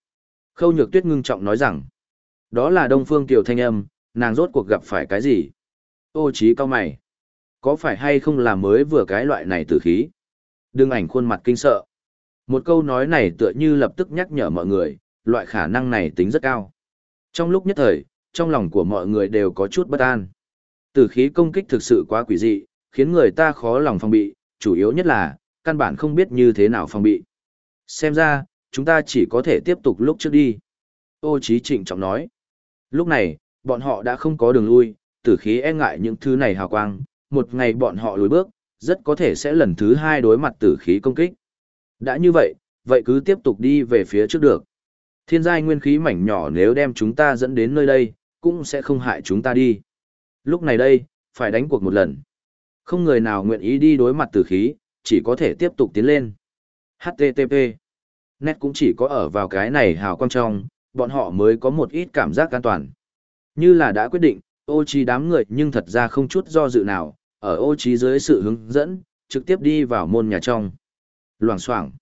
Khâu Nhược Tuyết ngưng trọng nói rằng, đó là Đông Phương Tiểu thanh âm, nàng rốt cuộc gặp phải cái gì? Ô chí cao mày. Có phải hay không là mới vừa cái loại này tử khí? Đừng ảnh khuôn mặt kinh sợ. Một câu nói này tựa như lập tức nhắc nhở mọi người, loại khả năng này tính rất cao. Trong lúc nhất thời, trong lòng của mọi người đều có chút bất an. Tử khí công kích thực sự quá quỷ dị, khiến người ta khó lòng phòng bị, chủ yếu nhất là, căn bản không biết như thế nào phòng bị. Xem ra, chúng ta chỉ có thể tiếp tục lúc trước đi. Ô Chí trịnh trọng nói. Lúc này, bọn họ đã không có đường lui, tử khí e ngại những thứ này hào quang, một ngày bọn họ lùi bước, rất có thể sẽ lần thứ hai đối mặt tử khí công kích. Đã như vậy, vậy cứ tiếp tục đi về phía trước được. Thiên giai nguyên khí mảnh nhỏ nếu đem chúng ta dẫn đến nơi đây, cũng sẽ không hại chúng ta đi. Lúc này đây, phải đánh cuộc một lần. Không người nào nguyện ý đi đối mặt tử khí, chỉ có thể tiếp tục tiến lên. HTTP Nét cũng chỉ có ở vào cái này hào quang trong, bọn họ mới có một ít cảm giác an toàn. Như là đã quyết định, ô trí đám người nhưng thật ra không chút do dự nào, ở ô trí dưới sự hướng dẫn, trực tiếp đi vào môn nhà trong. Loảng xoảng.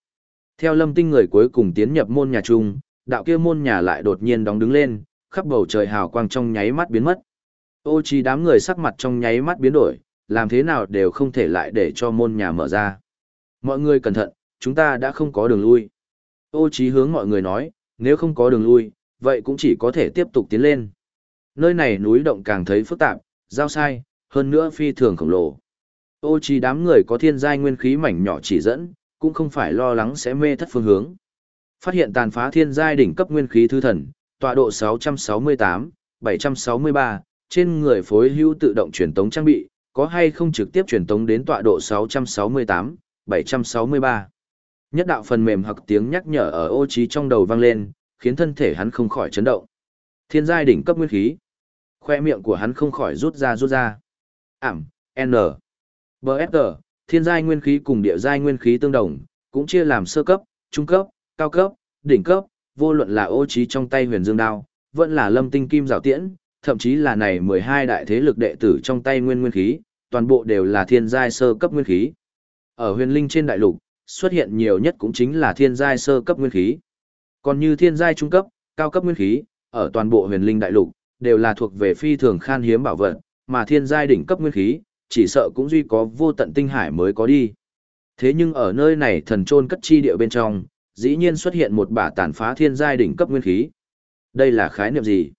Theo lâm tinh người cuối cùng tiến nhập môn nhà chung, đạo kia môn nhà lại đột nhiên đóng đứng lên, khắp bầu trời hào quang trong nháy mắt biến mất. Ô trí đám người sắc mặt trong nháy mắt biến đổi, làm thế nào đều không thể lại để cho môn nhà mở ra. Mọi người cẩn thận, chúng ta đã không có đường lui. Ô Chí hướng mọi người nói, nếu không có đường lui, vậy cũng chỉ có thể tiếp tục tiến lên. Nơi này núi động càng thấy phức tạp, giao sai, hơn nữa phi thường khổng lồ. Ô Chí đám người có thiên giai nguyên khí mảnh nhỏ chỉ dẫn, cũng không phải lo lắng sẽ mê thất phương hướng. Phát hiện tàn phá thiên giai đỉnh cấp nguyên khí thư thần, tọa độ 668, 763, trên người phối hữu tự động truyền tống trang bị, có hay không trực tiếp truyền tống đến tọa độ 668, 763. Nhất đạo phần mềm hoặc tiếng nhắc nhở ở ô trí trong đầu vang lên, khiến thân thể hắn không khỏi chấn động. Thiên giai đỉnh cấp nguyên khí. Khoe miệng của hắn không khỏi rút ra rút ra. Ảm, N. BFG, thiên giai nguyên khí cùng địa giai nguyên khí tương đồng, cũng chia làm sơ cấp, trung cấp, cao cấp, đỉnh cấp, vô luận là ô trí trong tay huyền dương đao, vẫn là lâm tinh kim rào tiễn, thậm chí là này 12 đại thế lực đệ tử trong tay nguyên nguyên khí, toàn bộ đều là thiên giai sơ cấp nguyên khí. Ở huyền linh trên đại lục, xuất hiện nhiều nhất cũng chính là thiên giai sơ cấp nguyên khí. Còn như thiên giai trung cấp, cao cấp nguyên khí, ở toàn bộ huyền linh đại lục, đều là thuộc về phi thường khan hiếm bảo vật, mà thiên giai đỉnh cấp nguyên khí, chỉ sợ cũng duy có vô tận tinh hải mới có đi. Thế nhưng ở nơi này thần trôn cất chi địa bên trong, dĩ nhiên xuất hiện một bả tàn phá thiên giai đỉnh cấp nguyên khí. Đây là khái niệm gì?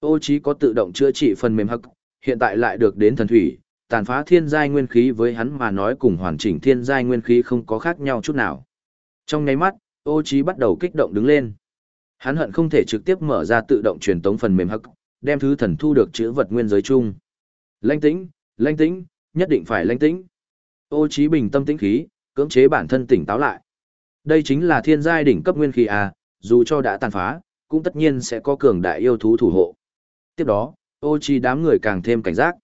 Ô chí có tự động chữa trị phần mềm hắc, hiện tại lại được đến thần thủy, tàn phá thiên giai nguyên khí với hắn mà nói cùng hoàn chỉnh thiên giai nguyên khí không có khác nhau chút nào. Trong nháy mắt, ô chí bắt đầu kích động đứng lên. Hắn hận không thể trực tiếp mở ra tự động truyền tống phần mềm hắc, đem thứ thần thu được chữ vật nguyên giới chung. Lanh tĩnh, lanh tĩnh, nhất định phải lanh tĩnh. Ô chí bình tâm tĩnh khí, cưỡng chế bản thân tỉnh táo lại. Đây chính là thiên giai đỉnh cấp nguyên khí à, dù cho đã tàn phá, cũng tất nhiên sẽ có cường đại yêu thú thủ hộ. Tiếp đó, ô chi đám người càng thêm cảnh giác.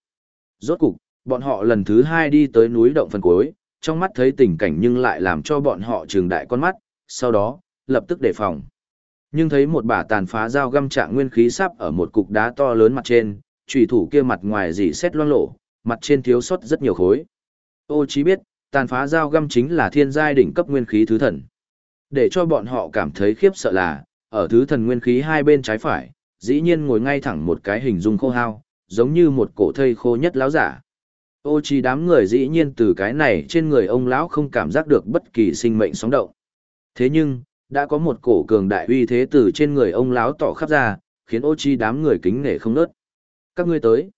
Rốt cục, bọn họ lần thứ hai đi tới núi động phần cuối, trong mắt thấy tình cảnh nhưng lại làm cho bọn họ trường đại con mắt, sau đó, lập tức đề phòng. Nhưng thấy một bả tàn phá dao găm trạng nguyên khí sắp ở một cục đá to lớn mặt trên, trùy thủ kia mặt ngoài dỉ xét loang lộ, mặt trên thiếu sót rất nhiều khối. Ô chí biết, tàn phá dao găm chính là thiên giai đỉnh cấp nguyên khí thứ thần. Để cho bọn họ cảm thấy khiếp sợ là, ở thứ thần nguyên khí hai bên trái phải, dĩ nhiên ngồi ngay thẳng một cái hình dung khô hao, giống như một cổ thây khô nhất lão giả. Ô chi đám người dĩ nhiên từ cái này trên người ông lão không cảm giác được bất kỳ sinh mệnh sóng động. Thế nhưng, đã có một cổ cường đại uy thế từ trên người ông lão tỏ khắp ra, khiến ô chi đám người kính nể không nớt. Các ngươi tới.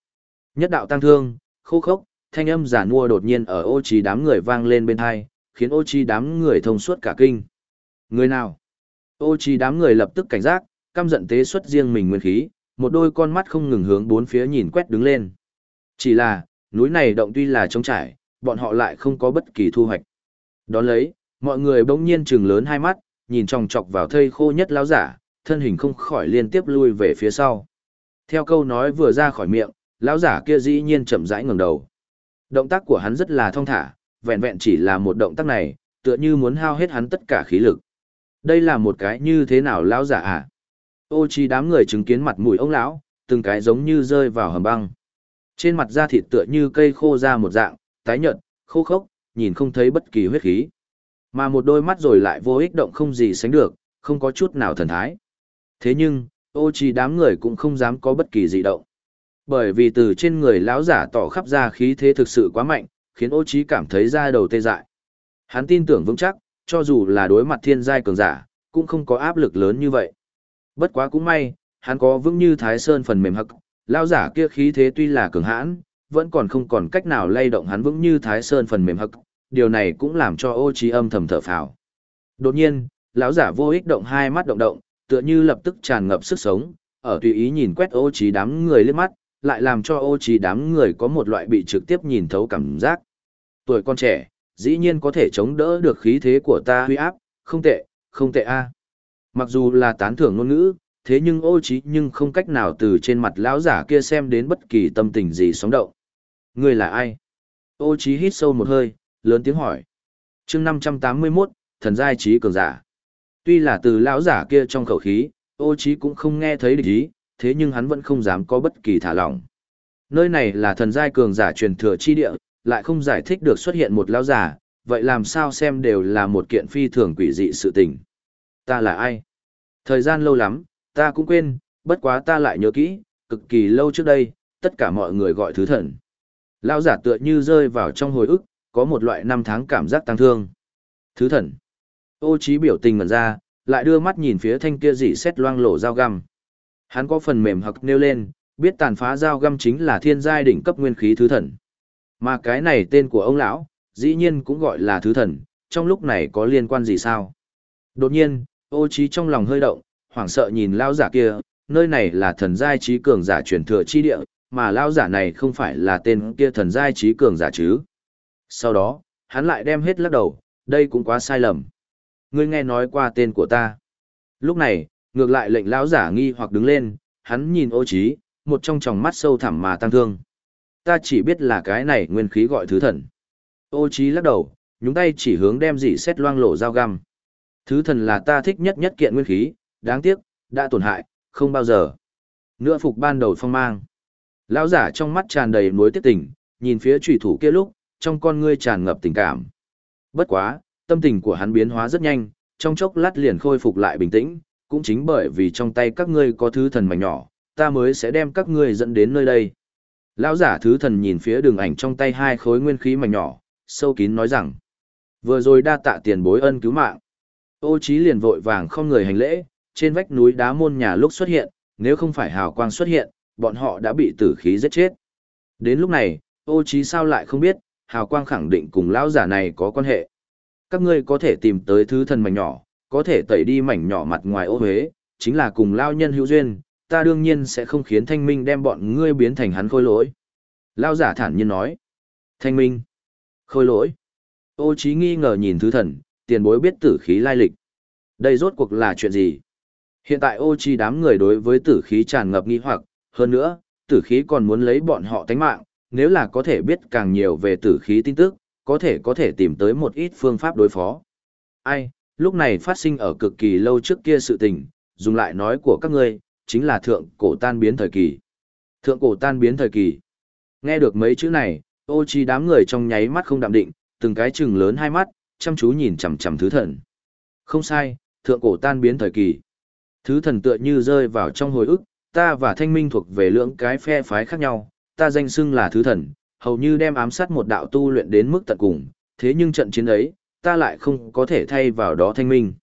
Nhất đạo tăng thương, khô khốc, thanh âm giả mua đột nhiên ở ô chi đám người vang lên bên hai, khiến ô chi đám người thông suốt cả kinh. Người nào? Ô chi đám người lập tức cảnh giác, căm giận tế xuất riêng mình nguyên khí, một đôi con mắt không ngừng hướng bốn phía nhìn quét đứng lên. Chỉ là, núi này động tuy là trống trải, bọn họ lại không có bất kỳ thu hoạch. Đón lấy, mọi người bỗng nhiên trừng lớn hai mắt, nhìn chòng chọc vào thây khô nhất lão giả, thân hình không khỏi liên tiếp lui về phía sau. Theo câu nói vừa ra khỏi miệng, lão giả kia dĩ nhiên chậm rãi ngẩng đầu. Động tác của hắn rất là thong thả, vẹn vẹn chỉ là một động tác này, tựa như muốn hao hết hắn tất cả khí lực. Đây là một cái như thế nào lão giả à? Ô chi đám người chứng kiến mặt mũi ông lão, từng cái giống như rơi vào hầm băng. Trên mặt da thịt tựa như cây khô ra một dạng, tái nhợt, khô khốc, nhìn không thấy bất kỳ huyết khí. Mà một đôi mắt rồi lại vô ích động không gì sánh được, không có chút nào thần thái. Thế nhưng, ô chi đám người cũng không dám có bất kỳ dị động. Bởi vì từ trên người lão giả tỏ khắp ra khí thế thực sự quá mạnh, khiến ô chi cảm thấy da đầu tê dại. Hắn tin tưởng vững chắc, cho dù là đối mặt thiên giai cường giả, cũng không có áp lực lớn như vậy. Bất quá cũng may, hắn có vững như thái sơn phần mềm hậc, lao giả kia khí thế tuy là cường hãn, vẫn còn không còn cách nào lay động hắn vững như thái sơn phần mềm hậc, điều này cũng làm cho ô trí âm thầm thở phào. Đột nhiên, lão giả vô ích động hai mắt động động, tựa như lập tức tràn ngập sức sống, ở tùy ý nhìn quét ô trí đám người lên mắt, lại làm cho ô trí đám người có một loại bị trực tiếp nhìn thấu cảm giác. Tuổi con trẻ, dĩ nhiên có thể chống đỡ được khí thế của ta huy áp, không tệ, không tệ a. Mặc dù là tán thưởng ngôn ngữ, thế nhưng ô trí nhưng không cách nào từ trên mặt lão giả kia xem đến bất kỳ tâm tình gì sóng động. Người là ai? Ô trí hít sâu một hơi, lớn tiếng hỏi. Chương 581, thần giai trí cường giả. Tuy là từ lão giả kia trong khẩu khí, ô trí cũng không nghe thấy địch ý, thế nhưng hắn vẫn không dám có bất kỳ thả lỏng. Nơi này là thần giai cường giả truyền thừa chi địa, lại không giải thích được xuất hiện một lão giả, vậy làm sao xem đều là một kiện phi thường quỷ dị sự tình. Ta là ai? Thời gian lâu lắm, ta cũng quên, bất quá ta lại nhớ kỹ, cực kỳ lâu trước đây, tất cả mọi người gọi thứ thần. Lão giả tựa như rơi vào trong hồi ức, có một loại năm tháng cảm giác tăng thương. Thứ thần. Ô trí biểu tình ngẩn ra, lại đưa mắt nhìn phía thanh kia dị xét loang lổ dao găm. Hắn có phần mềm hặc nêu lên, biết tàn phá dao găm chính là thiên giai đỉnh cấp nguyên khí thứ thần. Mà cái này tên của ông lão, dĩ nhiên cũng gọi là thứ thần, trong lúc này có liên quan gì sao? Đột nhiên, ô trí trong lòng hơi động, hoảng sợ nhìn lão giả kia, nơi này là thần giai trí cường giả truyền thừa chi địa, mà lão giả này không phải là tên kia thần giai trí cường giả chứ. Sau đó, hắn lại đem hết lắc đầu, đây cũng quá sai lầm. Ngươi nghe nói qua tên của ta. Lúc này, ngược lại lệnh lão giả nghi hoặc đứng lên, hắn nhìn ô trí, một trong tròng mắt sâu thẳm mà tăng thương. Ta chỉ biết là cái này nguyên khí gọi thứ thần. Ô trí lắc đầu, nhúng tay chỉ hướng đem dị xét loang lổ dao găm. Thứ thần là ta thích nhất nhất kiện nguyên khí, đáng tiếc, đã tổn hại, không bao giờ. Nữa phục ban đầu phong mang. Lão giả trong mắt tràn đầy nuối tiếc tình, nhìn phía trùy thủ kia lúc, trong con ngươi tràn ngập tình cảm. Bất quá, tâm tình của hắn biến hóa rất nhanh, trong chốc lát liền khôi phục lại bình tĩnh, cũng chính bởi vì trong tay các ngươi có thứ thần mảnh nhỏ, ta mới sẽ đem các ngươi dẫn đến nơi đây. Lão giả thứ thần nhìn phía đường ảnh trong tay hai khối nguyên khí mảnh nhỏ, sâu kín nói rằng. Vừa rồi đa tạ tiền bối ân cứu mạng. Ô Chí liền vội vàng không người hành lễ, trên vách núi đá môn nhà lúc xuất hiện, nếu không phải hào quang xuất hiện, bọn họ đã bị tử khí giết chết. Đến lúc này, ô Chí sao lại không biết, hào quang khẳng định cùng lão giả này có quan hệ. Các ngươi có thể tìm tới thứ thần mảnh nhỏ, có thể tẩy đi mảnh nhỏ mặt ngoài ô huế, chính là cùng Lão nhân hữu duyên, ta đương nhiên sẽ không khiến thanh minh đem bọn ngươi biến thành hắn khôi lỗi. Lão giả thản nhiên nói. Thanh minh. Khôi lỗi. Ô Chí nghi ngờ nhìn thứ thần, tiền bối biết tử khí lai lịch. Đây rốt cuộc là chuyện gì? Hiện tại ô chi đám người đối với tử khí tràn ngập nghi hoặc, hơn nữa, tử khí còn muốn lấy bọn họ tánh mạng, nếu là có thể biết càng nhiều về tử khí tin tức, có thể có thể tìm tới một ít phương pháp đối phó. Ai, lúc này phát sinh ở cực kỳ lâu trước kia sự tình, dùng lại nói của các ngươi, chính là thượng cổ tan biến thời kỳ. Thượng cổ tan biến thời kỳ. Nghe được mấy chữ này, ô chi đám người trong nháy mắt không đạm định, từng cái chừng lớn hai mắt, chăm chú nhìn chằm chằm thứ thần. Không sai, thượng cổ tan biến thời kỳ. Thứ thần tựa như rơi vào trong hồi ức, ta và thanh minh thuộc về lưỡng cái phe phái khác nhau, ta danh xưng là thứ thần, hầu như đem ám sát một đạo tu luyện đến mức tận cùng, thế nhưng trận chiến ấy, ta lại không có thể thay vào đó thanh minh.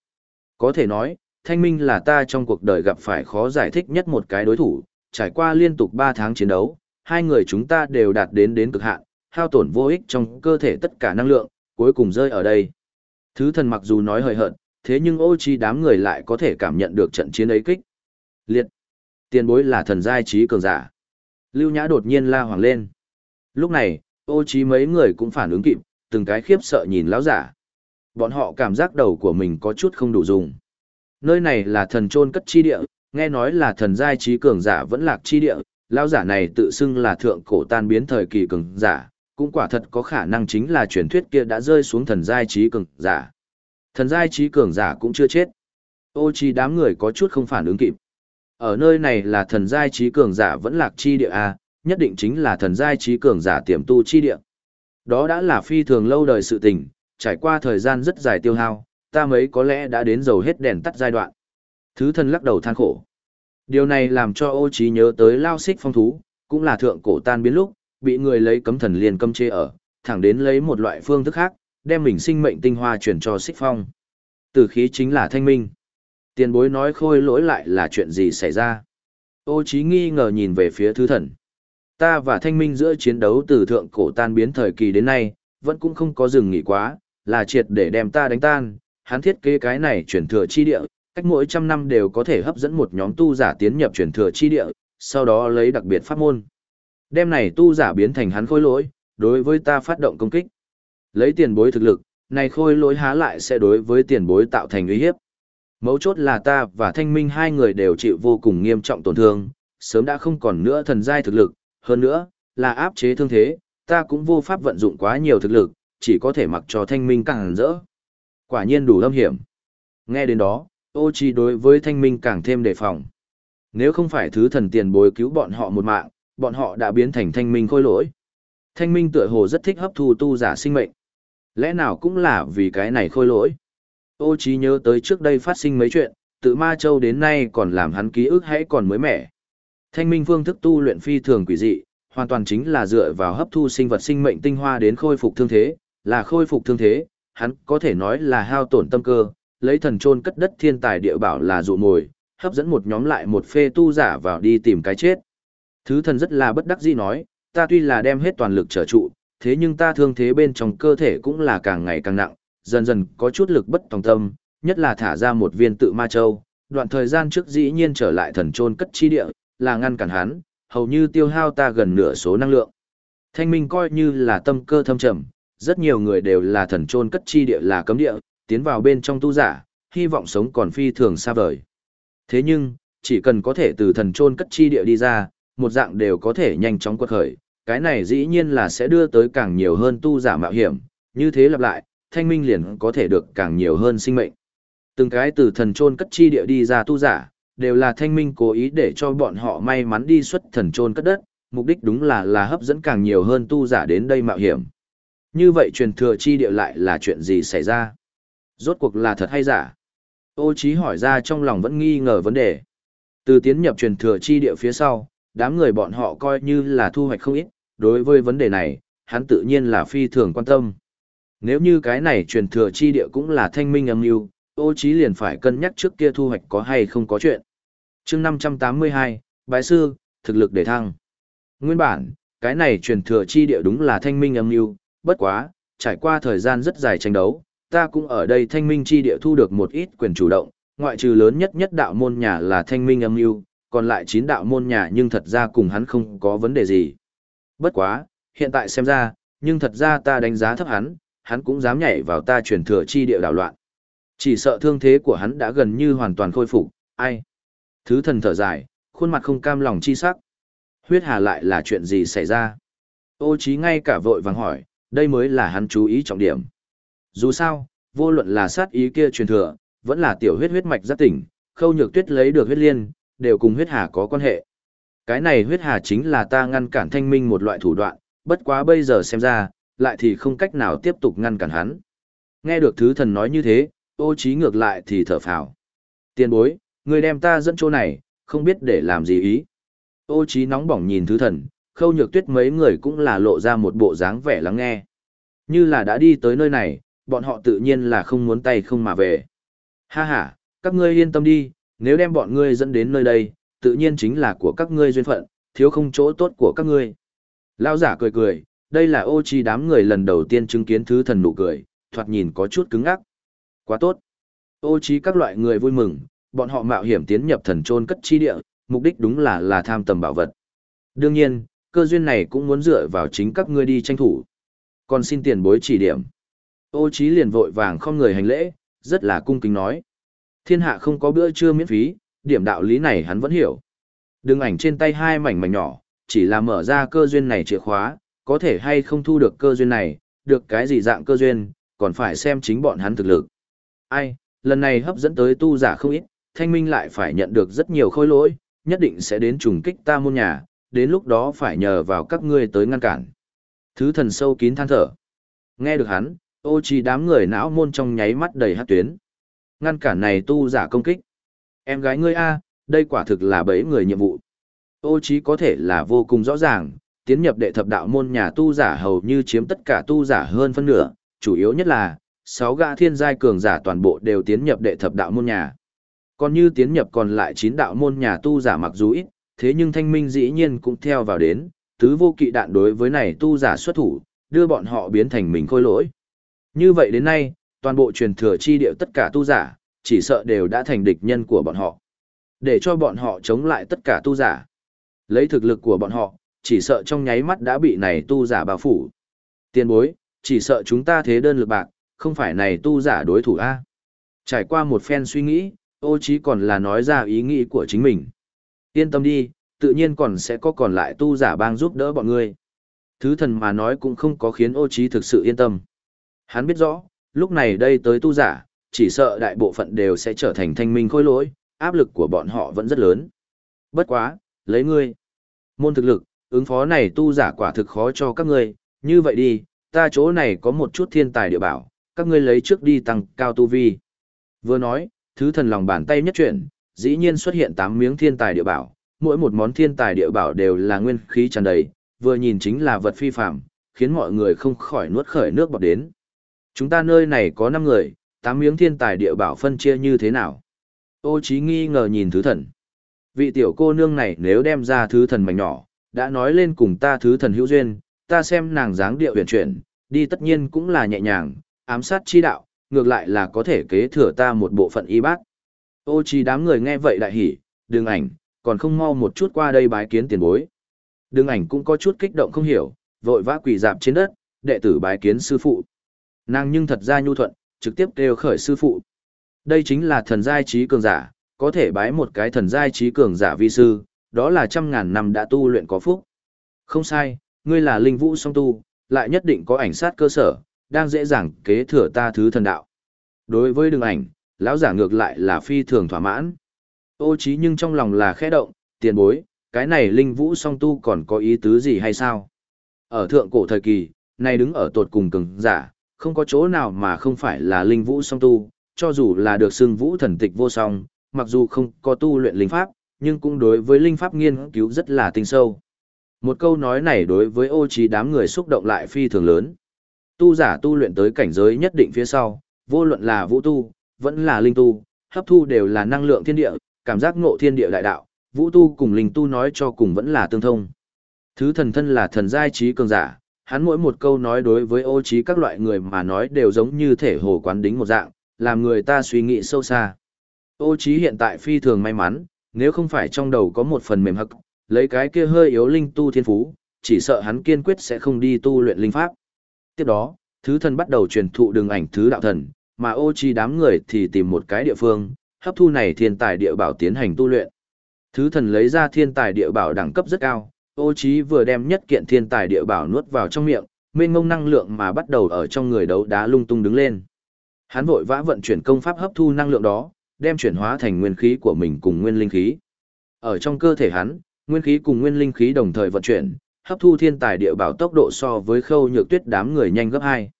Có thể nói, thanh minh là ta trong cuộc đời gặp phải khó giải thích nhất một cái đối thủ, trải qua liên tục 3 tháng chiến đấu, hai người chúng ta đều đạt đến đến cực hạn, hao tổn vô ích trong cơ thể tất cả năng lượng, cuối cùng rơi ở đây. Thứ thần mặc dù nói hời hợt, thế nhưng ô chi đám người lại có thể cảm nhận được trận chiến ấy kích. Liệt. Tiền bối là thần giai trí cường giả. Lưu Nhã đột nhiên la hoàng lên. Lúc này, ô Chi mấy người cũng phản ứng kịp, từng cái khiếp sợ nhìn lão giả. Bọn họ cảm giác đầu của mình có chút không đủ dùng. Nơi này là thần trôn cất chi địa, nghe nói là thần giai trí cường giả vẫn lạc chi địa, lão giả này tự xưng là thượng cổ tan biến thời kỳ cường giả, cũng quả thật có khả năng chính là truyền thuyết kia đã rơi xuống thần giai trí cường giả. Thần giai trí cường giả cũng chưa chết. Ô chi đám người có chút không phản ứng kịp. Ở nơi này là thần giai trí cường giả vẫn lạc chi địa a, nhất định chính là thần giai trí cường giả tiềm tu chi địa. Đó đã là phi thường lâu đời sự tình, trải qua thời gian rất dài tiêu hao, ta mấy có lẽ đã đến dầu hết đèn tắt giai đoạn. Thứ thần lắc đầu than khổ. Điều này làm cho ô trí nhớ tới lao xích phong thú, cũng là thượng cổ tan biến lúc, bị người lấy cấm thần liền cấm chế ở, thẳng đến lấy một loại phương thức khác, đem mình sinh mệnh tinh hoa chuyển cho xích phong. Tử khí chính là thanh minh. Tiền bối nói khôi lỗi lại là chuyện gì xảy ra. Ô trí nghi ngờ nhìn về phía thứ thần. Ta và thanh minh giữa chiến đấu từ thượng cổ tan biến thời kỳ đến nay, vẫn cũng không có dừng nghỉ quá, là triệt để đem ta đánh tan. Hắn thiết kế cái này chuyển thừa chi địa, cách mỗi trăm năm đều có thể hấp dẫn một nhóm tu giả tiến nhập chuyển thừa chi địa, sau đó lấy đặc biệt pháp môn. Đem này tu giả biến thành hắn khôi lỗi, đối với ta phát động công kích. Lấy tiền bối thực lực, này khôi lỗi há lại sẽ đối với tiền bối tạo thành uy hiếp. Mấu chốt là ta và thanh minh hai người đều chịu vô cùng nghiêm trọng tổn thương, sớm đã không còn nữa thần giai thực lực, hơn nữa, là áp chế thương thế, ta cũng vô pháp vận dụng quá nhiều thực lực, chỉ có thể mặc cho thanh minh càng rỡ. Quả nhiên đủ lâm hiểm. Nghe đến đó, ô chi đối với thanh minh càng thêm đề phòng. Nếu không phải thứ thần tiền bối cứu bọn họ một mạng, bọn họ đã biến thành thanh minh khôi lỗi. Thanh minh tựa hồ rất thích hấp thu tu giả sinh mệnh. Lẽ nào cũng là vì cái này khôi lỗi. Ô Chí nhớ tới trước đây phát sinh mấy chuyện, tự Ma Châu đến nay còn làm hắn ký ức hãy còn mới mẻ. Thanh minh phương thức tu luyện phi thường quỷ dị, hoàn toàn chính là dựa vào hấp thu sinh vật sinh mệnh tinh hoa đến khôi phục thương thế, là khôi phục thương thế, hắn có thể nói là hao tổn tâm cơ, lấy thần trôn cất đất thiên tài địa bảo là dụ mồi, hấp dẫn một nhóm lại một phê tu giả vào đi tìm cái chết. Thứ thần rất là bất đắc dĩ nói, ta tuy là đem hết toàn lực trở trụ, thế nhưng ta thương thế bên trong cơ thể cũng là càng ngày càng nặng, dần dần có chút lực bất tòng tâm, nhất là thả ra một viên tự ma châu, đoạn thời gian trước dĩ nhiên trở lại thần trôn cất chi địa, là ngăn cản hắn, hầu như tiêu hao ta gần nửa số năng lượng. Thanh minh coi như là tâm cơ thâm trầm, rất nhiều người đều là thần trôn cất chi địa là cấm địa, tiến vào bên trong tu giả, hy vọng sống còn phi thường xa vời. Thế nhưng, chỉ cần có thể từ thần trôn cất chi địa đi ra, một dạng đều có thể nhanh chóng quật khởi, cái này dĩ nhiên là sẽ đưa tới càng nhiều hơn tu giả mạo hiểm, như thế lặp lại, thanh minh liền có thể được càng nhiều hơn sinh mệnh. Từng cái từ thần trôn cất chi địa đi ra tu giả, đều là thanh minh cố ý để cho bọn họ may mắn đi xuất thần trôn cất đất, mục đích đúng là là hấp dẫn càng nhiều hơn tu giả đến đây mạo hiểm. Như vậy truyền thừa chi địa lại là chuyện gì xảy ra? Rốt cuộc là thật hay giả? Ô Chí hỏi ra trong lòng vẫn nghi ngờ vấn đề. Từ tiến nhập truyền thừa chi địa phía sau, đám người bọn họ coi như là thu hoạch không ít, đối với vấn đề này, hắn tự nhiên là phi thường quan tâm. Nếu như cái này truyền thừa chi địa cũng là thanh minh âm mưu, ô trí liền phải cân nhắc trước kia thu hoạch có hay không có chuyện. Chương 582, Bái Sư, thực lực để thăng. Nguyên bản, cái này truyền thừa chi địa đúng là thanh minh âm mưu, bất quá, trải qua thời gian rất dài tranh đấu, ta cũng ở đây thanh minh chi địa thu được một ít quyền chủ động, ngoại trừ lớn nhất nhất đạo môn nhà là thanh minh âm mưu, còn lại chín đạo môn nhà nhưng thật ra cùng hắn không có vấn đề gì. Bất quá, hiện tại xem ra, nhưng thật ra ta đánh giá thấp hắn, hắn cũng dám nhảy vào ta truyền thừa chi địa đảo loạn. Chỉ sợ thương thế của hắn đã gần như hoàn toàn khôi phục, ai? Thứ thần thở dài, khuôn mặt không cam lòng chi sắc. Huyết hà lại là chuyện gì xảy ra? Ô trí ngay cả vội vàng hỏi, đây mới là hắn chú ý trọng điểm. Dù sao, vô luận là sát ý kia truyền thừa, vẫn là tiểu huyết huyết mạch giác tỉnh, khâu nhược tuyết lấy được huyết liên, đều cùng huyết hà có quan hệ. Cái này huyết hà chính là ta ngăn cản thanh minh một loại thủ đoạn, bất quá bây giờ xem ra, lại thì không cách nào tiếp tục ngăn cản hắn. Nghe được thứ thần nói như thế, ô trí ngược lại thì thở phào. Tiền bối, người đem ta dẫn chỗ này, không biết để làm gì ý. Ô trí nóng bỏng nhìn thứ thần, khâu nhược tuyết mấy người cũng là lộ ra một bộ dáng vẻ lắng nghe. Như là đã đi tới nơi này, bọn họ tự nhiên là không muốn tay không mà về. Ha ha, các ngươi yên tâm đi, nếu đem bọn ngươi dẫn đến nơi đây, tự nhiên chính là của các ngươi duyên phận, thiếu không chỗ tốt của các ngươi. Lao giả cười cười, đây là ô chi đám người lần đầu tiên chứng kiến thứ thần nụ cười, thoạt nhìn có chút cứng ắc. Quá tốt. Ô chi các loại người vui mừng, bọn họ mạo hiểm tiến nhập thần trôn cất chi địa, mục đích đúng là là tham tầm bảo vật. Đương nhiên, cơ duyên này cũng muốn dựa vào chính các ngươi đi tranh thủ. Còn xin tiền bối chỉ điểm. Ô Chí liền vội vàng không người hành lễ, rất là cung kính nói. Thiên hạ không có bữa trưa miễn phí, điểm đạo lý này hắn vẫn hiểu. Đường ảnh trên tay hai mảnh mảnh nhỏ, chỉ là mở ra cơ duyên này chìa khóa, có thể hay không thu được cơ duyên này, được cái gì dạng cơ duyên, còn phải xem chính bọn hắn thực lực. Ai, lần này hấp dẫn tới tu giả không ít, thanh minh lại phải nhận được rất nhiều khôi lỗi, nhất định sẽ đến trùng kích ta môn nhà, đến lúc đó phải nhờ vào các ngươi tới ngăn cản. Thứ thần sâu kín than thở. Nghe được hắn, ô chi đám người não môn trong nháy mắt đầy hát tuyến. Ngăn cản này tu giả công kích. Em gái ngươi A, đây quả thực là bấy người nhiệm vụ. Ô chí có thể là vô cùng rõ ràng, tiến nhập đệ thập đạo môn nhà tu giả hầu như chiếm tất cả tu giả hơn phân nửa, chủ yếu nhất là, sáu gã thiên giai cường giả toàn bộ đều tiến nhập đệ thập đạo môn nhà. Còn như tiến nhập còn lại chín đạo môn nhà tu giả mặc dù ít, thế nhưng thanh minh dĩ nhiên cũng theo vào đến, tứ vô kỵ đạn đối với này tu giả xuất thủ, đưa bọn họ biến thành mình khôi lỗi. Như vậy đến nay, toàn bộ truyền thừa chi điệu tất cả tu giả, chỉ sợ đều đã thành địch nhân của bọn họ. Để cho bọn họ chống lại tất cả tu giả. Lấy thực lực của bọn họ, chỉ sợ trong nháy mắt đã bị này tu giả bao phủ. Tiên bối, chỉ sợ chúng ta thế đơn lực bạc, không phải này tu giả đối thủ A. Trải qua một phen suy nghĩ, ô chí còn là nói ra ý nghĩ của chính mình. Yên tâm đi, tự nhiên còn sẽ có còn lại tu giả bang giúp đỡ bọn ngươi. Thứ thần mà nói cũng không có khiến ô Chí thực sự yên tâm. Hắn biết rõ, lúc này đây tới tu giả, chỉ sợ đại bộ phận đều sẽ trở thành thanh minh khôi lỗi, áp lực của bọn họ vẫn rất lớn. Bất quá, lấy ngươi. Môn thực lực, ứng phó này tu giả quả thực khó cho các ngươi, như vậy đi, ta chỗ này có một chút thiên tài địa bảo, các ngươi lấy trước đi tăng cao tu vi. Vừa nói, thứ thần lòng bàn tay nhất chuyển, dĩ nhiên xuất hiện 8 miếng thiên tài địa bảo, mỗi một món thiên tài địa bảo đều là nguyên khí tràn đầy, vừa nhìn chính là vật phi phàm, khiến mọi người không khỏi nuốt khởi nước bọt đến. Chúng ta nơi này có 5 người, 8 miếng thiên tài địa bảo phân chia như thế nào? Ô Chí nghi ngờ nhìn thứ thần. Vị tiểu cô nương này nếu đem ra thứ thần mảnh nhỏ, đã nói lên cùng ta thứ thần hữu duyên, ta xem nàng dáng điệu huyền chuyển, đi tất nhiên cũng là nhẹ nhàng, ám sát chi đạo, ngược lại là có thể kế thừa ta một bộ phận y bác. Ô Chí đám người nghe vậy đại hỉ, đường ảnh, còn không mau một chút qua đây bái kiến tiền bối. Đường ảnh cũng có chút kích động không hiểu, vội vã quỳ dạp trên đất, đệ tử bái kiến sư phụ. Nàng nhưng thật ra nhu thuận, trực tiếp kêu khởi sư phụ. Đây chính là thần giai trí cường giả, có thể bái một cái thần giai trí cường giả vi sư, đó là trăm ngàn năm đã tu luyện có phúc. Không sai, ngươi là linh vũ song tu, lại nhất định có ảnh sát cơ sở, đang dễ dàng kế thừa ta thứ thần đạo. Đối với đường ảnh, lão giả ngược lại là phi thường thỏa mãn. Ô trí nhưng trong lòng là khẽ động, tiền bối, cái này linh vũ song tu còn có ý tứ gì hay sao? Ở thượng cổ thời kỳ, này đứng ở tột cùng cường giả, không có chỗ nào mà không phải là linh vũ song tu, cho dù là được xưng vũ thần tịch vô song, mặc dù không có tu luyện linh pháp, nhưng cũng đối với linh pháp nghiên cứu rất là tinh sâu. Một câu nói này đối với ô trí đám người xúc động lại phi thường lớn. Tu giả tu luyện tới cảnh giới nhất định phía sau, vô luận là vũ tu, vẫn là linh tu, hấp thu đều là năng lượng thiên địa, cảm giác ngộ thiên địa đại đạo, vũ tu cùng linh tu nói cho cùng vẫn là tương thông. Thứ thần thân là thần giai trí cường giả, hắn mỗi một câu nói đối với ô trí các loại người mà nói đều giống như thể hồ quán đính một dạng, làm người ta suy nghĩ sâu xa. Ô trí hiện tại phi thường may mắn, nếu không phải trong đầu có một phần mềm hắc, lấy cái kia hơi yếu linh tu thiên phú, chỉ sợ hắn kiên quyết sẽ không đi tu luyện linh pháp. Tiếp đó, thứ thần bắt đầu truyền thụ đường ảnh thứ đạo thần, mà ô trí đám người thì tìm một cái địa phương, hấp thu này thiên tài địa bảo tiến hành tu luyện. Thứ thần lấy ra thiên tài địa bảo đẳng cấp rất cao, ô trí vừa đem nhất kiện thiên tài địa bảo nuốt vào trong miệng, mênh ngông năng lượng mà bắt đầu ở trong người đấu đá lung tung đứng lên. Hắn vội vã vận chuyển công pháp hấp thu năng lượng đó, đem chuyển hóa thành nguyên khí của mình cùng nguyên linh khí. Ở trong cơ thể hắn, nguyên khí cùng nguyên linh khí đồng thời vận chuyển, hấp thu thiên tài địa bảo tốc độ so với khâu nhược tuyết đám người nhanh gấp 2.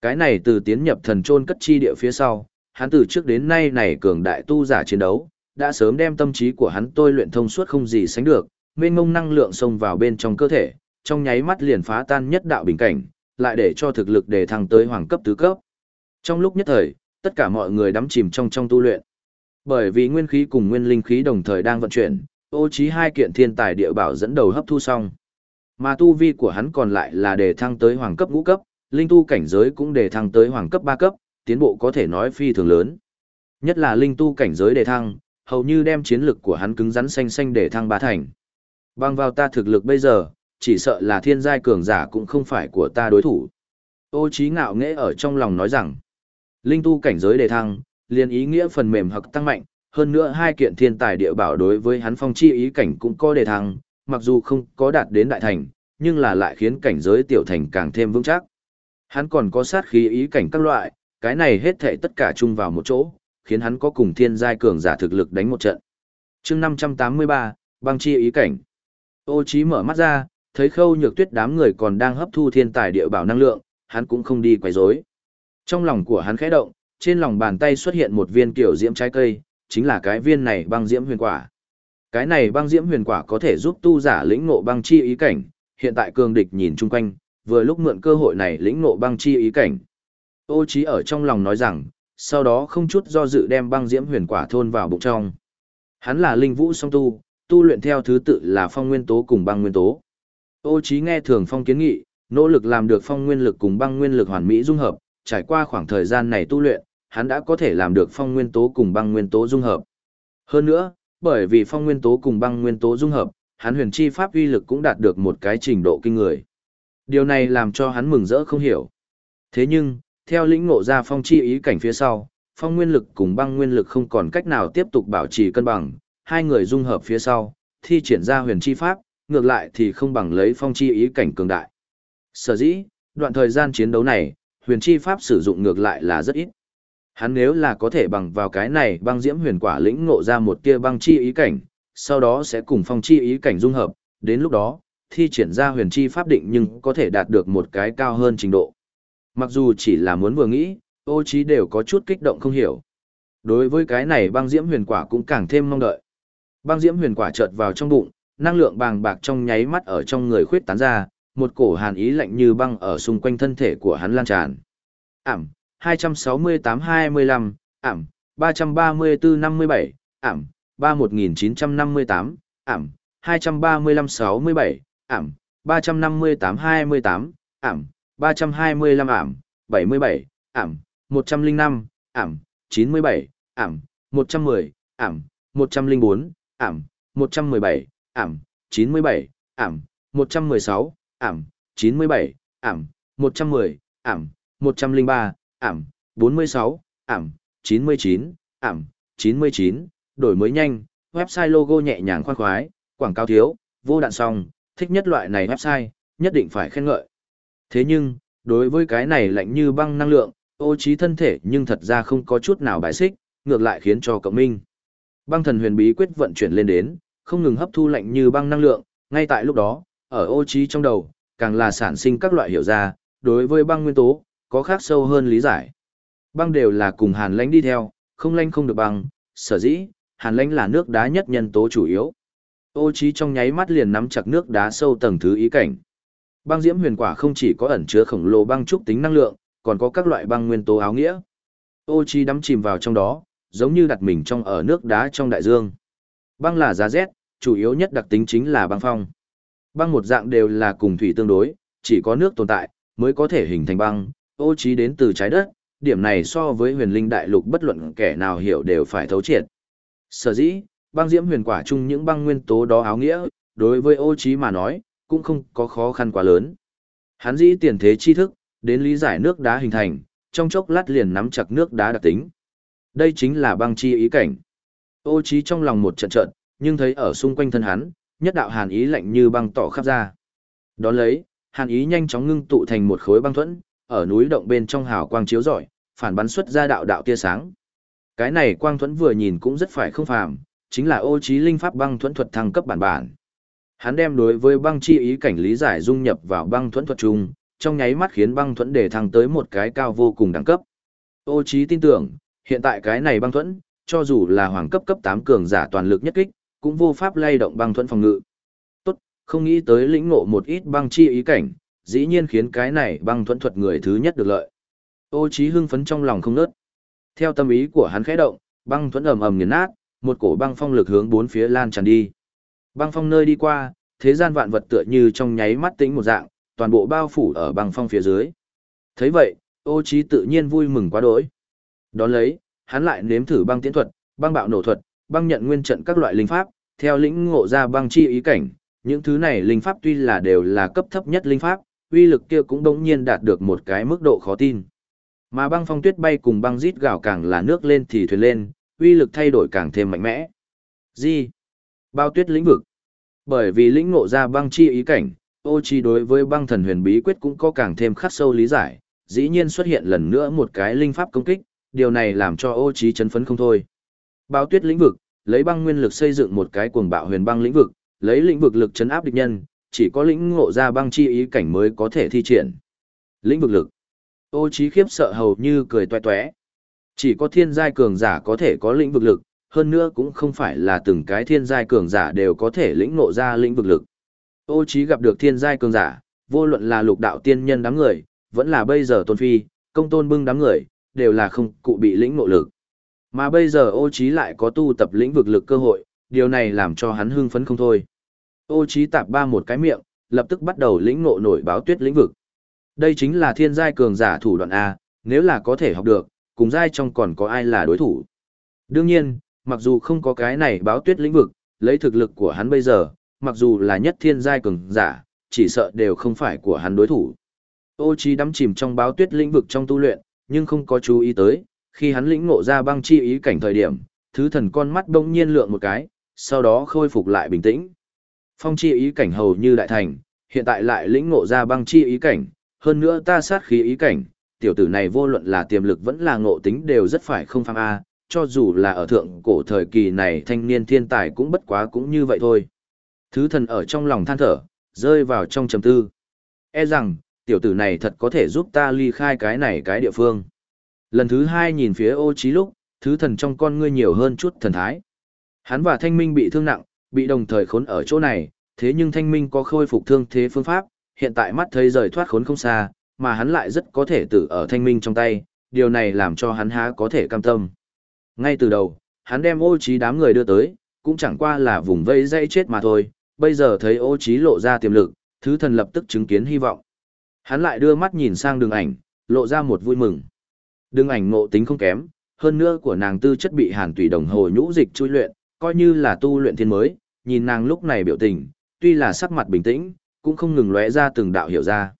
Cái này từ tiến nhập thần trôn cất chi địa phía sau, hắn từ trước đến nay này cường đại tu giả chiến đấu, đã sớm đem tâm trí của hắn tôi luyện thông suốt không gì sánh được, mênh mông năng lượng xông vào bên trong cơ thể, trong nháy mắt liền phá tan nhất đạo bình cảnh, lại để cho thực lực đề thăng tới hoàng cấp tứ cấp. Trong lúc nhất thời, tất cả mọi người đắm chìm trong trong tu luyện. Bởi vì nguyên khí cùng nguyên linh khí đồng thời đang vận chuyển, ô trí hai kiện thiên tài địa bảo dẫn đầu hấp thu xong. Mà tu vi của hắn còn lại là đề thăng tới hoàng cấp ngũ cấp, linh tu cảnh giới cũng đề thăng tới hoàng cấp ba cấp, tiến bộ có thể nói phi thường lớn. Nhất là linh tu cảnh giới đề thăng, hầu như đem chiến lực của hắn cứng rắn xanh xanh để thăng ba thành. Bằng vào ta thực lực bây giờ, chỉ sợ là thiên giai cường giả cũng không phải của ta đối thủ. Ô trí ngạo nghễ ở trong lòng nói rằng, linh tu cảnh giới đề thăng, liền ý nghĩa phần mềm hoặc tăng mạnh, hơn nữa hai kiện thiên tài địa bảo đối với hắn phong chi ý cảnh cũng có đề thăng, mặc dù không có đạt đến đại thành, nhưng là lại khiến cảnh giới tiểu thành càng thêm vững chắc. Hắn còn có sát khí ý cảnh các loại, cái này hết thảy tất cả chung vào một chỗ, khiến hắn có cùng thiên giai cường giả thực lực đánh một trận. chương 583, băng chi ý cảnh. Ô Chí mở mắt ra, thấy khâu nhược tuyết đám người còn đang hấp thu thiên tài địa bảo năng lượng, hắn cũng không đi quấy rối. Trong lòng của hắn khẽ động, trên lòng bàn tay xuất hiện một viên kiểu diễm trái cây, chính là cái viên này băng diễm huyền quả. Cái này băng diễm huyền quả có thể giúp tu giả lĩnh ngộ băng chi ý cảnh, hiện tại cường địch nhìn chung quanh, vừa lúc mượn cơ hội này lĩnh ngộ băng chi ý cảnh. Ô Chí ở trong lòng nói rằng, sau đó không chút do dự đem băng diễm huyền quả thôn vào bụng trong. Hắn là linh vũ song tu, tu luyện theo thứ tự là phong nguyên tố cùng băng nguyên tố. Ô Chí nghe thường phong kiến nghị, nỗ lực làm được phong nguyên lực cùng băng nguyên lực hoàn mỹ dung hợp, trải qua khoảng thời gian này tu luyện, hắn đã có thể làm được phong nguyên tố cùng băng nguyên tố dung hợp. Hơn nữa, bởi vì phong nguyên tố cùng băng nguyên tố dung hợp, hắn huyền chi pháp uy lực cũng đạt được một cái trình độ kinh người. Điều này làm cho hắn mừng rỡ không hiểu. Thế nhưng, theo lĩnh ngộ ra phong chi ý cảnh phía sau, phong nguyên lực cùng băng nguyên lực không còn cách nào tiếp tục bảo trì cân bằng, hai người dung hợp phía sau, thi triển ra huyền chi pháp, ngược lại thì không bằng lấy phong chi ý cảnh cường đại. Sở dĩ, đoạn thời gian chiến đấu này, huyền chi pháp sử dụng ngược lại là rất ít. Hắn nếu là có thể bằng vào cái này băng diễm huyền quả lĩnh ngộ ra một tia băng chi ý cảnh, sau đó sẽ cùng phong chi ý cảnh dung hợp, đến lúc đó, thi triển ra huyền chi pháp định nhưng có thể đạt được một cái cao hơn trình độ. Mặc dù chỉ là muốn vừa nghĩ, ô trí đều có chút kích động không hiểu. Đối với cái này băng diễm huyền quả cũng càng thêm mong đợi. Băng diễm huyền quả chợt vào trong bụng, năng lượng bàng bạc trong nháy mắt ở trong người khuyết tán ra, một cổ hàn ý lạnh như băng ở xung quanh thân thể của hắn lan tràn. Ảm, 268-25, ảm, 334-57, ảm, 31958, ảm, 235-67, ảm, 358-28, ảm, 325 ảm, 77, ảm, 105, ảm, 97, ảm, 110, ảm, 104, ảm, 117, ảm, 97, ảm, 116, ảm, 97, ảm, 110, ảm, 103, ảm, 46, ảm, 99, ảm, 99, đổi mới nhanh, website logo nhẹ nhàng khoan khoái, quảng cáo thiếu, vô đạn song, thích nhất loại này website, nhất định phải khen ngợi. Thế nhưng, đối với cái này lạnh như băng năng lượng, ô trí thân thể nhưng thật ra không có chút nào bài xích, ngược lại khiến cho cộng minh. Băng thần huyền bí quyết vận chuyển lên đến, không ngừng hấp thu lạnh như băng năng lượng, ngay tại lúc đó, ở ô trí trong đầu, càng là sản sinh các loại hiểu ra, đối với băng nguyên tố, có khác sâu hơn lý giải. Băng đều là cùng hàn lãnh đi theo, không lãnh không được băng, sở dĩ, hàn lãnh là nước đá nhất nhân tố chủ yếu. Ô trí trong nháy mắt liền nắm chặt nước đá sâu tầng thứ ý cảnh. Băng diễm huyền quả không chỉ có ẩn chứa khổng lồ băng trúc tính năng lượng, còn có các loại băng nguyên tố áo nghĩa. Ô trí đắm chìm vào trong đó, giống như đặt mình trong ở nước đá trong đại dương. Băng là giá rét, chủ yếu nhất đặc tính chính là băng phong. Băng một dạng đều là cùng thủy tương đối, chỉ có nước tồn tại, mới có thể hình thành băng, ô trí đến từ trái đất, điểm này so với huyền linh đại lục bất luận kẻ nào hiểu đều phải thấu triệt. Sở dĩ, băng diễm huyền quả chung những băng nguyên tố đó áo nghĩa, đối với ô trí mà nói, cũng không có khó khăn quá lớn. Hắn dĩ tiền thế chi thức, đến lý giải nước đá hình thành, trong chốc lát liền nắm chặt nước đá đặc tính. Đây chính là băng chi ý cảnh. Ô trí trong lòng một trận trận, nhưng thấy ở xung quanh thân hắn, nhất đạo hàn ý lạnh như băng tỏ khắp ra. Đón lấy, hàn ý nhanh chóng ngưng tụ thành một khối băng thuẫn, ở núi động bên trong hào quang chiếu rọi, phản bắn xuất ra đạo đạo tia sáng. Cái này quang thuẫn vừa nhìn cũng rất phải không phàm, chính là ô trí linh pháp băng thuẫn thuật thăng cấp bản bản. Hắn đem đối với băng chi ý cảnh lý giải dung nhập vào băng thuẫn thuật chung, trong nháy mắt khiến băng thuẫn để thăng tới một cái cao vô cùng đẳng cấp. Ô trí tin tưởng, hiện tại cái này băng thuẫn, cho dù là hoàng cấp cấp 8 cường giả toàn lực nhất kích, cũng vô pháp lay động băng thuẫn phòng ngự. Tốt, không nghĩ tới lĩnh ngộ một ít băng chi ý cảnh, dĩ nhiên khiến cái này băng thuẫn thuật người thứ nhất được lợi. Ô trí hưng phấn trong lòng không nớt. Theo tâm ý của hắn khẽ động, băng thuẫn ầm ầm nghiền nát, một cổ băng phong lực hướng bốn phía lan tràn đi. Băng phong nơi đi qua, thế gian vạn vật tựa như trong nháy mắt tĩnh một dạng, toàn bộ bao phủ ở băng phong phía dưới. Thấy vậy, ô trí tự nhiên vui mừng quá đỗi. Đón lấy, hắn lại nếm thử băng tiễn thuật, băng bạo nổ thuật, băng nhận nguyên trận các loại linh pháp, theo lĩnh ngộ ra băng chi ý cảnh, những thứ này linh pháp tuy là đều là cấp thấp nhất linh pháp, uy lực kia cũng đống nhiên đạt được một cái mức độ khó tin. Mà băng phong tuyết bay cùng băng rít gào càng là nước lên thì thuyền lên, uy lực thay đổi càng thêm mạnh mẽ. Gì? Bao tuyết lĩnh vực. Bởi vì lĩnh ngộ ra băng chi ý cảnh, ô chi đối với băng thần huyền bí quyết cũng có càng thêm khắc sâu lý giải, dĩ nhiên xuất hiện lần nữa một cái linh pháp công kích, điều này làm cho ô chi chấn phấn không thôi. Báo tuyết lĩnh vực, lấy băng nguyên lực xây dựng một cái cuồng bạo huyền băng lĩnh vực, lấy lĩnh vực lực chấn áp địch nhân, chỉ có lĩnh ngộ ra băng chi ý cảnh mới có thể thi triển. Lĩnh vực lực. Ô trí khiếp sợ hầu như cười toe toé. Chỉ có thiên giai cường giả có thể có lĩnh vực lực, hơn nữa cũng không phải là từng cái thiên giai cường giả đều có thể lĩnh ngộ ra lĩnh vực lực. Ô trí gặp được thiên giai cường giả, vô luận là lục đạo tiên nhân đám người, vẫn là bây giờ tôn phi, công tôn bưng đám người, đều là không cụ bị lĩnh ngộ lực. Mà bây giờ ô trí lại có tu tập lĩnh vực lực cơ hội, điều này làm cho hắn hưng phấn không thôi. Ô trí tạp ba một cái miệng, lập tức bắt đầu lĩnh ngộ nổi báo tuyết lĩnh vực. Đây chính là thiên giai cường giả thủ đoạn A, nếu là có thể học được, cùng giai trong còn có ai là đối thủ. Đương nhiên, mặc dù không có cái này báo tuyết lĩnh vực, lấy thực lực của hắn bây giờ, mặc dù là nhất thiên giai cường giả, chỉ sợ đều không phải của hắn đối thủ. Ô Chí đắm chìm trong báo tuyết lĩnh vực trong tu luyện, nhưng không có chú ý tới, khi hắn lĩnh ngộ ra băng chi ý cảnh thời điểm, thứ thần con mắt đông nhiên lượng một cái, sau đó khôi phục lại bình tĩnh. Phong chi ý cảnh hầu như đại thành, hiện tại lại lĩnh ngộ ra băng chi ý cảnh, hơn nữa ta sát khí ý cảnh, tiểu tử này vô luận là tiềm lực vẫn là ngộ tính đều rất phải không phang a, cho dù là ở thượng cổ thời kỳ này thanh niên thiên tài cũng bất quá cũng như vậy thôi. Thứ thần ở trong lòng than thở, rơi vào trong trầm tư. E rằng, tiểu tử này thật có thể giúp ta ly khai cái này cái địa phương. Lần thứ hai nhìn phía ô trí lúc, thứ thần trong con ngươi nhiều hơn chút thần thái. Hắn và thanh minh bị thương nặng, bị đồng thời khốn ở chỗ này, thế nhưng thanh minh có khôi phục thương thế phương pháp, hiện tại mắt thấy rời thoát khốn không xa, mà hắn lại rất có thể tử ở thanh minh trong tay, điều này làm cho hắn há có thể cam tâm. Ngay từ đầu, hắn đem ô trí đám người đưa tới, cũng chẳng qua là vùng vây dây chết mà thôi, bây giờ thấy ô trí lộ ra tiềm lực, thứ thần lập tức chứng kiến hy vọng. Hắn lại đưa mắt nhìn sang đường ảnh, lộ ra một vui mừng. Đường ảnh ngộ tính không kém, hơn nữa của nàng tư chất bị hàn tùy đồng hồ nhũ dịch chui luyện, coi như là tu luyện thiên mới, nhìn nàng lúc này biểu tình, tuy là sắc mặt bình tĩnh, cũng không ngừng lóe ra từng đạo hiểu ra.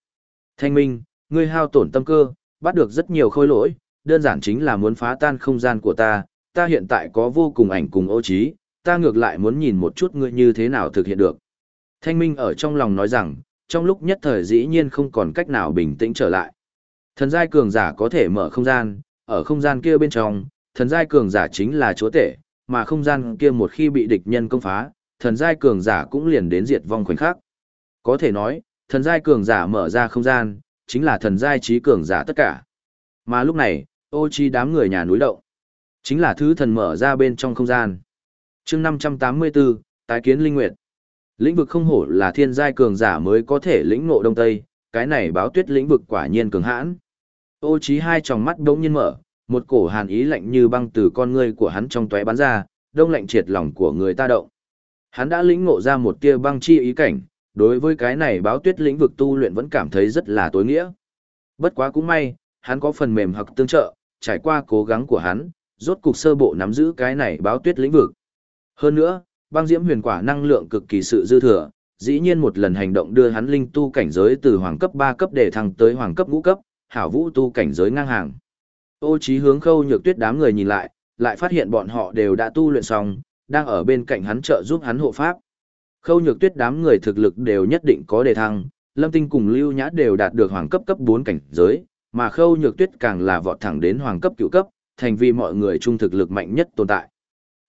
Thanh minh, ngươi hao tổn tâm cơ, bắt được rất nhiều khôi lỗi, đơn giản chính là muốn phá tan không gian của ta, ta hiện tại có vô cùng ảnh cùng ô trí, ta ngược lại muốn nhìn một chút ngươi như thế nào thực hiện được. Thanh minh ở trong lòng nói rằng, trong lúc nhất thời dĩ nhiên không còn cách nào bình tĩnh trở lại. Thần giai cường giả có thể mở không gian, ở không gian kia bên trong, thần giai cường giả chính là chúa tể, mà không gian kia một khi bị địch nhân công phá, thần giai cường giả cũng liền đến diệt vong khoảnh khắc. Có thể nói, thần giai cường giả mở ra không gian, chính là thần giai trí cường giả tất cả. Mà lúc này, ô chi đám người nhà núi động. Chính là thứ thần mở ra bên trong không gian. chương 584, tái kiến linh nguyệt. Lĩnh vực không hổ là thiên giai cường giả mới có thể lĩnh ngộ đông tây, cái này báo tuyết lĩnh vực quả nhiên cường hãn. Ô trí hai tròng mắt đống nhiên mở, một cổ hàn ý lạnh như băng từ con ngươi của hắn trong tóe bắn ra, đông lạnh triệt lòng của người ta động. Hắn đã lĩnh ngộ ra một tia băng chi ý cảnh, đối với cái này báo tuyết lĩnh vực tu luyện vẫn cảm thấy rất là tối nghĩa. Bất quá cũng may, hắn có phần mềm hoặc tương trợ, trải qua cố gắng của hắn, rốt cục sơ bộ nắm giữ cái này báo tuyết lĩnh vực. Hơn nữa, băng diễm huyền quả năng lượng cực kỳ sự dư thừa, dĩ nhiên một lần hành động đưa hắn linh tu cảnh giới từ hoàng cấp 3 cấp để thăng tới hoàng cấp ngũ cấp, hảo vũ tu cảnh giới ngang hàng. Ô trí hướng khâu nhược tuyết đám người nhìn lại, lại phát hiện bọn họ đều đã tu luyện xong, đang ở bên cạnh hắn trợ giúp hắn hộ pháp. Khâu nhược tuyết đám người thực lực đều nhất định có đề thăng, lâm tinh cùng lưu nhã đều đạt được hoàng cấp cấp 4 cảnh giới, mà khâu nhược tuyết càng là vọt thẳng đến hoàng cấp cựu cấp, thành vì mọi người chung thực lực mạnh nhất tồn tại.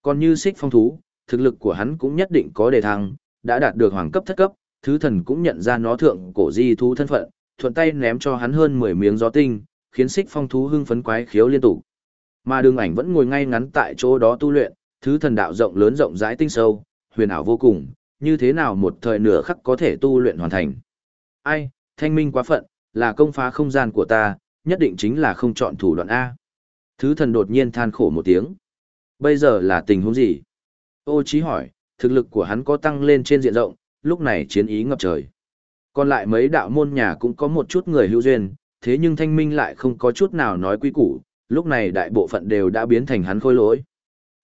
Còn như xích phong thú, thực lực của hắn cũng nhất định có đề thăng, đã đạt được hoàng cấp thất cấp, thứ thần cũng nhận ra nó thượng cổ di thú thân phận, thuận tay ném cho hắn hơn 10 miếng gió tinh, khiến xích phong thú hưng phấn quái khiếu liên tục. Mà đường ảnh vẫn ngồi ngay ngắn tại chỗ đó tu luyện, thứ thần đạo rộng lớn rộng rãi tinh sâu, huyền ảo vô cùng, như thế nào một thời nửa khắc có thể tu luyện hoàn thành. Ai, thanh minh quá phận, là công phá không gian của ta, nhất định chính là không chọn thủ đoạn A. Thứ thần đột nhiên than khổ một tiếng. Bây giờ là tình huống gì? Ô Chí hỏi, thực lực của hắn có tăng lên trên diện rộng, lúc này chiến ý ngập trời. Còn lại mấy đạo môn nhà cũng có một chút người hữu duyên, thế nhưng thanh minh lại không có chút nào nói quý củ, lúc này đại bộ phận đều đã biến thành hắn khôi lỗi.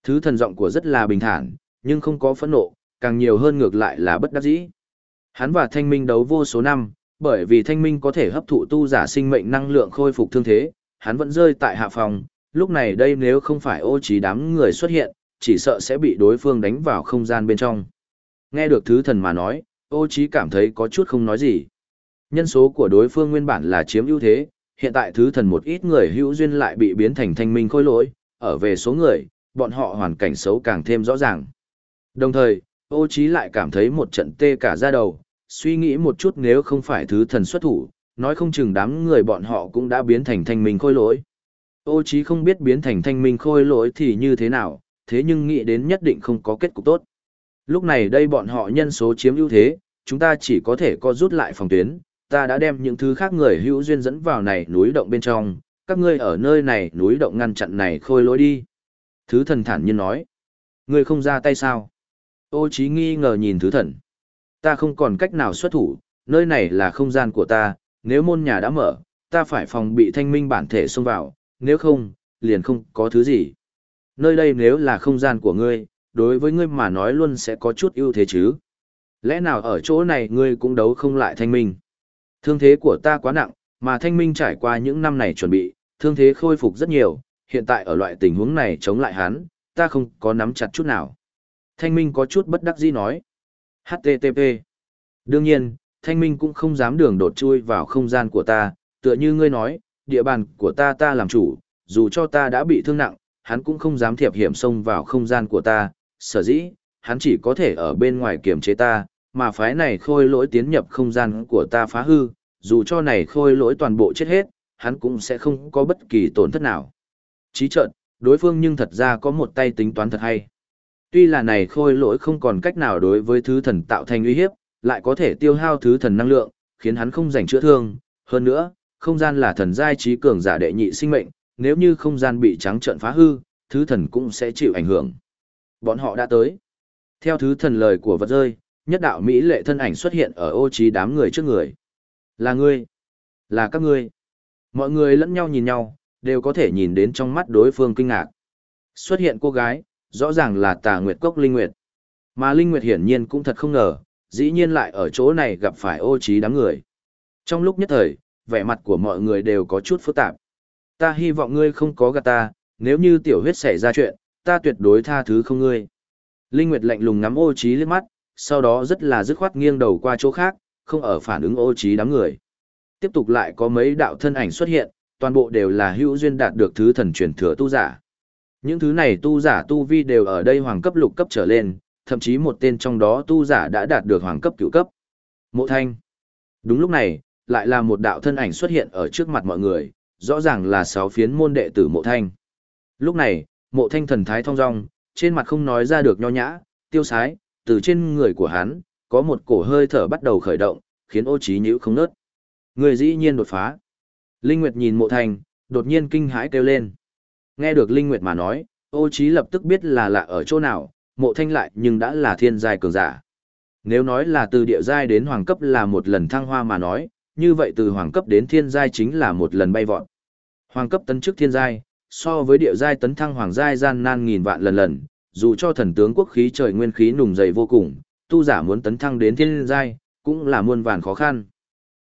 Thứ thần giọng của rất là bình thản, nhưng không có phẫn nộ, càng nhiều hơn ngược lại là bất đắc dĩ. Hắn và thanh minh đấu vô số năm, bởi vì thanh minh có thể hấp thụ tu giả sinh mệnh năng lượng khôi phục thương thế, hắn vẫn rơi tại hạ phòng, lúc này đây nếu không phải ô trí đám người xuất hiện, chỉ sợ sẽ bị đối phương đánh vào không gian bên trong. Nghe được thứ thần mà nói, ô trí cảm thấy có chút không nói gì. Nhân số của đối phương nguyên bản là chiếm ưu thế, hiện tại thứ thần một ít người hữu duyên lại bị biến thành thanh minh khôi lỗi, ở về số người, bọn họ hoàn cảnh xấu càng thêm rõ ràng. Đồng thời, ô trí lại cảm thấy một trận tê cả da đầu, suy nghĩ một chút nếu không phải thứ thần xuất thủ, nói không chừng đám người bọn họ cũng đã biến thành thanh minh khôi lỗi. Ô trí không biết biến thành thanh minh khôi lỗi thì như thế nào, thế nhưng nghĩ đến nhất định không có kết cục tốt. Lúc này đây bọn họ nhân số chiếm ưu thế, chúng ta chỉ có thể co rút lại phòng tuyến, ta đã đem những thứ khác người hữu duyên dẫn vào này núi động bên trong, các ngươi ở nơi này núi động ngăn chặn này khôi lối đi. Thứ thần thản nhiên nói, ngươi không ra tay sao? Ô trí nghi ngờ nhìn thứ thần. Ta không còn cách nào xuất thủ, nơi này là không gian của ta, nếu môn nhà đã mở, ta phải phòng bị thanh minh bản thể xông vào, nếu không, liền không có thứ gì. Nơi đây nếu là không gian của ngươi, đối với ngươi mà nói luôn sẽ có chút ưu thế chứ. Lẽ nào ở chỗ này ngươi cũng đấu không lại thanh minh? Thương thế của ta quá nặng, mà thanh minh trải qua những năm này chuẩn bị, thương thế khôi phục rất nhiều, hiện tại ở loại tình huống này chống lại hắn, ta không có nắm chặt chút nào. Thanh minh có chút bất đắc dĩ nói. HTTP. Đương nhiên, thanh minh cũng không dám đường đột chui vào không gian của ta, tựa như ngươi nói, địa bàn của ta ta làm chủ, dù cho ta đã bị thương nặng, hắn cũng không dám thiệp hiểm xông vào không gian của ta, sở dĩ, hắn chỉ có thể ở bên ngoài kiểm chế ta, mà phái này khôi lỗi tiến nhập không gian của ta phá hư, dù cho này khôi lỗi toàn bộ chết hết, hắn cũng sẽ không có bất kỳ tổn thất nào. Chí trợn, đối phương nhưng thật ra có một tay tính toán thật hay. Tuy là này khôi lỗi không còn cách nào đối với thứ thần tạo thành uy hiếp, lại có thể tiêu hao thứ thần năng lượng, khiến hắn không giành chữa thương. Hơn nữa, không gian là thần giai trí cường giả đệ nhị sinh mệnh, nếu như không gian bị trắng trợn phá hư, thứ thần cũng sẽ chịu ảnh hưởng. Bọn họ đã tới. Theo thứ thần lời của vật rơi, nhất đạo Mỹ lệ thân ảnh xuất hiện ở ô trí đám người trước người. Là ngươi. Là các ngươi. Mọi người lẫn nhau nhìn nhau, đều có thể nhìn đến trong mắt đối phương kinh ngạc. Xuất hiện cô gái, rõ ràng là tà nguyệt cốc Linh Nguyệt. Mà Linh Nguyệt hiển nhiên cũng thật không ngờ, dĩ nhiên lại ở chỗ này gặp phải ô trí đám người. Trong lúc nhất thời, vẻ mặt của mọi người đều có chút phức tạp. Ta hy vọng ngươi không có gạt ta, nếu như tiểu huyết xảy ra chuyện, ta tuyệt đối tha thứ không ngươi. Linh Nguyệt lạnh lùng ngắm ô trí lên mắt, sau đó rất là dứt khoát nghiêng đầu qua chỗ khác, không ở phản ứng ô trí đám người. Tiếp tục lại có mấy đạo thân ảnh xuất hiện, toàn bộ đều là hữu duyên đạt được thứ thần truyền thừa tu giả. Những thứ này tu giả tu vi đều ở đây hoàng cấp lục cấp trở lên, thậm chí một tên trong đó tu giả đã đạt được hoàng cấp cửu cấp. Mộ Thanh. Đúng lúc này, lại là một đạo thân ảnh xuất hiện ở trước mặt mọi người, rõ ràng là sáu phiến môn đệ tử Mộ Thanh. Lúc này, Mộ Thanh thần thái thong dong, trên mặt không nói ra được nho nhã, tiêu sái, từ trên người của hắn, có một cổ hơi thở bắt đầu khởi động, khiến ô trí nhữ không nớt. Người dĩ nhiên đột phá. Linh Nguyệt nhìn mộ thanh, đột nhiên kinh hãi kêu lên. Nghe được Linh Nguyệt mà nói, ô trí lập tức biết là lạ ở chỗ nào, mộ thanh lại nhưng đã là thiên giai cường giả. Nếu nói là từ địa giai đến hoàng cấp là một lần thăng hoa mà nói, như vậy từ hoàng cấp đến thiên giai chính là một lần bay vọt. Hoàng cấp tấn chức thiên giai, so với địa giai tấn thăng hoàng giai gian nan nghìn vạn lần lần, dù cho thần tướng quốc khí trời nguyên khí nùng dày vô cùng, tu giả muốn tấn thăng đến thiên giai, cũng là muôn vàn khó khăn.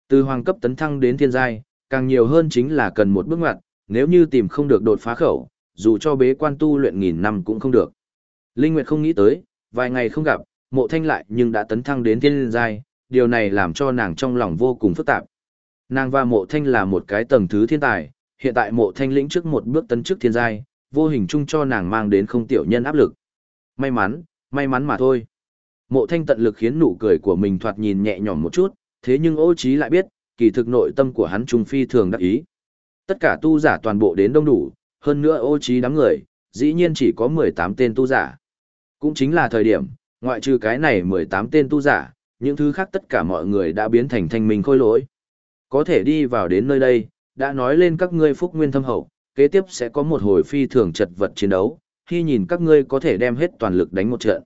Từ hoàng cấp tấn thăng đến thiên giai, càng nhiều hơn chính là cần một bước ngoặt, nếu như tìm không được đột phá khẩu, dù cho bế quan tu luyện nghìn năm cũng không được. Linh Nguyệt không nghĩ tới, vài ngày không gặp, mộ thanh lại nhưng đã tấn thăng đến thiên giai, điều này làm cho nàng trong lòng vô cùng phức tạp. Nàng và mộ thanh là một cái tầng thứ thiên tài, hiện tại mộ thanh lĩnh trước một bước tấn trước thiên giai, vô hình chung cho nàng mang đến không tiểu nhân áp lực. May mắn, may mắn mà thôi. Mộ thanh tận lực khiến nụ cười của mình thoạt nhìn nhẹ nhõm một chút, thế nhưng ô trí lại biết, kỳ thực nội tâm của hắn trung phi thường đắc ý. Tất cả tu giả toàn bộ đến đông đủ, hơn nữa ô trí đám người, dĩ nhiên chỉ có 18 tên tu giả. Cũng chính là thời điểm, ngoại trừ cái này 18 tên tu giả, những thứ khác tất cả mọi người đã biến thành thanh minh khôi lỗi. Có thể đi vào đến nơi đây, đã nói lên các ngươi phúc nguyên thâm hậu, kế tiếp sẽ có một hồi phi thường chật vật chiến đấu, khi nhìn các ngươi có thể đem hết toàn lực đánh một trận.